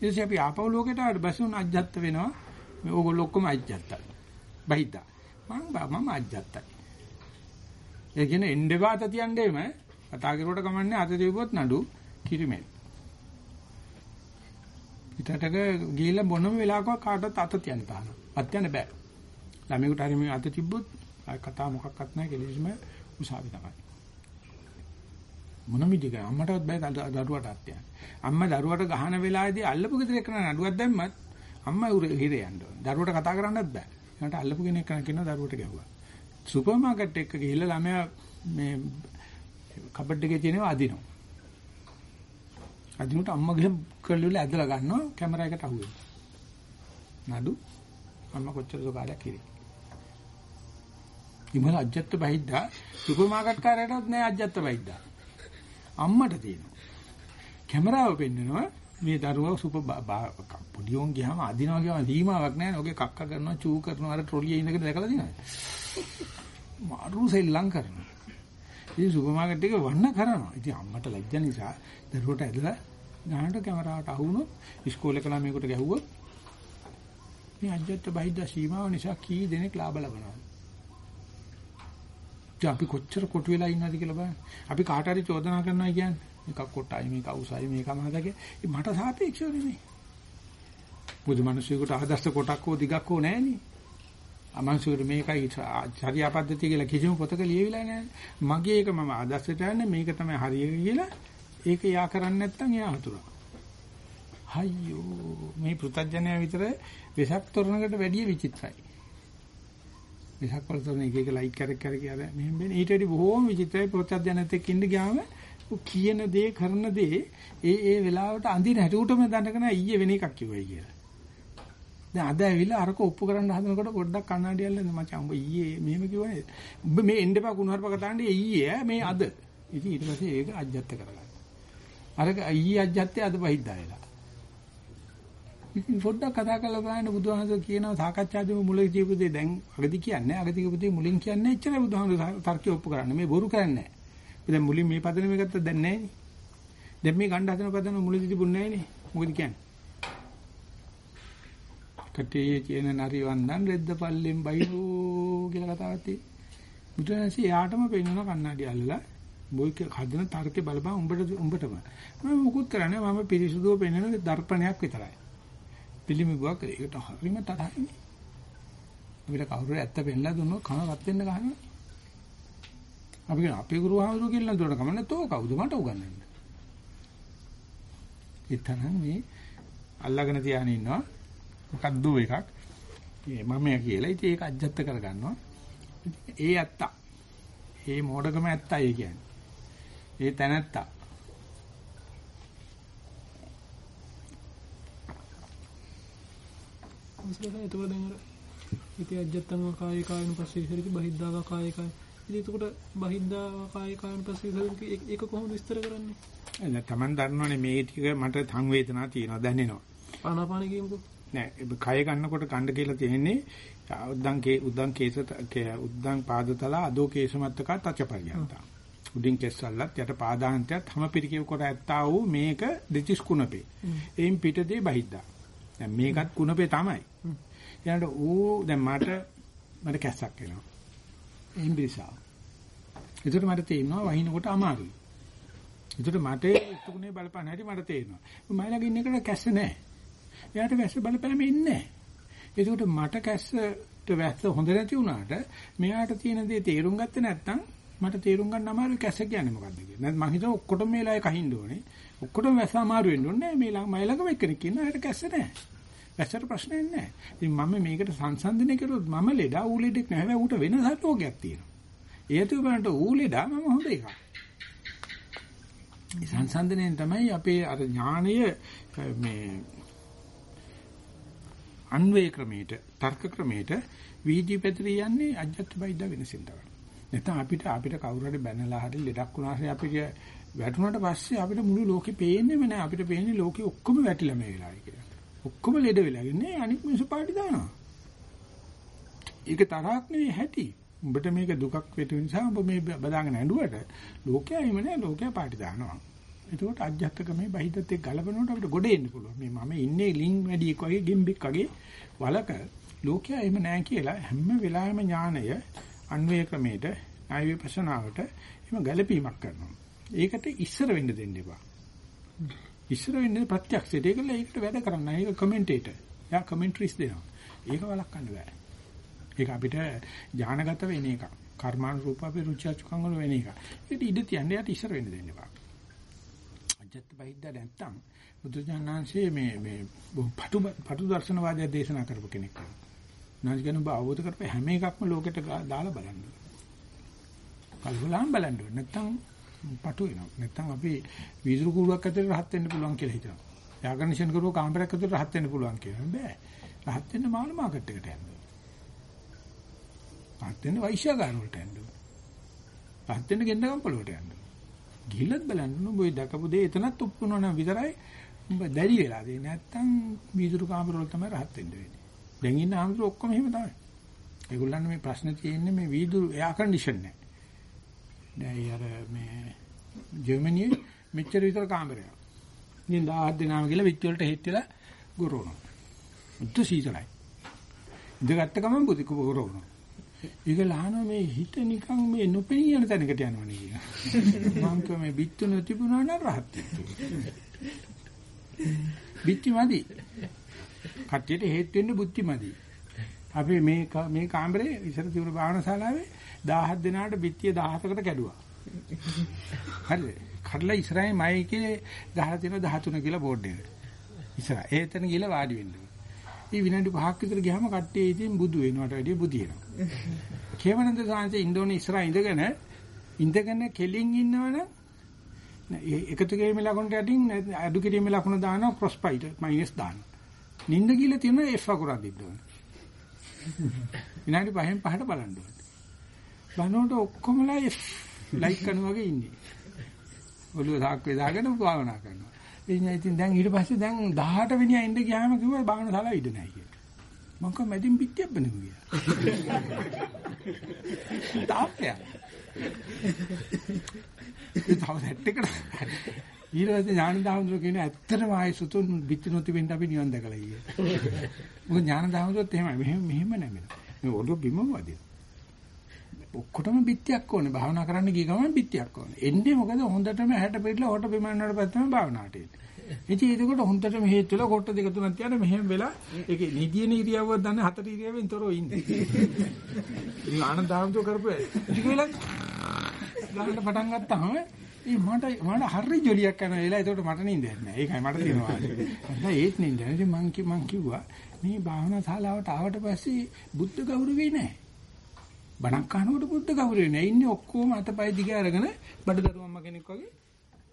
ඊට පස්සේ අපි ආපහු ලෝකයට ආවට බසුන් අජ්ජත් වෙනවා. මේ ඕගොල්ලෝ ඔක්කොම අජ්ජත්තයි. බහිද්දා. මම මම අජ්ජත්තයි. ඒ කියන්නේ එන්ඩේවාත තියන්නේම කතා කරුවට කමන්නේ අත තිබුවොත් නඩු කිරිමෙන්. පිටටක ගිහිල්ලා මොනම වෙලාවක කාටවත් අත තියන්න තහනම්. අත් යන්න බෑ. ළමයෙකුට හරි මේ අත තිබ්බොත් ආය කතා මොකක්වත් නැහැ කෙලිස්ම උසාවි තමයි. මොන මිදික අම්මටවත් බෑ දරුවට අත් යන්න. අම්මා දරුවට ගහන වෙලාවේදී අල්ලපු ගෙදර එක්කන නඩුවක් දැම්මත් අම්මා හිර යන්න ඕන. දරුවට කතා කරන්නත් බෑ. ඒකට අල්ලපු කෙනෙක් කරන කෙනා දරුවට ගැහුවා. සුපර් මාකට් එක ගිහිල්ලා ළමයා මේ කබඩ් එකේ තියෙනවා අදිනවා. අදිනකොට අම්මා ගිහින් කල්ලුල ඇදලා ගන්නවා කැමරා එකට අහුවෙනවා. නඩු අම්මා කොච්චර සෝකාලයක් කිරේ. ඉමල අජ්ජත් බහිද්දා සුපර් මාකට් කාරයටවත් නෑ අජ්ජත් බහිද්දා. අම්මට තියෙනවා. කැමරාව පෙන්නනවා මේ දරුවා සුප පොඩි උන් ගියාම අදිනවා කියම සීමාවක් නැහැ. ඔගේ කක්ක කරනවා, චූ කරනවා, අර ට්‍රොලියේ ඉඳගෙන දැකලා තියෙනවද? මාරු සෙල්ලම් කරනවා. ඉතින් සුපර් මාකට් එකේ වන්න කරනවා. ඉතින් අම්මට ලැජ්ජ නිසා දරුවට ඇදලා ගහනට කැමරාවට අහුනොත් ඉස්කෝලේ කළා මේකට ගැහුවොත් මේ අජ්ජත් බහිද්ද සීමාව නිසා කී දෙනෙක් ලාභ ලබනවා. අපි කොච්චර කොටු වෙලා ඉන්නවද කියලා බලන්න. අපි කාට හරි චෝදනා කරනවා කියන්නේ මේක කොටයි මේක අවුසයි මේක මහදගේ මට සාපේක්ෂව නෙමෙයි. බුදු මිනිස්සුෙකුට ආදර්ශ කොටක් හෝ දිගක් හෝ නැහෙනේ. අමංශුර මේකයි චර්යාපද්ධතිය කියලා කිසිම පොතක ලියවිලා නැහැ. මගේ එක මම ආදර්ශයට යන්නේ මේක තමයි හරිය කියලා ඒක යා කරන්නේ නැත්නම් එයා හතුරා. අයියෝ මේ පෘථජ්ජනය විතර වෙසක් තොරණකට වැඩිය විචිත්‍රයි. වෙසක් වල තොරණ එක එක ලයික් කරක් කරක යද මෙහෙම වෙන ඊට වඩා බොහෝම විචිත්‍රයි පෘථජ්ජනයත් එක්ක ඉඳ ගියාම කියන දේ කරන දේ ඒ ඒ වෙලාවට අඳින හැටුටම දැනගෙන ඊයේ වෙන එකක් කිව්වයි කියලා. දැන් අද ඇවිල්ලා අරක ඔප්පු කරන්න හදනකොට පොඩ්ඩක් කණ්ණාඩි අල්ලන්න මචං උඹ ඊයේ මෙහෙම කිව්වනේ. උඹ මේ එන්න එපා කුණුහරුප කතාන්නේ ඊයේ මේ අද. ඉතින් ඊට පස්සේ ඒක අජ්ජත් කරගන්න. අරක ඊයේ අජ්ජත්තේ අද බහිද්දා වෙලා. ඉතින් පොඩ්ඩක් කතා කරලා බලන්න බුදුහාමර කියනවා සාකච්ඡාදී මුලින් කියපු දේ දැන් අගදි කියන්නේ අගදි කියපු දේ මුලින් කියන්නේ එච්චරයි බුදුහාමර තර්කය ඔප්පු කරන්නේ. මේ බොරු කරන්නේ නැහැ. දැන් මුලින් මේ පදනම ගත්තා දැන් නැහැ නේ. දැන් මේ ගණ්ඩ හදන පදනම මුලදී තිබුණේ නැහැ නේ. මොකද කියන්නේ? කටේ කියන නරි වන්දන් රෙද්ද පල්ලෙන් බයිරෝ කියලා කතාවක් තියෙනවා. බුදුහාමර එයාටම පෙන්වන කන්නඩි අල්ලලා බොයි හදන තර්කේ බලපන් උඹට උඹටම. මම මුකුත් කරන්නේ මම පිරිසුදුව පෙන්වන දර්පණයක් විතරයි. පිළිමිබුවක් ඒකට හරිම තරහින්. අපිට කවුරු ඇත්ත පෙන්ලා දුන්නොත් කන රත් වෙන්න ගහනවා. අපි කියන අපේ ගුරු ආවරු කියලා දුන්න කමන්නේ තෝ කවුද මට උගන්වන්නේ. ඉතනන් මේ අල්ලගෙන තියාගෙන ඉන්නවා. මොකක්ද එකක්. මේ මම කියලා. ඉතින් ඒක අජත්ත කරගන්නවා. ඒ ඇත්ත. ඒ මෝඩකම ඇත්තයි කියන්නේ. ඒ තැනැත්තා. මොකද එතකොට දැන් අර ඉති අජත්තං කාය කායන පස්සේ ඉතිරි බහිද්දාව කාය කාය. ඉතින් එතකොට බහිද්දාව කාය කායන පස්සේ ඉතිරි ඒක කොහොමද විස්තර කරන්නේ? එන්න Taman දන්නවනේ මේ ටික මට සංවේදනා තියෙනවා දැනෙනවා. ආනාපාන කියමුකෝ. නෑ කය ගන්නකොට කණ්ඩ කියලා තියෙන්නේ උද්දං කේ උද්දං කේස උද්දං පාදතල අදෝ කේසමත්තක තචපරියන්තා. උඩින් කෙස්සල්ලත් යට පාදාන්තයත් හැම පිරිකේ කොට ඇත්තා වූ මේක දෙතිස් කුණපේ. එයින් පිටදී බහිද්දා. දැන් මේකත් කුණපේ තමයි. ඊළඟට ඌ දැන් මට මට කැස්සක් එනවා. එයින් බිසාව. ඒකට මට තේරෙනවා වහිනකොට අමාරුයි. ඒකට මට ඉතුරුනේ බලපන්න හැටි මට තේරෙනවා. මයිලගේ ඉන්න එකට කැස්ස නැහැ. එයාට වැස්ස බලපෑම ඉන්නේ නැහැ. ඒකට මට කැස්සට වැස්ස හොඳ නැති වුණාට මෙයාට තියෙන දේ තේරුම් ගත්තේ නැත්නම් මට තේරුම් ගන්න අමාරුයි කැස්ස කියන්නේ මොකද්ද කියලා. නැත්නම් මං හිතුවා ඔක්කොටම මේ ලාය කහින්න ඕනේ. ඔක්කොටම වැස්ස අමාරු වෙන්න ඕනේ. මේ ළඟ මයි ළඟම එක්කෙනෙක් ඉන්නවා. ඒකට කැස්ස නැහැ. වැස්සට ප්‍රශ්නයක් නැහැ. ඉතින් මම මේකට සංසන්දනය කළොත් මම ලෙඩා ඌ ලෙඩෙක් නෑ. හැබැයි ඌට වෙන සත්ෝගයක් තියෙනවා. ඒතු බලන්න ඌ ලෙඩා මම හොඳ එකක්. සංසන්දනයෙන් තමයි අපේ අර ඥාණය මේ අන්වේ ක්‍රමයට තර්ක ක්‍රමයට වීදි පැතිරී යන්නේ අජත්ත බයිද්ද වෙනසින් තමයි. නැත්නම් අපිට අපිට කවුරු හරි බැනලා හරි ලෙඩක් වුණාට අපිට වැටුණාට පස්සේ අපිට මුළු ලෝකෙ පේන්නේම නැහැ. අපිට පේන්නේ ලෝකෙ ඔක්කොම වැටිලා මේ වෙලාවේ කියලා. ඔක්කොම ලෙඩ වෙලා ඉන්නේ අනිත් මිනිස්සු පාටි දානවා. ඒක තරහක් නෙවෙයි හැටි. උඹට මේක දුකක් වෙතු නිසා උඹ මේ බදාගෙන ඇඬුවට ලෝකයා එහෙම නැහැ ලෝකයා පාටි දානවා. එතකොට අජ්ජත්කමේ බහිදත් එක්ක ගලපනකොට අපිට ගොඩ එන්න පුළුවන්. මේ මම ඉන්නේ ලින් වැඩි එක වගේ ගෙම්බෙක් වගේ වලක ලෝකයා එහෙම නැහැ කියලා හැම වෙලාවෙම ඥානය අන්වේ ක්‍රමයට ආය විපස්සනාවට එහෙම ගැළපීමක් කරනවා. ඒකට ඉස්සර වෙන්න දෙන්න එපා. ඉස්සර වෙන්නේ ප්‍රත්‍යක්ෂයට. ඒකල ඒකට වැඩ කරන්න. ඒක කමෙන්ටේටර්. එයා කමෙන්ටරිස් දෙනවා. ඒක වළක්වන්න බෑ. ඒක අපිට ඥානගත වෙන එක. කර්මානුරූප අපේ රුචි අචුකම් වල වෙන එක. ඒක ඉඳ තියන්නේ යට ඉස්සර වෙන්න දෙන්න එපා. අජත්ත බහිද්ද නැත්තම් බුදුජානනාංශයේ මේ මේ පටු පටු දර්ශනවාදය දේශනා කරපු කෙනෙක්. නැස් ගැන අවබෝධ කරපු හැම එකක්ම ලෝකෙට දාලා බලන්න. කල්පලාම් බලන්න ඕනේ. නැත්තම් පටු වෙනවා. නැත්තම් අපි වීදුරු කුඩුවක් ඇතුලේ රහත් වෙන්න පුළුවන් කියලා හිතනවා. යාගනිෂන් කරුව කාමරයක් ඇතුලේ රහත් වෙන්න පුළුවන් කියලා. බෑ. රහත් වෙන්න මාළු මාකට් එකට යන්න. රහත් වෙන්න වෛශ්‍යාගාර වලට යන්න. රහත් වෙන්න ගෙන්නගම් පොළොවට යන්න. ගිහිල්ලත් බලන්න ඔබ ඔය දැකපු දේ එතනත් ඔප්පුනවා නම් විතරයි ඔබ දැඩි වෙලා දෙන්නේ. නැත්තම් වීදුරු කාමර වල තමයි රහත් වෙන්න වෙන්නේ. දැන් ඉන්න ආමතුරු ඔක්කොම එහෙම තමයි. ඒගොල්ලන් මේ ප්‍රශ්න තියෙන්නේ මේ වීදුරු එයා කන්ඩිෂන් නැහැ. දැන් අර මේ ජර්මනියේ මෙච්චර විතර කාමරයක්. ඉතින් 1000 දෙනාම කියලා විත් වලට හෙට් වෙලා ගොරවනවා. උද්ද සීතලයි. ඉඳගත්ත ගමන් බුදි ගොරවනවා. ඒක ලහනවා මේ හිත නිකන් මේ නොපෙනී යන තැනකට යනවනේ කියලා. මම කිව්වා මේ බිත්තු නොතිබුණා නම් රහත් බිත්ති මදි. කට්ටියට හේත් වෙන්න බුද්ධි මදි. අපි මේ මේ කාමරේ ඉස්සර තිබුණ භාවනා ශාලාවේ 17 දිනාට බිත්තිය 17කට කැඩුවා. හරිද? කඩලා ඉස්සරහින් මයිකේ ගහලා තියෙන 13 කියලා බෝඩ් එක. ඉස්සරහ. ඒ එතන ගිහලා වාඩි වෙන්න. මේ විනාඩි 5ක් විතර ගියාම කට්ටිය ඉතින් බුදු වෙනවට වැඩිය බුදිනවා. කේවනන්ද සාංශේ ඉන්දෝනේ ඉස්සරහ ඉඳගෙන ඉඳගෙන කෙලින් ඉන්නවනම් එකතු කිරීමේ ලකුණට යටින් අඩු කිරීමේ ලකුණ දානවා ක්‍රොස් පයිට මයිනස් දානවා. නිින්ද කියලා තියෙන F අකුරක් දෙන්න ඕනේ. විනාඩි 5න් 5ට බලන්න ඕනේ. බලනකොට ඔක්කොමලා F ලයික් කරනවා වගේ ඉන්නේ. ඔළුව සාක්කුවේ දාගෙන භාවනා කරනවා. එයින් ඉතින් දැන් ඊට පස්සේ දැන් 18 වෙනිය එන්න ගියාම කිව්වා භාවනා ශාලා ඉඩ නැහැ කියලා. මං කව මැදින් පිටියක් බඳමු කියලා. තාප්පය. ඒ තව සෙට් එකට ඊට පස්සේ ඥානදාමතුරු කියන ඇත්තටම ආයි සුතුන් පිට නොතිබෙන්න අපි නිවන් දැකලා ඊයේ. මොකද ඥානදාමතුරුත් එහෙමයි මෙහෙම මෙහෙම නැමෙන. මේ ඔළුව බිමම වදින. ඔක්කොටම පිටියක් ඕනේ. භාවනා කරන්න ගිය ගමන් පිටියක් ඕනේ. එන්නේ මොකද හොඳටම හැට පිටලා හොට බිමන්නට පස්සම භාවනාවට එන්නේ. ඉතින් ඒකට හොඳටම හේතු වෙලා කොට දෙක තුනක් තියන මෙහෙම වෙලා ඒකේ නිදියන ඉරියව්වක් දන්න හතර ඉරියව්වෙන් තොරව ඉන්නේ. ඉතින් ආනන්දාමතුරු කරපුවා. ටික වෙලා ගහන්න පටන් ගත්තාම ඒ මට මට හරි ජොලියක් කරන වෙලාව ඒකට මට නිින්දයක් නෑ. ඒකයි මට තියෙනවා. නැත්නම් ඒත් නිින්ද නෑ. ඉතින් මං කි මං කිව්වා මේ භාවනා ශාලාවට ආවට පස්සේ බුද්ධ ගෞරවේ නෑ. බණක් අහනකොට බුද්ධ ගෞරවේ නෑ. ඉන්නේ ඔක්කොම අතපය දිග අරගෙන බඩදරුවම්ම කෙනෙක් වගේ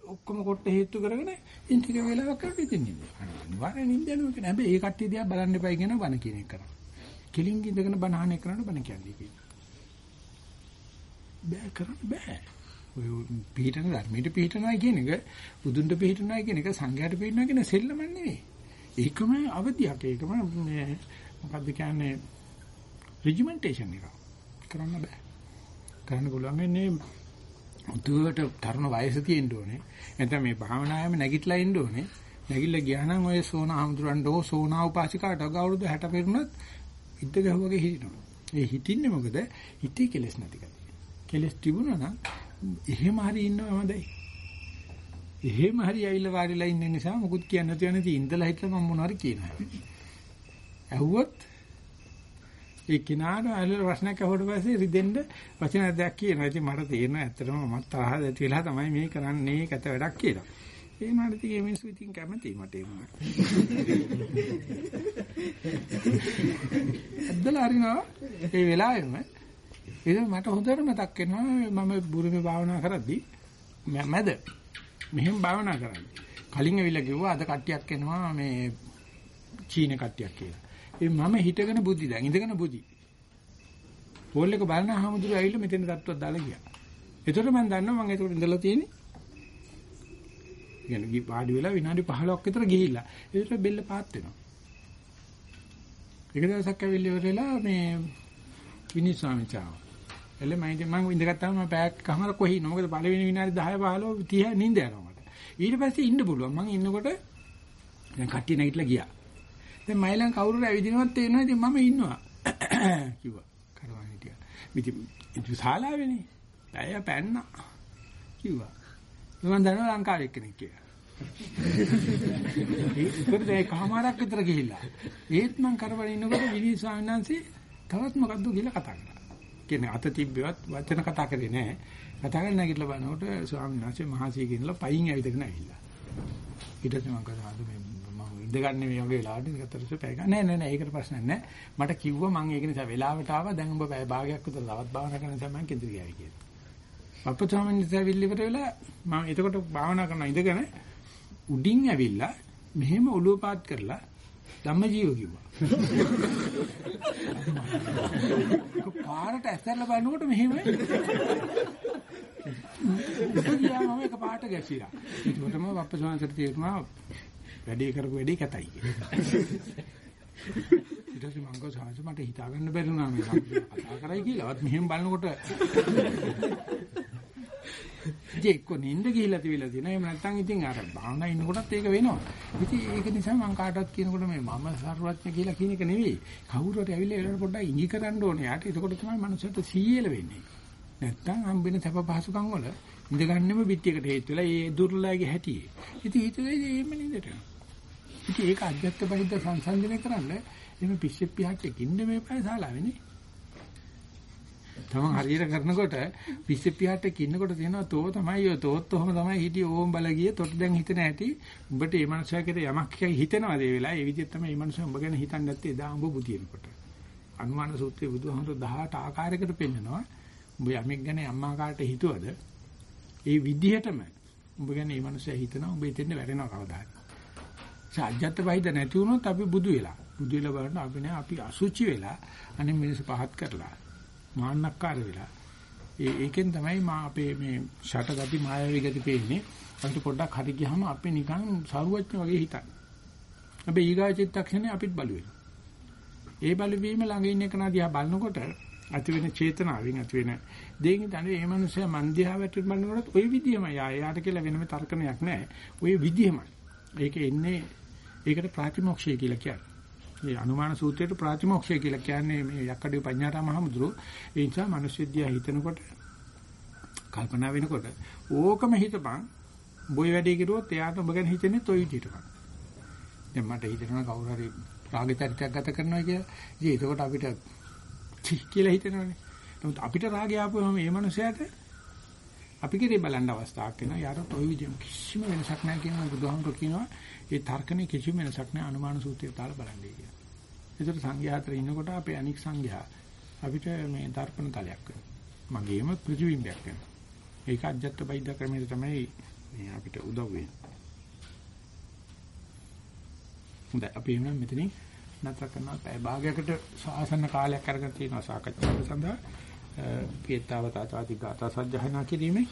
ඔක්කොම කොට හේතු කරගෙන ඉන් ටික වෙලාවක් කරලා ඉතින් නිින්ද. අනිවාර්යෙන් නිින්ද යනවා කියන්නේ. හැබැයි ඒ කට්ටිය දිහා බලන්න එපයි කියන බණ කියන එක කරා. කෙලින් ඉඳගෙන බණ අහන එක කරන්න බණ කියන්නේ කියලා. බෑ කරන්න බෑ. ඔය පිළිටන ධර්මයට පිළිටනවා කියන එක බුදුන්ට පිළිටනවා කියන එක සංඝයාට පිළිටනවා කියන සෙල්ලම නෙවෙයි. ඒකම අවධියක්. ඒකම මේ මොකද්ද කියන්නේ රෙජිමෙන්ටේෂන් එක. කරන්න බෑ. කරන්න පුළුවන් වෙන්නේ උතුවට තරුණ වයස තියෙන්න ඕනේ. නැත්නම් මේ භාවනාවෙම නැගිටලා ඉන්න ඕනේ. නැගිටලා ගියා නම් ඔය සෝනා හඳුරන්න ඕ සෝනා උපාසිකාට අවුරුදු 60 පෙරුණත් ඉද්ද ගහුවගේ හිටිනවා. ඒ හිටින්නේ මොකද? හිතේ කෙලස් නැති කම. කෙලස් තිබුණා නම් එහෙම හරි ඉන්නව හොඳයි. එහෙම හරි ඇවිල්ලා වාඩිලා ඉන්න නිසා මොකුත් කියන්න නැති වෙන ඉඳලා හිටලා මම මොනවාරි කියනවා. ඇහුවොත් ඒ කිනාර අහල ප්‍රශ්නයක් අහුවට පස්සේ රිදෙන්න වචන දෙයක් කියනවා. ඉතින් මට තේරෙනවා ඇත්තටම මම තරහ ඇති වෙලා තමයි මේ කරන්නේ කැත වැඩක් කියලා. ඒ මාත් ඉතින් මිනිස්සු ඉතින් කැමතියි මට ඒ මොනවා. ඇද්දලා හරිනවා ඒ වෙලාවෙම ඒක මට හොඳට මතක් වෙනවා මම බුරුමේ භාවනා කරද්දී මැද මෙහෙම භාවනා කරන්නේ. කලින් ඇවිල්ලා කිව්වා අද කට්ටියක් එනවා මේ චීන කට්ටියක් කියලා. ඒ මම හිටගෙන බුද්ධි දැන් ඉඳගෙන බුද්ධි. පොල් එක බලන ආහමුදුර ඇවිල්ලා මෙතන තට්ටුවක් දාලා ගියා. ඒතකොට මම දන්නවා මම ඒකට ඉඳලා තියෙන්නේ. يعني පාඩි වෙලා විනාඩි 15ක් විතර ගිහිල්ලා. ඒකට බෙල්ල පාත් වෙනවා. එක දවසක් ඇවිල්ලා ඉවරලා මේ විනි ස්වාමීන් වහන්සේ එළ මම ඉතින් මම ඉඳගත්තාම මම පැයක් කමාර කොහේ ඉන්න මොකද පළවෙනි විනාඩි 10 15 30 නිින්ද යනවා මට ඊට පස්සේ ඉන්න පුළුවන් මම ඉන්නකොට දැන් කට්ටිය නැගිටලා ගියා දැන් මයිලන් කවුරුර ඇවිදිනවත් තේරෙනවා ඉතින් මම ඉන්නවා. කිව්වා. කරවා හිටියා. ඉතින් ඉතින් ශාලාවේනේ. ඇය පැන්නා. කිව්වා. මම දන්නවා ලංකාවේ කෙනෙක් කියලා. ඒකට ඒ කමාරක් විතර ගිහිල්ලා. ඒත් මං කරවල ඉන්නකොට විනී ස්වාමීන් වහන්සේ තවත් මොකද්ද කියලා කතා කරා. කියන්නේ අත තිබ්බවත් වචන කතා කරේ නැහැ. කතා කරලා නැගිටලා බලනකොට ස්වාමීන් වහන්සේ මහසී කියනලා පයින් ඇවිදගෙන ඇවිල්ලා. ඊට පස්සේ මම කතාවද මේ මම ඉඳගන්නේ මේ වගේ වෙලාවට ඉඳගත්තට පැය ගන්න නෑ නෑ නෑ ඒකට ප්‍රශ්නයක් නෑ. මට කිව්වා මම ඒක නිසා වෙලාවට ආවා දැන් ඔබ පැය භාගයක් විතර තවත් භාවනා කරන නිසා මම කෙන්දිරි ගියායි කියලා. අප්පචාමෙන් නිසා විල්ලිවට වෙලා මම එතකොට භාවනා කරන ඉඳගෙන උඩින් ඇවිල්ලා මෙහෙම ඔළුව පාත් කරලා ධම්මජීව කිව්වා. පාරට ඇස්සරලා බලනකොට මෙහෙමයි. ගියා මම එක පාට ගැසිලා. ඒකටම වප්පසවන්සට තේරුණා වැඩේ කරපු වැඩේ කැතයි කියලා. ඊට පස්සේ මං ගෝ සාංශ මට හිතා ගන්න බැරි වුණා මේ කතා කරයි කියලාවත් මෙහෙම බලනකොට ජෙක්ක නින්ද ගිහිලා තිබිලා තියෙනවා. එහෙම නැත්නම් ඉතින් අර භාවනා ඉන්නකොටත් ඒක වෙනවා. ඉතින් ඒක නිසා මම කාටවත් කියනකොට මේ මම සර්වඥ කියලා කියන එක නෙවෙයි. කවුරු හරි ඇවිල්ලා ඒකට පොඩ්ඩක් ඉඟි කරන්න ඕනේ. යාට එතකොට තමයි මනුස්සයට සීයල වෙන්නේ. නැත්නම් හම්බෙන සැප පහසුකම් වල ඉඳගන්නෙම පිටියකට හේතු වෙලා ඒ දුර්ලභයේ හැටි. ඉතින් හිතේ එහෙම නින්දට. ඉතින් ඒක අධ්‍යත්ත බහිද්ද සංසන්දනය කරන්න එimhe පිස්සෙ පිහක් එකින්ද මේ පය සාලාවේනේ. තමන් හරියට කරනකොට පිස්සෙ පියාට කින්නකොට තියෙනවා තෝ තමයි ඔය තෝත් ඔහම තමයි හිටියේ ඕම් බල ගියේ. තොට දැන් හිතන ඇති උඹට මේ මනුස්සයා කෙරේ යමක් හිතෙනවාද ඒ වෙලාවේ. ඒ විදිහට තමයි මේ මනුස්සයා උඹ ගැන හිතන්නේ නැත්තේ එදා උඹ බුදිනකොට අනුමාන සූත්‍රයේ බුදුහාමුදුර 18 ආකාරයකට පෙන්නනවා. උඹ යමෙක් ගැන අම්මා කාට හිතුවද ඒ විදිහටම උඹ ගැන මේ මනුස්සයා හිතනවා. උඹ එතෙන්ද වැටෙනවා කවදා හරි. සාජ්‍යත් බයිද නැති වුණොත් අපි බුදු වෙලා. බුදු වෙලා බලන්න අපි නෑ අපි අසුචි වෙලා අනේ මිනිස්සු පහත් කරලා මාන්නක්කාර වෙලා. ඒ ඒකෙන් තමයි මා අපේ මේ ෂටගති මායාවී ගති පේන්නේ. අපිට පොඩ්ඩක් හරි ගියාම අපි නිකන් සරුවච්ච වගේ හිතන්නේ. අපි ඊගා චිත්තක්ෂණේ අපිත් බලු වෙනවා. ඒ බලු වීම ළඟ ඉන්න එක නදියා බලනකොට ඇති වෙන චේතනාවෙන් ඇති වෙන දෙයින් තමයි මේ මනුස්සයා මන් දිහා වැටෙන්න බලනකොට ওই විදියමයි. යා එයාට කියලා වෙනම තර්කණයක් නැහැ. ওই විදියමයි. ඒක එන්නේ ඒකට ප්‍රාතිමෝක්ෂය කියලා කියන්නේ. මේ අනුමාන සූත්‍රයට ප්‍රාතිමෝක්ෂය කියලා කියන්නේ මේ යක්කඩේ පඤ්ඤාරා මහමුදුරු ඒ නිසා මිනිස්සුද්දියා හිතනකොට කල්පනා වෙනකොට ඕකම හිතපන්. බොයි වැඩේ කිරුවොත් එයාට ඔබ ගැන හිතෙන්නේ toy විදිහටම දැන් මට හිතෙනවා කවුරු හරි රාග චරිතයක් ගත කරනවා කියලා. ඉතින් ඒකකොට අපිට චි කියලා හිතෙනවනේ. නමුත් අපිට රාගය ආපුවම මේ මනුස්සයාට අපි කිරේ බලන්න අවස්ථාවක් වෙනවා යාට toy විදිහම කිසිම වෙනසක් නැහැ කියනවා. බුදුහාමුදුරු කියනවා ඒ තර්කනේ කිසිම වෙනසක් නැහැ අනුමාන සූත්‍රය තාල බලන්නේ කියලා ඒතර සංඝයා අතර ඉන්නකොට අපේ අනික් සංඝයා අපිට මේ දර්පණ තලයක් වෙනවා. මගේම ප්‍රතිබිම්බයක් වෙනවා. ඒක අජත්ත බයිද්ද ක්‍රමයේ තමයි මේ අපිට උදව් වෙන්නේ. හොඳයි අපි එන්න මෙතනින් නතර කරනවා පැය භාගයකට ආසන්න කාලයක් අරගෙන තියෙනවා සාකච්ඡාව සඳහා. පියතාවතාවාදී ගාථා සජ්ජහනා කිරීමේ